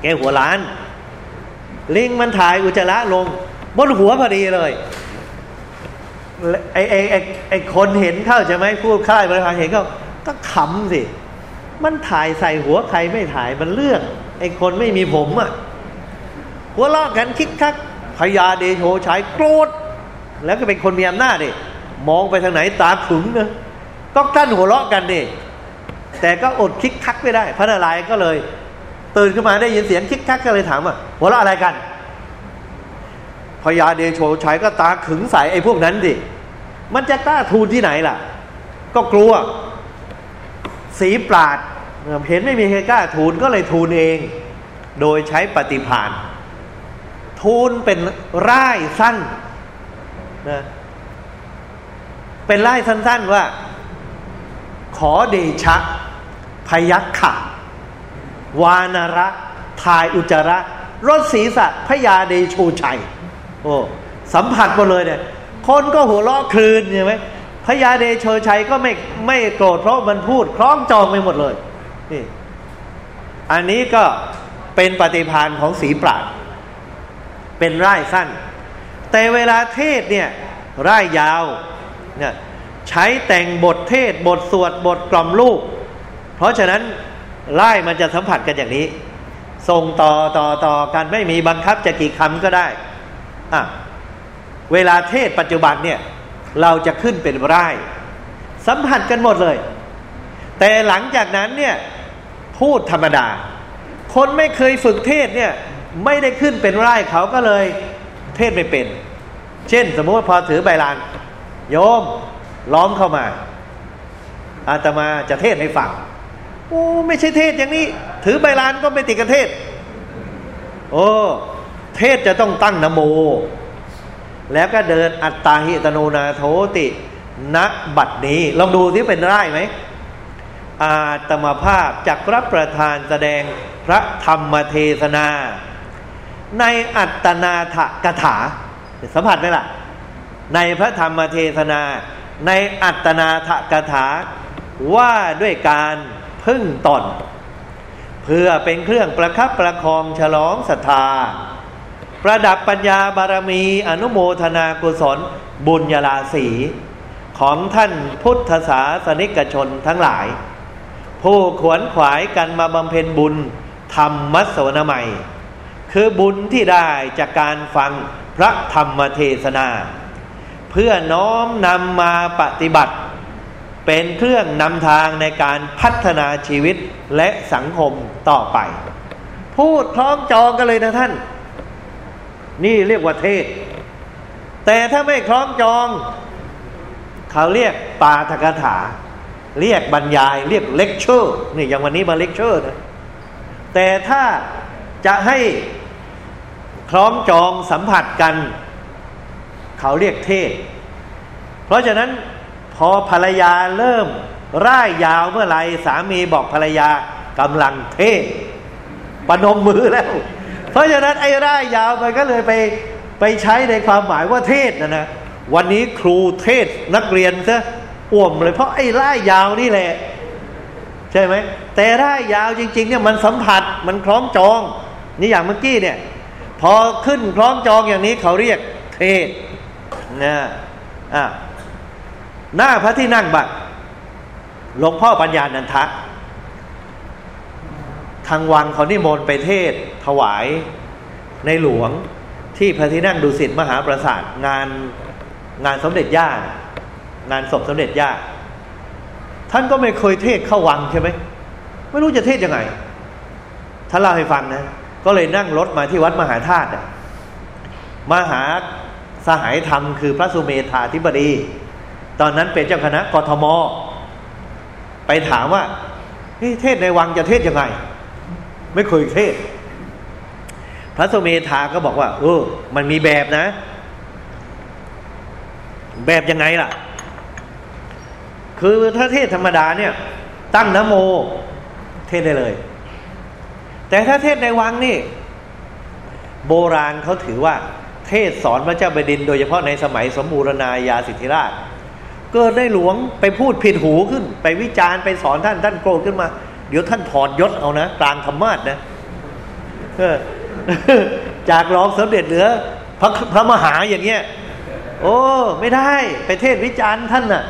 แกหัวล้าน ลิงมันถ่ายอุจจาระลง บนหัวพอดีเลยไอ้ไอ้ไอ้ไอ้คนเห็นเข้าใช่ไหมผู้ค่ายบริหารเห็นเขาก็ขำสิ มันถ่ายใส่หัวใครไม่ถ่ายมันเลือก ไอ้คนไม่มีผมอะ่ะหัวลอกกันคิกคักพญาเดโชชัยโกรธแล้วก็เป็นคนมีอำนาจดิมองไปทางไหนตาขึงนะก็กั้นหัวเราะกันดิ แต่ก็อดคิกคักไม่ได้ พระนารายณ์ก็เลย ตื่นขึ้นมาได้ยินเสียงคิกคักก็เลยถามว่าหัวเราะอะไรกันพญาเดโชชัยก็ตาขึงใส่ไอ้พวกนั้นดิมันจะกล้าทูลที่ไหนล่ะ ก็กลัว สีปราดเห็นไม่มีใครกล้าทูลก็เลยทูลเอง โดยใช้ปฏิพานทูลเป็นร่ายสั้นนะเป็นร่ายสั้นๆว่า ขอเดชะ พยัคฆะ วานระถ่ายอุจจาระรดศีรษะพญาเดโชชัย โอ้สัมผัสหมดเลยเนี่ย คนก็หัวเราะครืนใช่ไหมพญาเดโชชัยก็ไม่ไม่โกรธเพราะมันพูดคล้องจองไปหมดเลยนี่อันนี้ก็เป็นปฏิพานของสีปราดเป็นร่ายสั้น แต่เวลาเทศเนี่ยร่ายยาวเนี่ย ใช้แต่งบทเทศบทสวดบทกล่อมลูก เพราะฉะนั้นไล่มันจะสัมผัสกันอย่างนี้ ส่งต่อต่อต่อกันไม่มีบังคับจะกี่คำก็ได้อะเวลาเทศปัจจุบันเนี่ยเราจะขึ้นเป็นไร่สัมผัสกันหมดเลย แต่หลังจากนั้นเนี่ยพูดธรรมดา คนไม่เคยฝึกเทศเนี่ยไม่ได้ขึ้นเป็นไร่เขาก็เลยเทศไม่เป็น เช่น สมมติพอถือใบลานโยม ล้อมเข้ามา อาตมาจะเทศให้ฟังโอ้ไม่ใช่เทศอย่างนี้ ถือใบลานก็ไม่ติดกันเทศ โอ้เทศจะต้องตั้งนโม แล้วก็เดินอัตตาหิตโนนาโทติณบัดนี้ ลองดูที่เป็นได้ไหมอาตมาภาพจากรับประทานแสดงพระธรรมเทศนา ในอัตนาถกถาสัมผัสไหมล่ะ ในพระธรรมเทศนา ในอัตนาถกถาว่าด้วยการพึ่งตน เพื่อเป็นเครื่องประคับประคองฉลองศรัทธา ประดับปัญญาบารมีอนุโมทนากุศลบุญญาลาสีของท่านพุทธศาสนิกชนทั้งหลาย ผู้ขวนขวายกันมาบำเพ็ญบุญธรรมมัสวนาใหม่ คือบุญที่ได้จากการฟังพระธรรมเทศนา พื่อน้อมนำมาปฏิบัติ เป็นเครื่องนำทางในการพัฒนาชีวิตและสังคมต่อไป พูดคล้องจองกันเลยนะท่าน นี่เรียกว่าเทศน์ แต่ถ้าไม่คล้องจอง เขาเรียกปาฐกถา เรียกบรรยาย เรียกเลคเชอร์นี่อย่างวันนี้มาเลคเชอร์นะแต่ถ้าจะให้คล้องจองสัมผัสกัน เขาเรียกเทศน์ เพราะฉะนั้นพอภรรยาเริ่มร่ายยาวเมื่อไรสามีบอกภรรยากำลังเทศปนมมือแล้ว เพราะฉะนั้นไอ้ร่ายยาวมันก็เลยไปไปใช้ในความหมายว่าเทศนะนะวันนี้ครูเทศนักเรียนซะอ่วมเลยเพราะไอ้ร่ายยาวนี่แหละ ใช่ไหมแต่ร่ายยาวจริง ๆ เนี่ยมันสัมผัสมันคล้องจอง นี่อย่างเมื่อกี้เนี่ย พอขึ้นคล้องจองอย่างนี้เขาเรียกเทศ นะอะหน้าพระที่นั่งบัตรหลวงพ่อปัญญานันทะทางวังเขานิมนต์ไปเทศถวายในหลวงที่พระที่นั่งดุสิตมหาปราสาทงานงานสมเด็จย่างานศพสมเด็จย่าท่านก็ไม่เคยเทศเข้าวังใช่ไหมไม่รู้จะเทศยังไงท่านเล่าให้ฟังนะ ก็เลยนั่งรถมาที่วัดมหาธาตุมาหา สหายธรรมคือพระสุเมธาธิบดี ตอนนั้นเป็นเจ้าคณะกทม ไปถามว่าเทศในวังจะเทศยังไง ไม่เคยเทศ พระสุเมธาก็บอกว่า เออ มันมีแบบนะ แบบยังไงล่ะ คือถ้าเทศธรรมดาเนี่ย ตั้งนโม เทศได้เลย แต่ถ้าเทศในวังนี่ โบราณเขาถือว่า เทศสอนพระเจ้าแผ่นดิน โดยเฉพาะในสมัยสมบูรณาญาสิทธิราช เกิดได้หลวงไปพูดผิดหูขึ้น ไปวิจารณ์ไปสอนท่านท่านโกรธขึ้นมา เดี๋ยวท่านถอดยศเอานะกลางธรรมาสนะจากรองสมเด็จเหลือพระพระมหาอย่างเงี้ย โอ้ ไม่ได้ไปเทศวิจารณ์ท่านน่ะ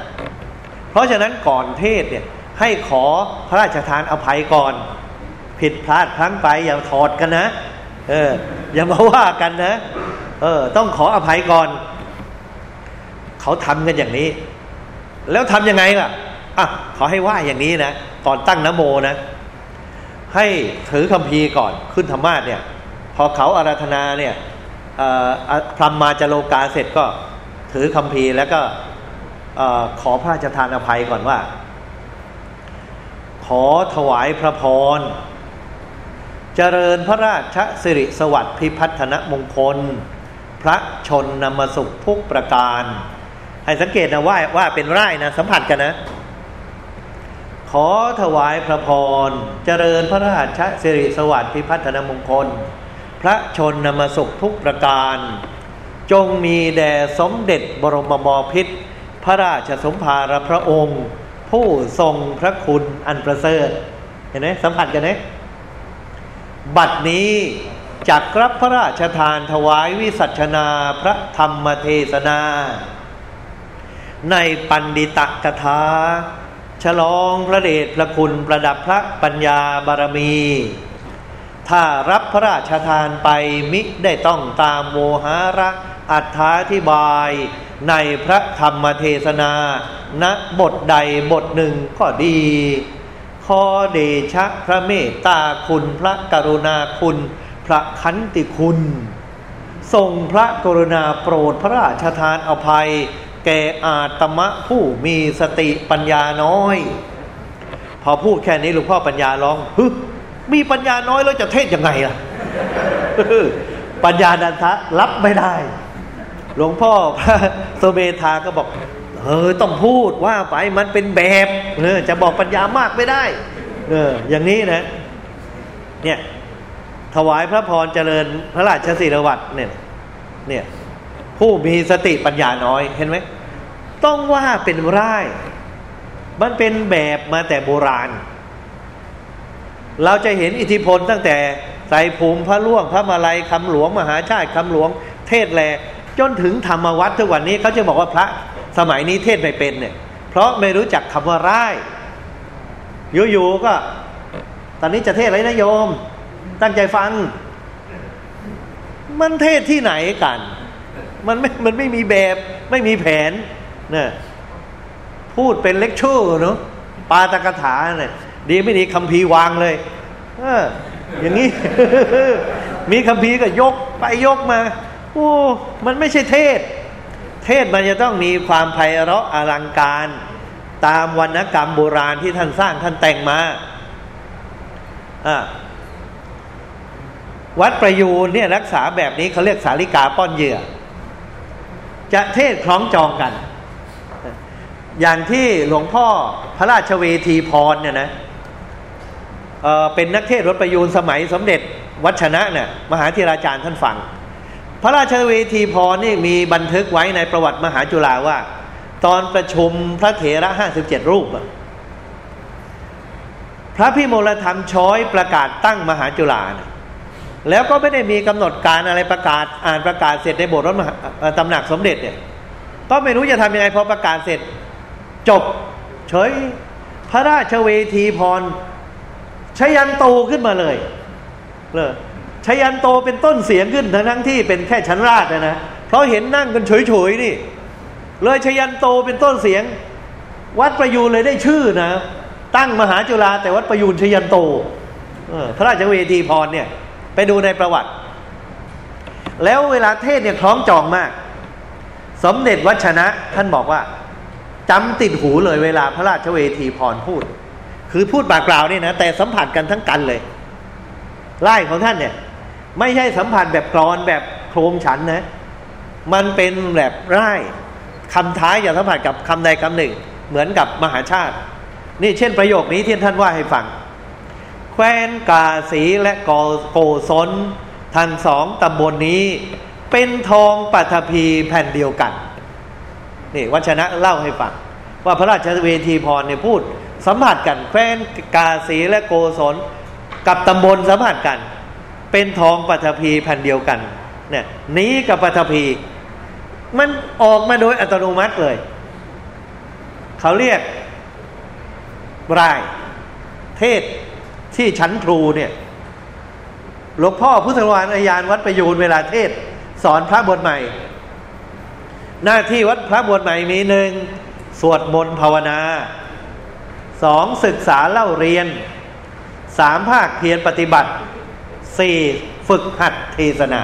เพราะฉะนั้นก่อนเทศเนี่ย ให้ขอพระราชทานอภัยก่อน ผิดพลาดพลั้งไปอย่าถอดกันนะ เออ อย่ามาว่ากันนะ เออ ต้องขออภัยก่อน เขาทำกันอย่างนี้ แล้วทำยังไงล่ะอะขอให้ว่าอย่างนี้นะก่อนตั้งนโมนะ ให้ถือคำพีก่อนขึ้นธรรมาสเนี่ย พอเขาอาราธนาเนี่ยพรหมมาจโลกาเสร็จก็ถือคำพีแล้วก็ขอพระราชทานอภัยก่อนว่า ขอถวายพระพร เจริญพระราชสิริสวัสดิ์พิพัฒนมงคล ระชนนามสุขทุกประการ ให้สังเกตนะว่าว่าเป็นไร่นะสัมผัสกันนะ ขอถวายพระพร เจริญพระราชสิริสวัสดิ์พิพัฒนมงคล พระชนนามสุขทุกประการ จงมีแด่สมเด็จบรมบพิษพระราชสมภารพระองค์ ผู้ทรงพระคุณอันประเสริฐเห็นไหมสัมผัสกันไหมบัดนี้ จักรับพระราชทานถวายวิสัชนาพระธรรมเทศนา ในปันดิตกถาฉลองพระเดชพระคุณประดับพระปัญญาบารมี ถ้ารับพระราชทานไปมิได้ต้องตามโมหาระอัธาธิบายในพระธรรมเทศนาณบทใดบทหนึ่งก็ดีขอเดชะพระเมตตาคุณพระกรุณาคุณ พระคันติคุณ ทรงพระกรุณาโปรดพระราชทานอภัย แก่อาตมะผู้มีสติปัญญาน้อย พอพูดแค่นี้หลวงพ่อปัญญาร้องฮึมีปัญญาน้อยแล้วจะเทศยังไงล่ะ ปัญญาดันทะรับไม่ได้ หลวงพ่อพระโสเบธาก็บอกเออต้องพูดว่าไปมันเป็นแบบเออจะบอกปัญญามากไม่ได้ เอออย่างนี้นะ เนี่ย ถวายพระพรเจริญพระราชสิรวัตรเนี่ยเนี่ยผู้มีสติปัญญาน้อยเห็นไหมต้องว่าเป็นร่ายมันเป็นแบบมาแต่โบราณ เราจะเห็นอิทธิพลตั้งแต่ใส่ภูมิพระล่วงพระมาลัยคำหลวงมหาชาติคำหลวง เทศแล จนถึงธรรมวัดทุกวันนี้เขาจะบอกว่าพระสมัยนี้เทศไม่เป็นเนี่ย เพราะไม่รู้จักคำว่าร่ายอยู่ๆก็ ตอนนี้จะเทศอะไรนะโยม ตั้งใจฟัง มันเทศที่ไหนกัน มันไม่มันไม่มีแบบไม่มีแผนเนี่ยพูดเป็นเลคเชอร์เนาะปาตกถาเนี่ยดีไม่ดีคำพีวางเลยเอออย่างนี้ มีคำพีก็ยกไปยกมา โอ้มันไม่ใช่เทศ เทศมันจะต้องมีความไพเราะอลังการ ตามวรรณกรรมโบราณที่ท่านสร้างท่านแต่งมาอ่า วัดประยูนเนี่ยรักษาแบบนี้เขาเรียกสาริกาป้อนเหยื่อ จะเทศคล้องจองกัน อย่างที่หลวงพ่อพระราชเวทีพรเนี่ยนะเเป็นนักเทศรถประยูนสมัยสมเด็จวัชนะเนี่ยมหาธีราจารย์ท่านฟัง พระราชเวทีพรนี่มีบันทึกไว้ในประวัติมหาจุฬาว่า ตอนประชุมพระเถระห้าสิบเจ็ดรูปพระพิมลธรรมช้อยประกาศตั้งมหาจุฬานี่ย แล้วก็ไม่ได้มีกำหนดการอะไรประกาศอ่านประกาศเสร็จในโบสถ์รถตำหนักสมเด็จเนี่ย ก็ไม่รู้จะทำยังไงพอประกาศเสร็จ จบ เฉย พระราชเวทีพรชยันโตขึ้นมาเลยเลยชยันโตเป็นต้นเสียงขึ้นทั้งทั้งที่เป็นแค่ชั้นราชนะนะเพราะเห็นนั่งกันเฉยๆนี่ เลยชยันโตเป็นต้นเสียง วัดประยูนเลยได้ชื่อนะ ตั้งมหาจุฬาแต่วัดประยูนชยันโตพระราชเวทีพรเนี่ย ไปดูในประวัติ แล้วเวลาเทศเนี่ยคล้องจองมาก สมเด็จวัชนะท่านบอกว่าจำติดหูเลยเวลาพระราชเวทีพรพูด คือพูดปากกล่าวนี่นะ แต่สัมผัสกันทั้งกันเลยไล่ของท่านเนี่ย ไม่ใช่สัมผัสแบบกรอนแบบโครมฉันนะ มันเป็นแบบไร่คำท้ายอย่าสัมผัสกับคำใดคำหนึ่ง เหมือนกับมหาชาติ นี่เช่นประโยคนี้ที่ท่านว่าให้ฟัง แคว้นกาสีและกโกศลทั้งสองตำบลนนี้ เป็นทองปัทภีแผ่นเดียวกันนี่วัชนะเล่าให้ฟังว่าพระราชเวทีพรเนี่ยพูดสัมผัสกันแคว้นกาสีและโกศลกับตำบลสัมผัสกัน เป็นทองปัทภีแผ่นเดียวกันเนี่ยนี้กับปัทภีมันออกมาโดยอัตโนมัติเลย เขาเรียกราย เทศ ที่ชั้นครูเนี่ยหลวงพ่อพุทธวานอายานวัดประยูนเวลาเทศ สอนพระบทใหม่ หน้าที่วัดพระบทใหม่มีหนึ่งสวดมนต์ภาวนาสองศึกษาเล่าเรียนสามภาคเพียรปฏิบัติสี่ฝึกหัดเทศนา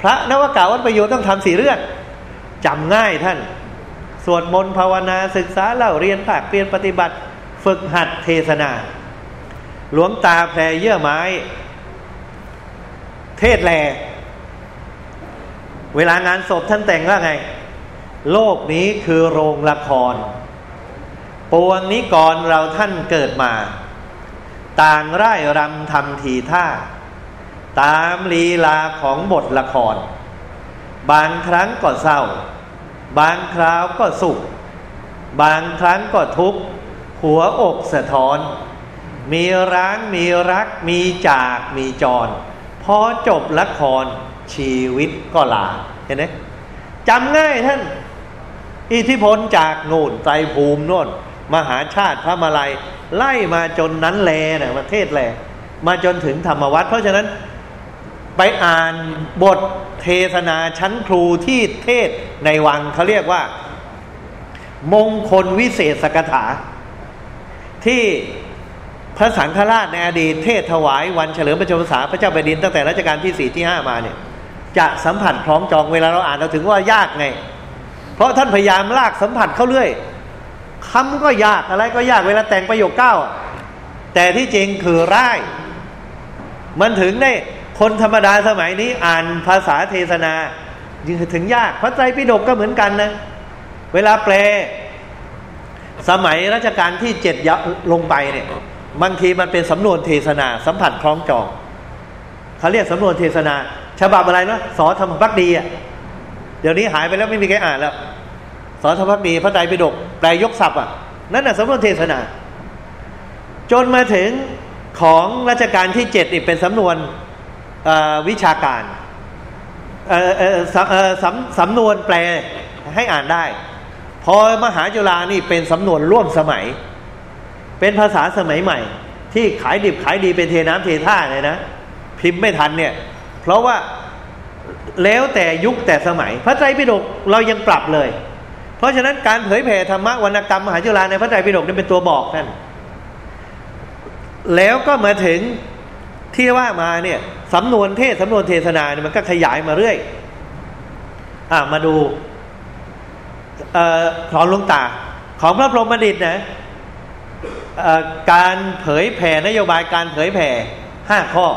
พระนวากาวัดประโยชน์ต้องทำสี่เรื่องจำง่ายท่าน สวดมนต์ภาวนาศึกษาเล่าเรียนภาคเพียรปฏิบัติ ฝึกหัดเทศนา หลวงตาแพรเยื่อไม้ เทศแล เวลางานศพท่านแต่งว่าไง โลกนี้คือโรงละคร ปวงนี้ก่อนเราท่านเกิดมา ต่างร่ายรำทำทีท่า ตามลีลาของบทละคร บางครั้งก็เศร้า บางคราวก็สุข บางครั้งก็ทุกข์ หัวอกสะท้อน มีร้างมีรัก มีจากมีจร พอจบละครชีวิตก็ลาเห็นไหมจำง่ายท่าน อิทธิพลจากโน่นไตรภูมิโน่น มหาชาติพระมาลัย ไล่มาจนนั้นแลนะประเทศแล มาจนถึงธรรมวัตรเพราะฉะนั้นไปอ่านบทเทศนาชั้นครูที่เทศในวังเขาเรียกว่า มงคลวิเศษสกถา ที่ พระสังฆราชในอดีตเทศถวายวันเฉลิมพระชนมพรรษาพระเจ้าแผ่นดินตั้งแต่รัชกาลที่สี่ที่ห้ามาเนี่ยจะสัมผัสคล้องจองเวลาเราอ่านเราถึงว่ายากไง เพราะท่านพยายามลากสัมผัสเข้าเรื่อยคำก็ยากอะไรก็ยากเวลาแต่งประโยคเก้าแต่ที่จริงคือร่าย มันถึงได้คนธรรมดาสมัยนี้อ่านภาษาเทศนายังถึงยากพระไตรปิฎกก็เหมือนกันนะเวลาแปล สมัยรัชกาลที่เจ็ดลงไปเนี่ย บางทีมันเป็นสำนวนเทศนา สัมผัสคล้องจองเขาเรียกสำนวนเทศนา ฉบับอะไรนะสอธรรมพักดีอะเดี๋ยวนี้หายไปแล้วไม่มีใครอ่านแล้วสอธรรมพักดีพระไตรปิฎกแปลยกศัพท์อะนั่นน่ะสำนวนเทศนา จนมาถึงของรัชกาลที่เจ็ดอีกเป็นสำนวนวิชาการสำสำนวนแปลให้อ่านได้ พอมหาจุฬานี่เป็นสำนวนร่วมสมัย เป็นภาษาสมัยใหม่ ที่ขายดิบขายดีเป็นเทน้ำเทท่าเลยนะ พิมพ์ไม่ทันเนี่ย เพราะว่าแล้วแต่ยุคแต่สมัย พระไตรปิฎกเรายังปรับเลย เพราะฉะนั้นการเผยแผ่ธรรมะวรรณกรรมมหาจุฬาในพระไตรปิฎกนี่เป็นตัวบอกท่านแล้วก็มาถึงที่ว่ามาเนี่ยสำนวนเทศสำนวนเทศนาเนี่ยมันก็ขยายมาเรื่อย อ่ามาดูอของลุงตา ของพระพรหมดิตนะ การเผยแผ่นโยบายการเผยแผ่ห้าข้อ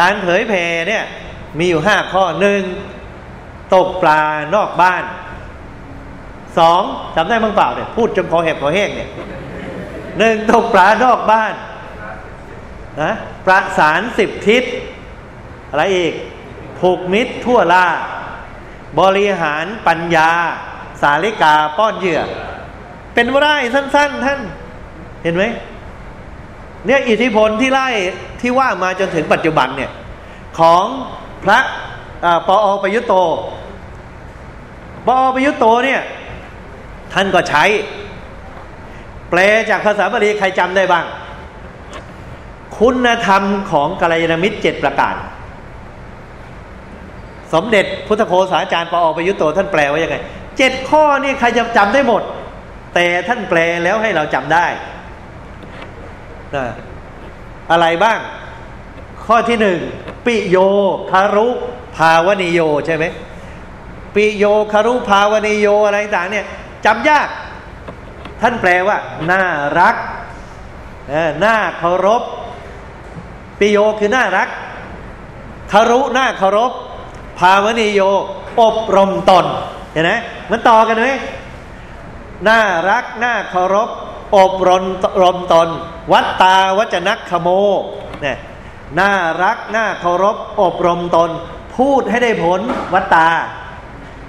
การเผยแผ่เนี่ยมีอยู่ห้าข้อหนึ่งตกปลานอกบ้านสองจำได้บ้างเปล่าเนี่ยพูดจนคอแหบคอแห้งเนี่ยหนึ่งตกปลานอกบ้านนะประสานสิบทิศ อะไรอีก ผูกมิตรทั่วล่า บริหารปัญญา สาลิกาป้อนเหยื่อ เป็นว่าไร่สั้น ๆ ท่าน เห็นไหมเนี่ยอิทธิพลที่ไล่ที่ว่ามาจนถึงปัจจุบันเนี่ย ของพระปออประยุตโตปออประยุตโตเนี่ย ท่านก็ใช้ แปลจากภาษาบาลีใครจำได้บ้าง คุณธรรมของกัลยาณมิตรเจ็ดประการ สมเด็จพุทธโฆษาจารย์ปออประยุตโตท่านแปลว่ายังไงเจ็ดข้อนี่ใครจะจำได้หมด แต่ท่านแปลแล้วให้เราจำได้นะอะไรบ้าง ข้อที่หนึ่งปิโยคารุภาวนิโยใช่ไหมปิโยคารุภาวนิโยอะไรต่างเนี่ยจำยาก ท่านแปลว่า น่ารักน่าเคารพปิโยคือน่ารักคารุน่าเคารพภาวนิโย อบรมตนเห็นไหมมันต่อกันไหม น่ารักน่าเคารพ อบรมรมตน วัตตาวัจนักขโมเนี่ยน่ารักน่าเคารพ อบรมตน พูดให้ได้ผลวัตตา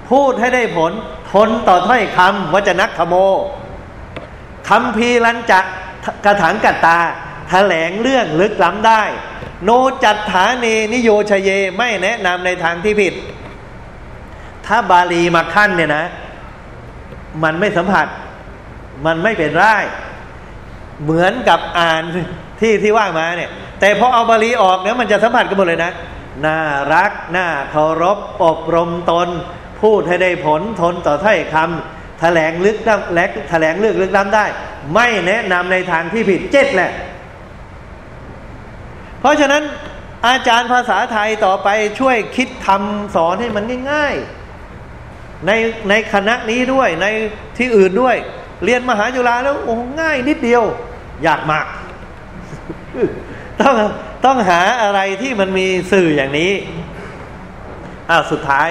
พูดให้ได้ผล ทนต่อถ้อยคำวัจนักขโมคำพีรันจะกระถังกัตตาแถลงเรื่องลึกล้ำได้ โนจัตฐาเนนิโยชเยไม่แนะนำในทางที่ผิด ถ้าบาลีมาขั้นเนี่ยนะ มันไม่สัมผัส มันไม่เป็นไรเหมือนกับอ่านที่ที่ว่ามาเนี่ย แต่พอเอาบาลีออกเนี่ยมันจะสัมผัสกันหมดเลยนะ น่ารัก น่าเคารพ อบรมตน พูดให้ได้ผลทนต่อถ้อยคำแถลงลึกล้ำแลกแถลงลึกลึกล้ำได้ ไม่แนะนำในทางที่ผิดเจ็ดแหละ เพราะฉะนั้นอาจารย์ภาษาไทยต่อไปช่วยคิดทำสอนให้มันง่าย ๆ ในในคณะนี้ด้วยในที่อื่นด้วย เรียนมหาจุฬาแล้วโอ้ง่ายนิดเดียว อยากมาก ต้องต้องหาอะไรที่มันมีสื่ออย่างนี้อ้าวสุดท้าย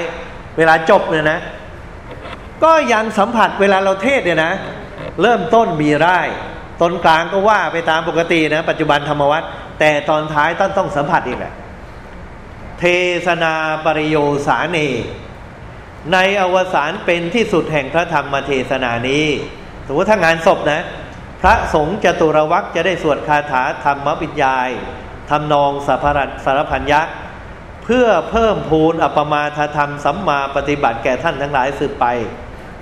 เวลาจบเนี่ยนะ ก็ยังสัมผัสเวลาเราเทศเนี่ยนะ เริ่มต้นมีไร่ายตนกลางก็ว่าไปตามปกตินะ ปัจจุบันธรรมวัตรแต่ตอนท้ายต้องต้องสัมผัสอีกแหละเทศนาปริโยสาเน ในอวสานเป็นที่สุดแห่งพระธรรมเทศนานี้สมมติถ้างานศพนะ พระสงฆ์จตุรวักจะได้สวดคาถาธรรมวิญญาณทำนองสัพรัสารพันยะเพื่อเพิ่มพูนอัปมาทธรรมสัมมาปฏิบัติแก่ท่านทั้งหลายสืบไป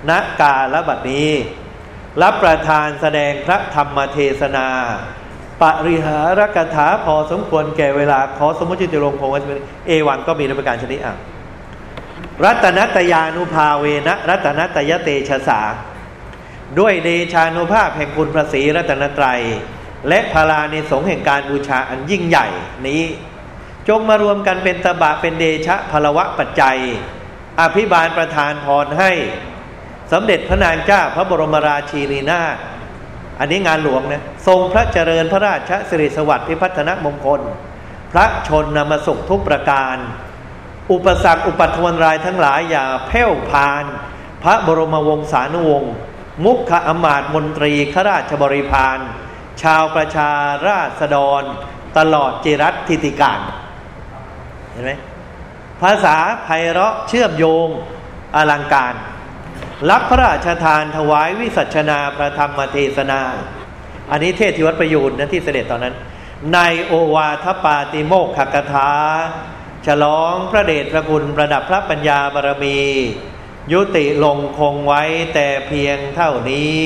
ณกาลบัดนี้ รับประทานแสดงพระธรรมเทศนา ปริหารกถาพอสมควรแก่เวลาขอสมมติจิตรงพงศ์วัชเอวังก็มีในประการชนิดอะ รัตนัตยานุภาเวนะรัตนัตยเตชะสา ด้วยเดชานุภาพแห่งคุณพระศรีรัตนตรัย และพาลาในสงแห่งการบูชาอันยิ่งใหญ่นี้ จงมารวมกันเป็นตบะเป็นเดชะพลวะปัจจัย อภิบาลประทานพรให้ สมเด็จพระนางเจ้าพระบรมราชินีนาถอันนี้งานหลวงนะทรงพระเจริญพระราชสิริสวัสดิ์พิพัฒนมงคล พระชนนามสุขทุกประการ อุปสรรคอุปัตวันรายทั้งหลายอย่าเพ่วพาน พระบรมวงศานุวงศ์มุขอมาตมนตรีขราชบริพารชาวประชาราษฎร ตลอดจิรัตทิติการเห็นไหมภาษาไพเราะเชื่อมโยงอลังการ รับพระราชทานถวายวิสัชนาพระธรรมเทศนา อันนี้เทศที่วัดประยูนนะที่เสด็จตอนนั้น ในโอวาทปาติโมกขกถา ฉลองพระเดชพระคุณประดับพระปัญญาบารมี ยุติลงคงไว้แต่เพียงเท่านี้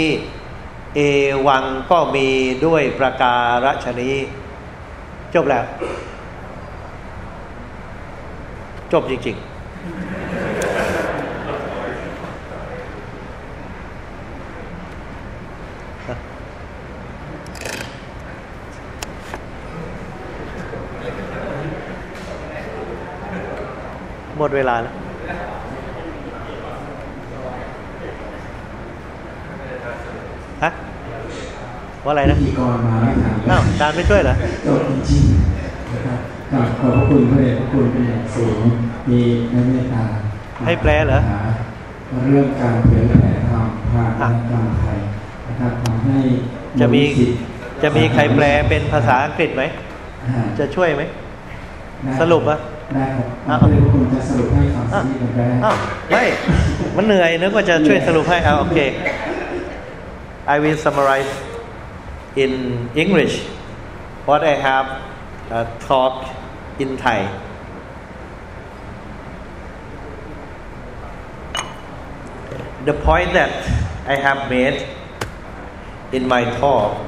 เอวังก็มีด้วยประการฉนี้จบแล้ว จบจริงๆ หมดเวลาแล้วฮะว่าอะไรนะพิธีกรมาไม่ทันอ้าวจานไม่ช่วยเหรอจบจริงนะครับกราบขอบพระคุณพระเดชพระคุณเป็นอย่างสูงมีน้ำเมตตาให้แปลเหรอเรื่องการเผยแผ่ธรรมผ่านกรรมไทยนะครับทำให้จะมีจะมีใครแปลเป็นภาษาอังกฤษไหม จะช่วยไหม สรุปอะ ได้ครับเพื่อคุณจะสรุปให้ฟังสักนิดหนึ่งได้ไม่มันเหนื่อยนึกว่าจะช่วยสรุปให้เอาโอเค I will summarize in English what I have uh, talked in Thai the point that I have made in my talk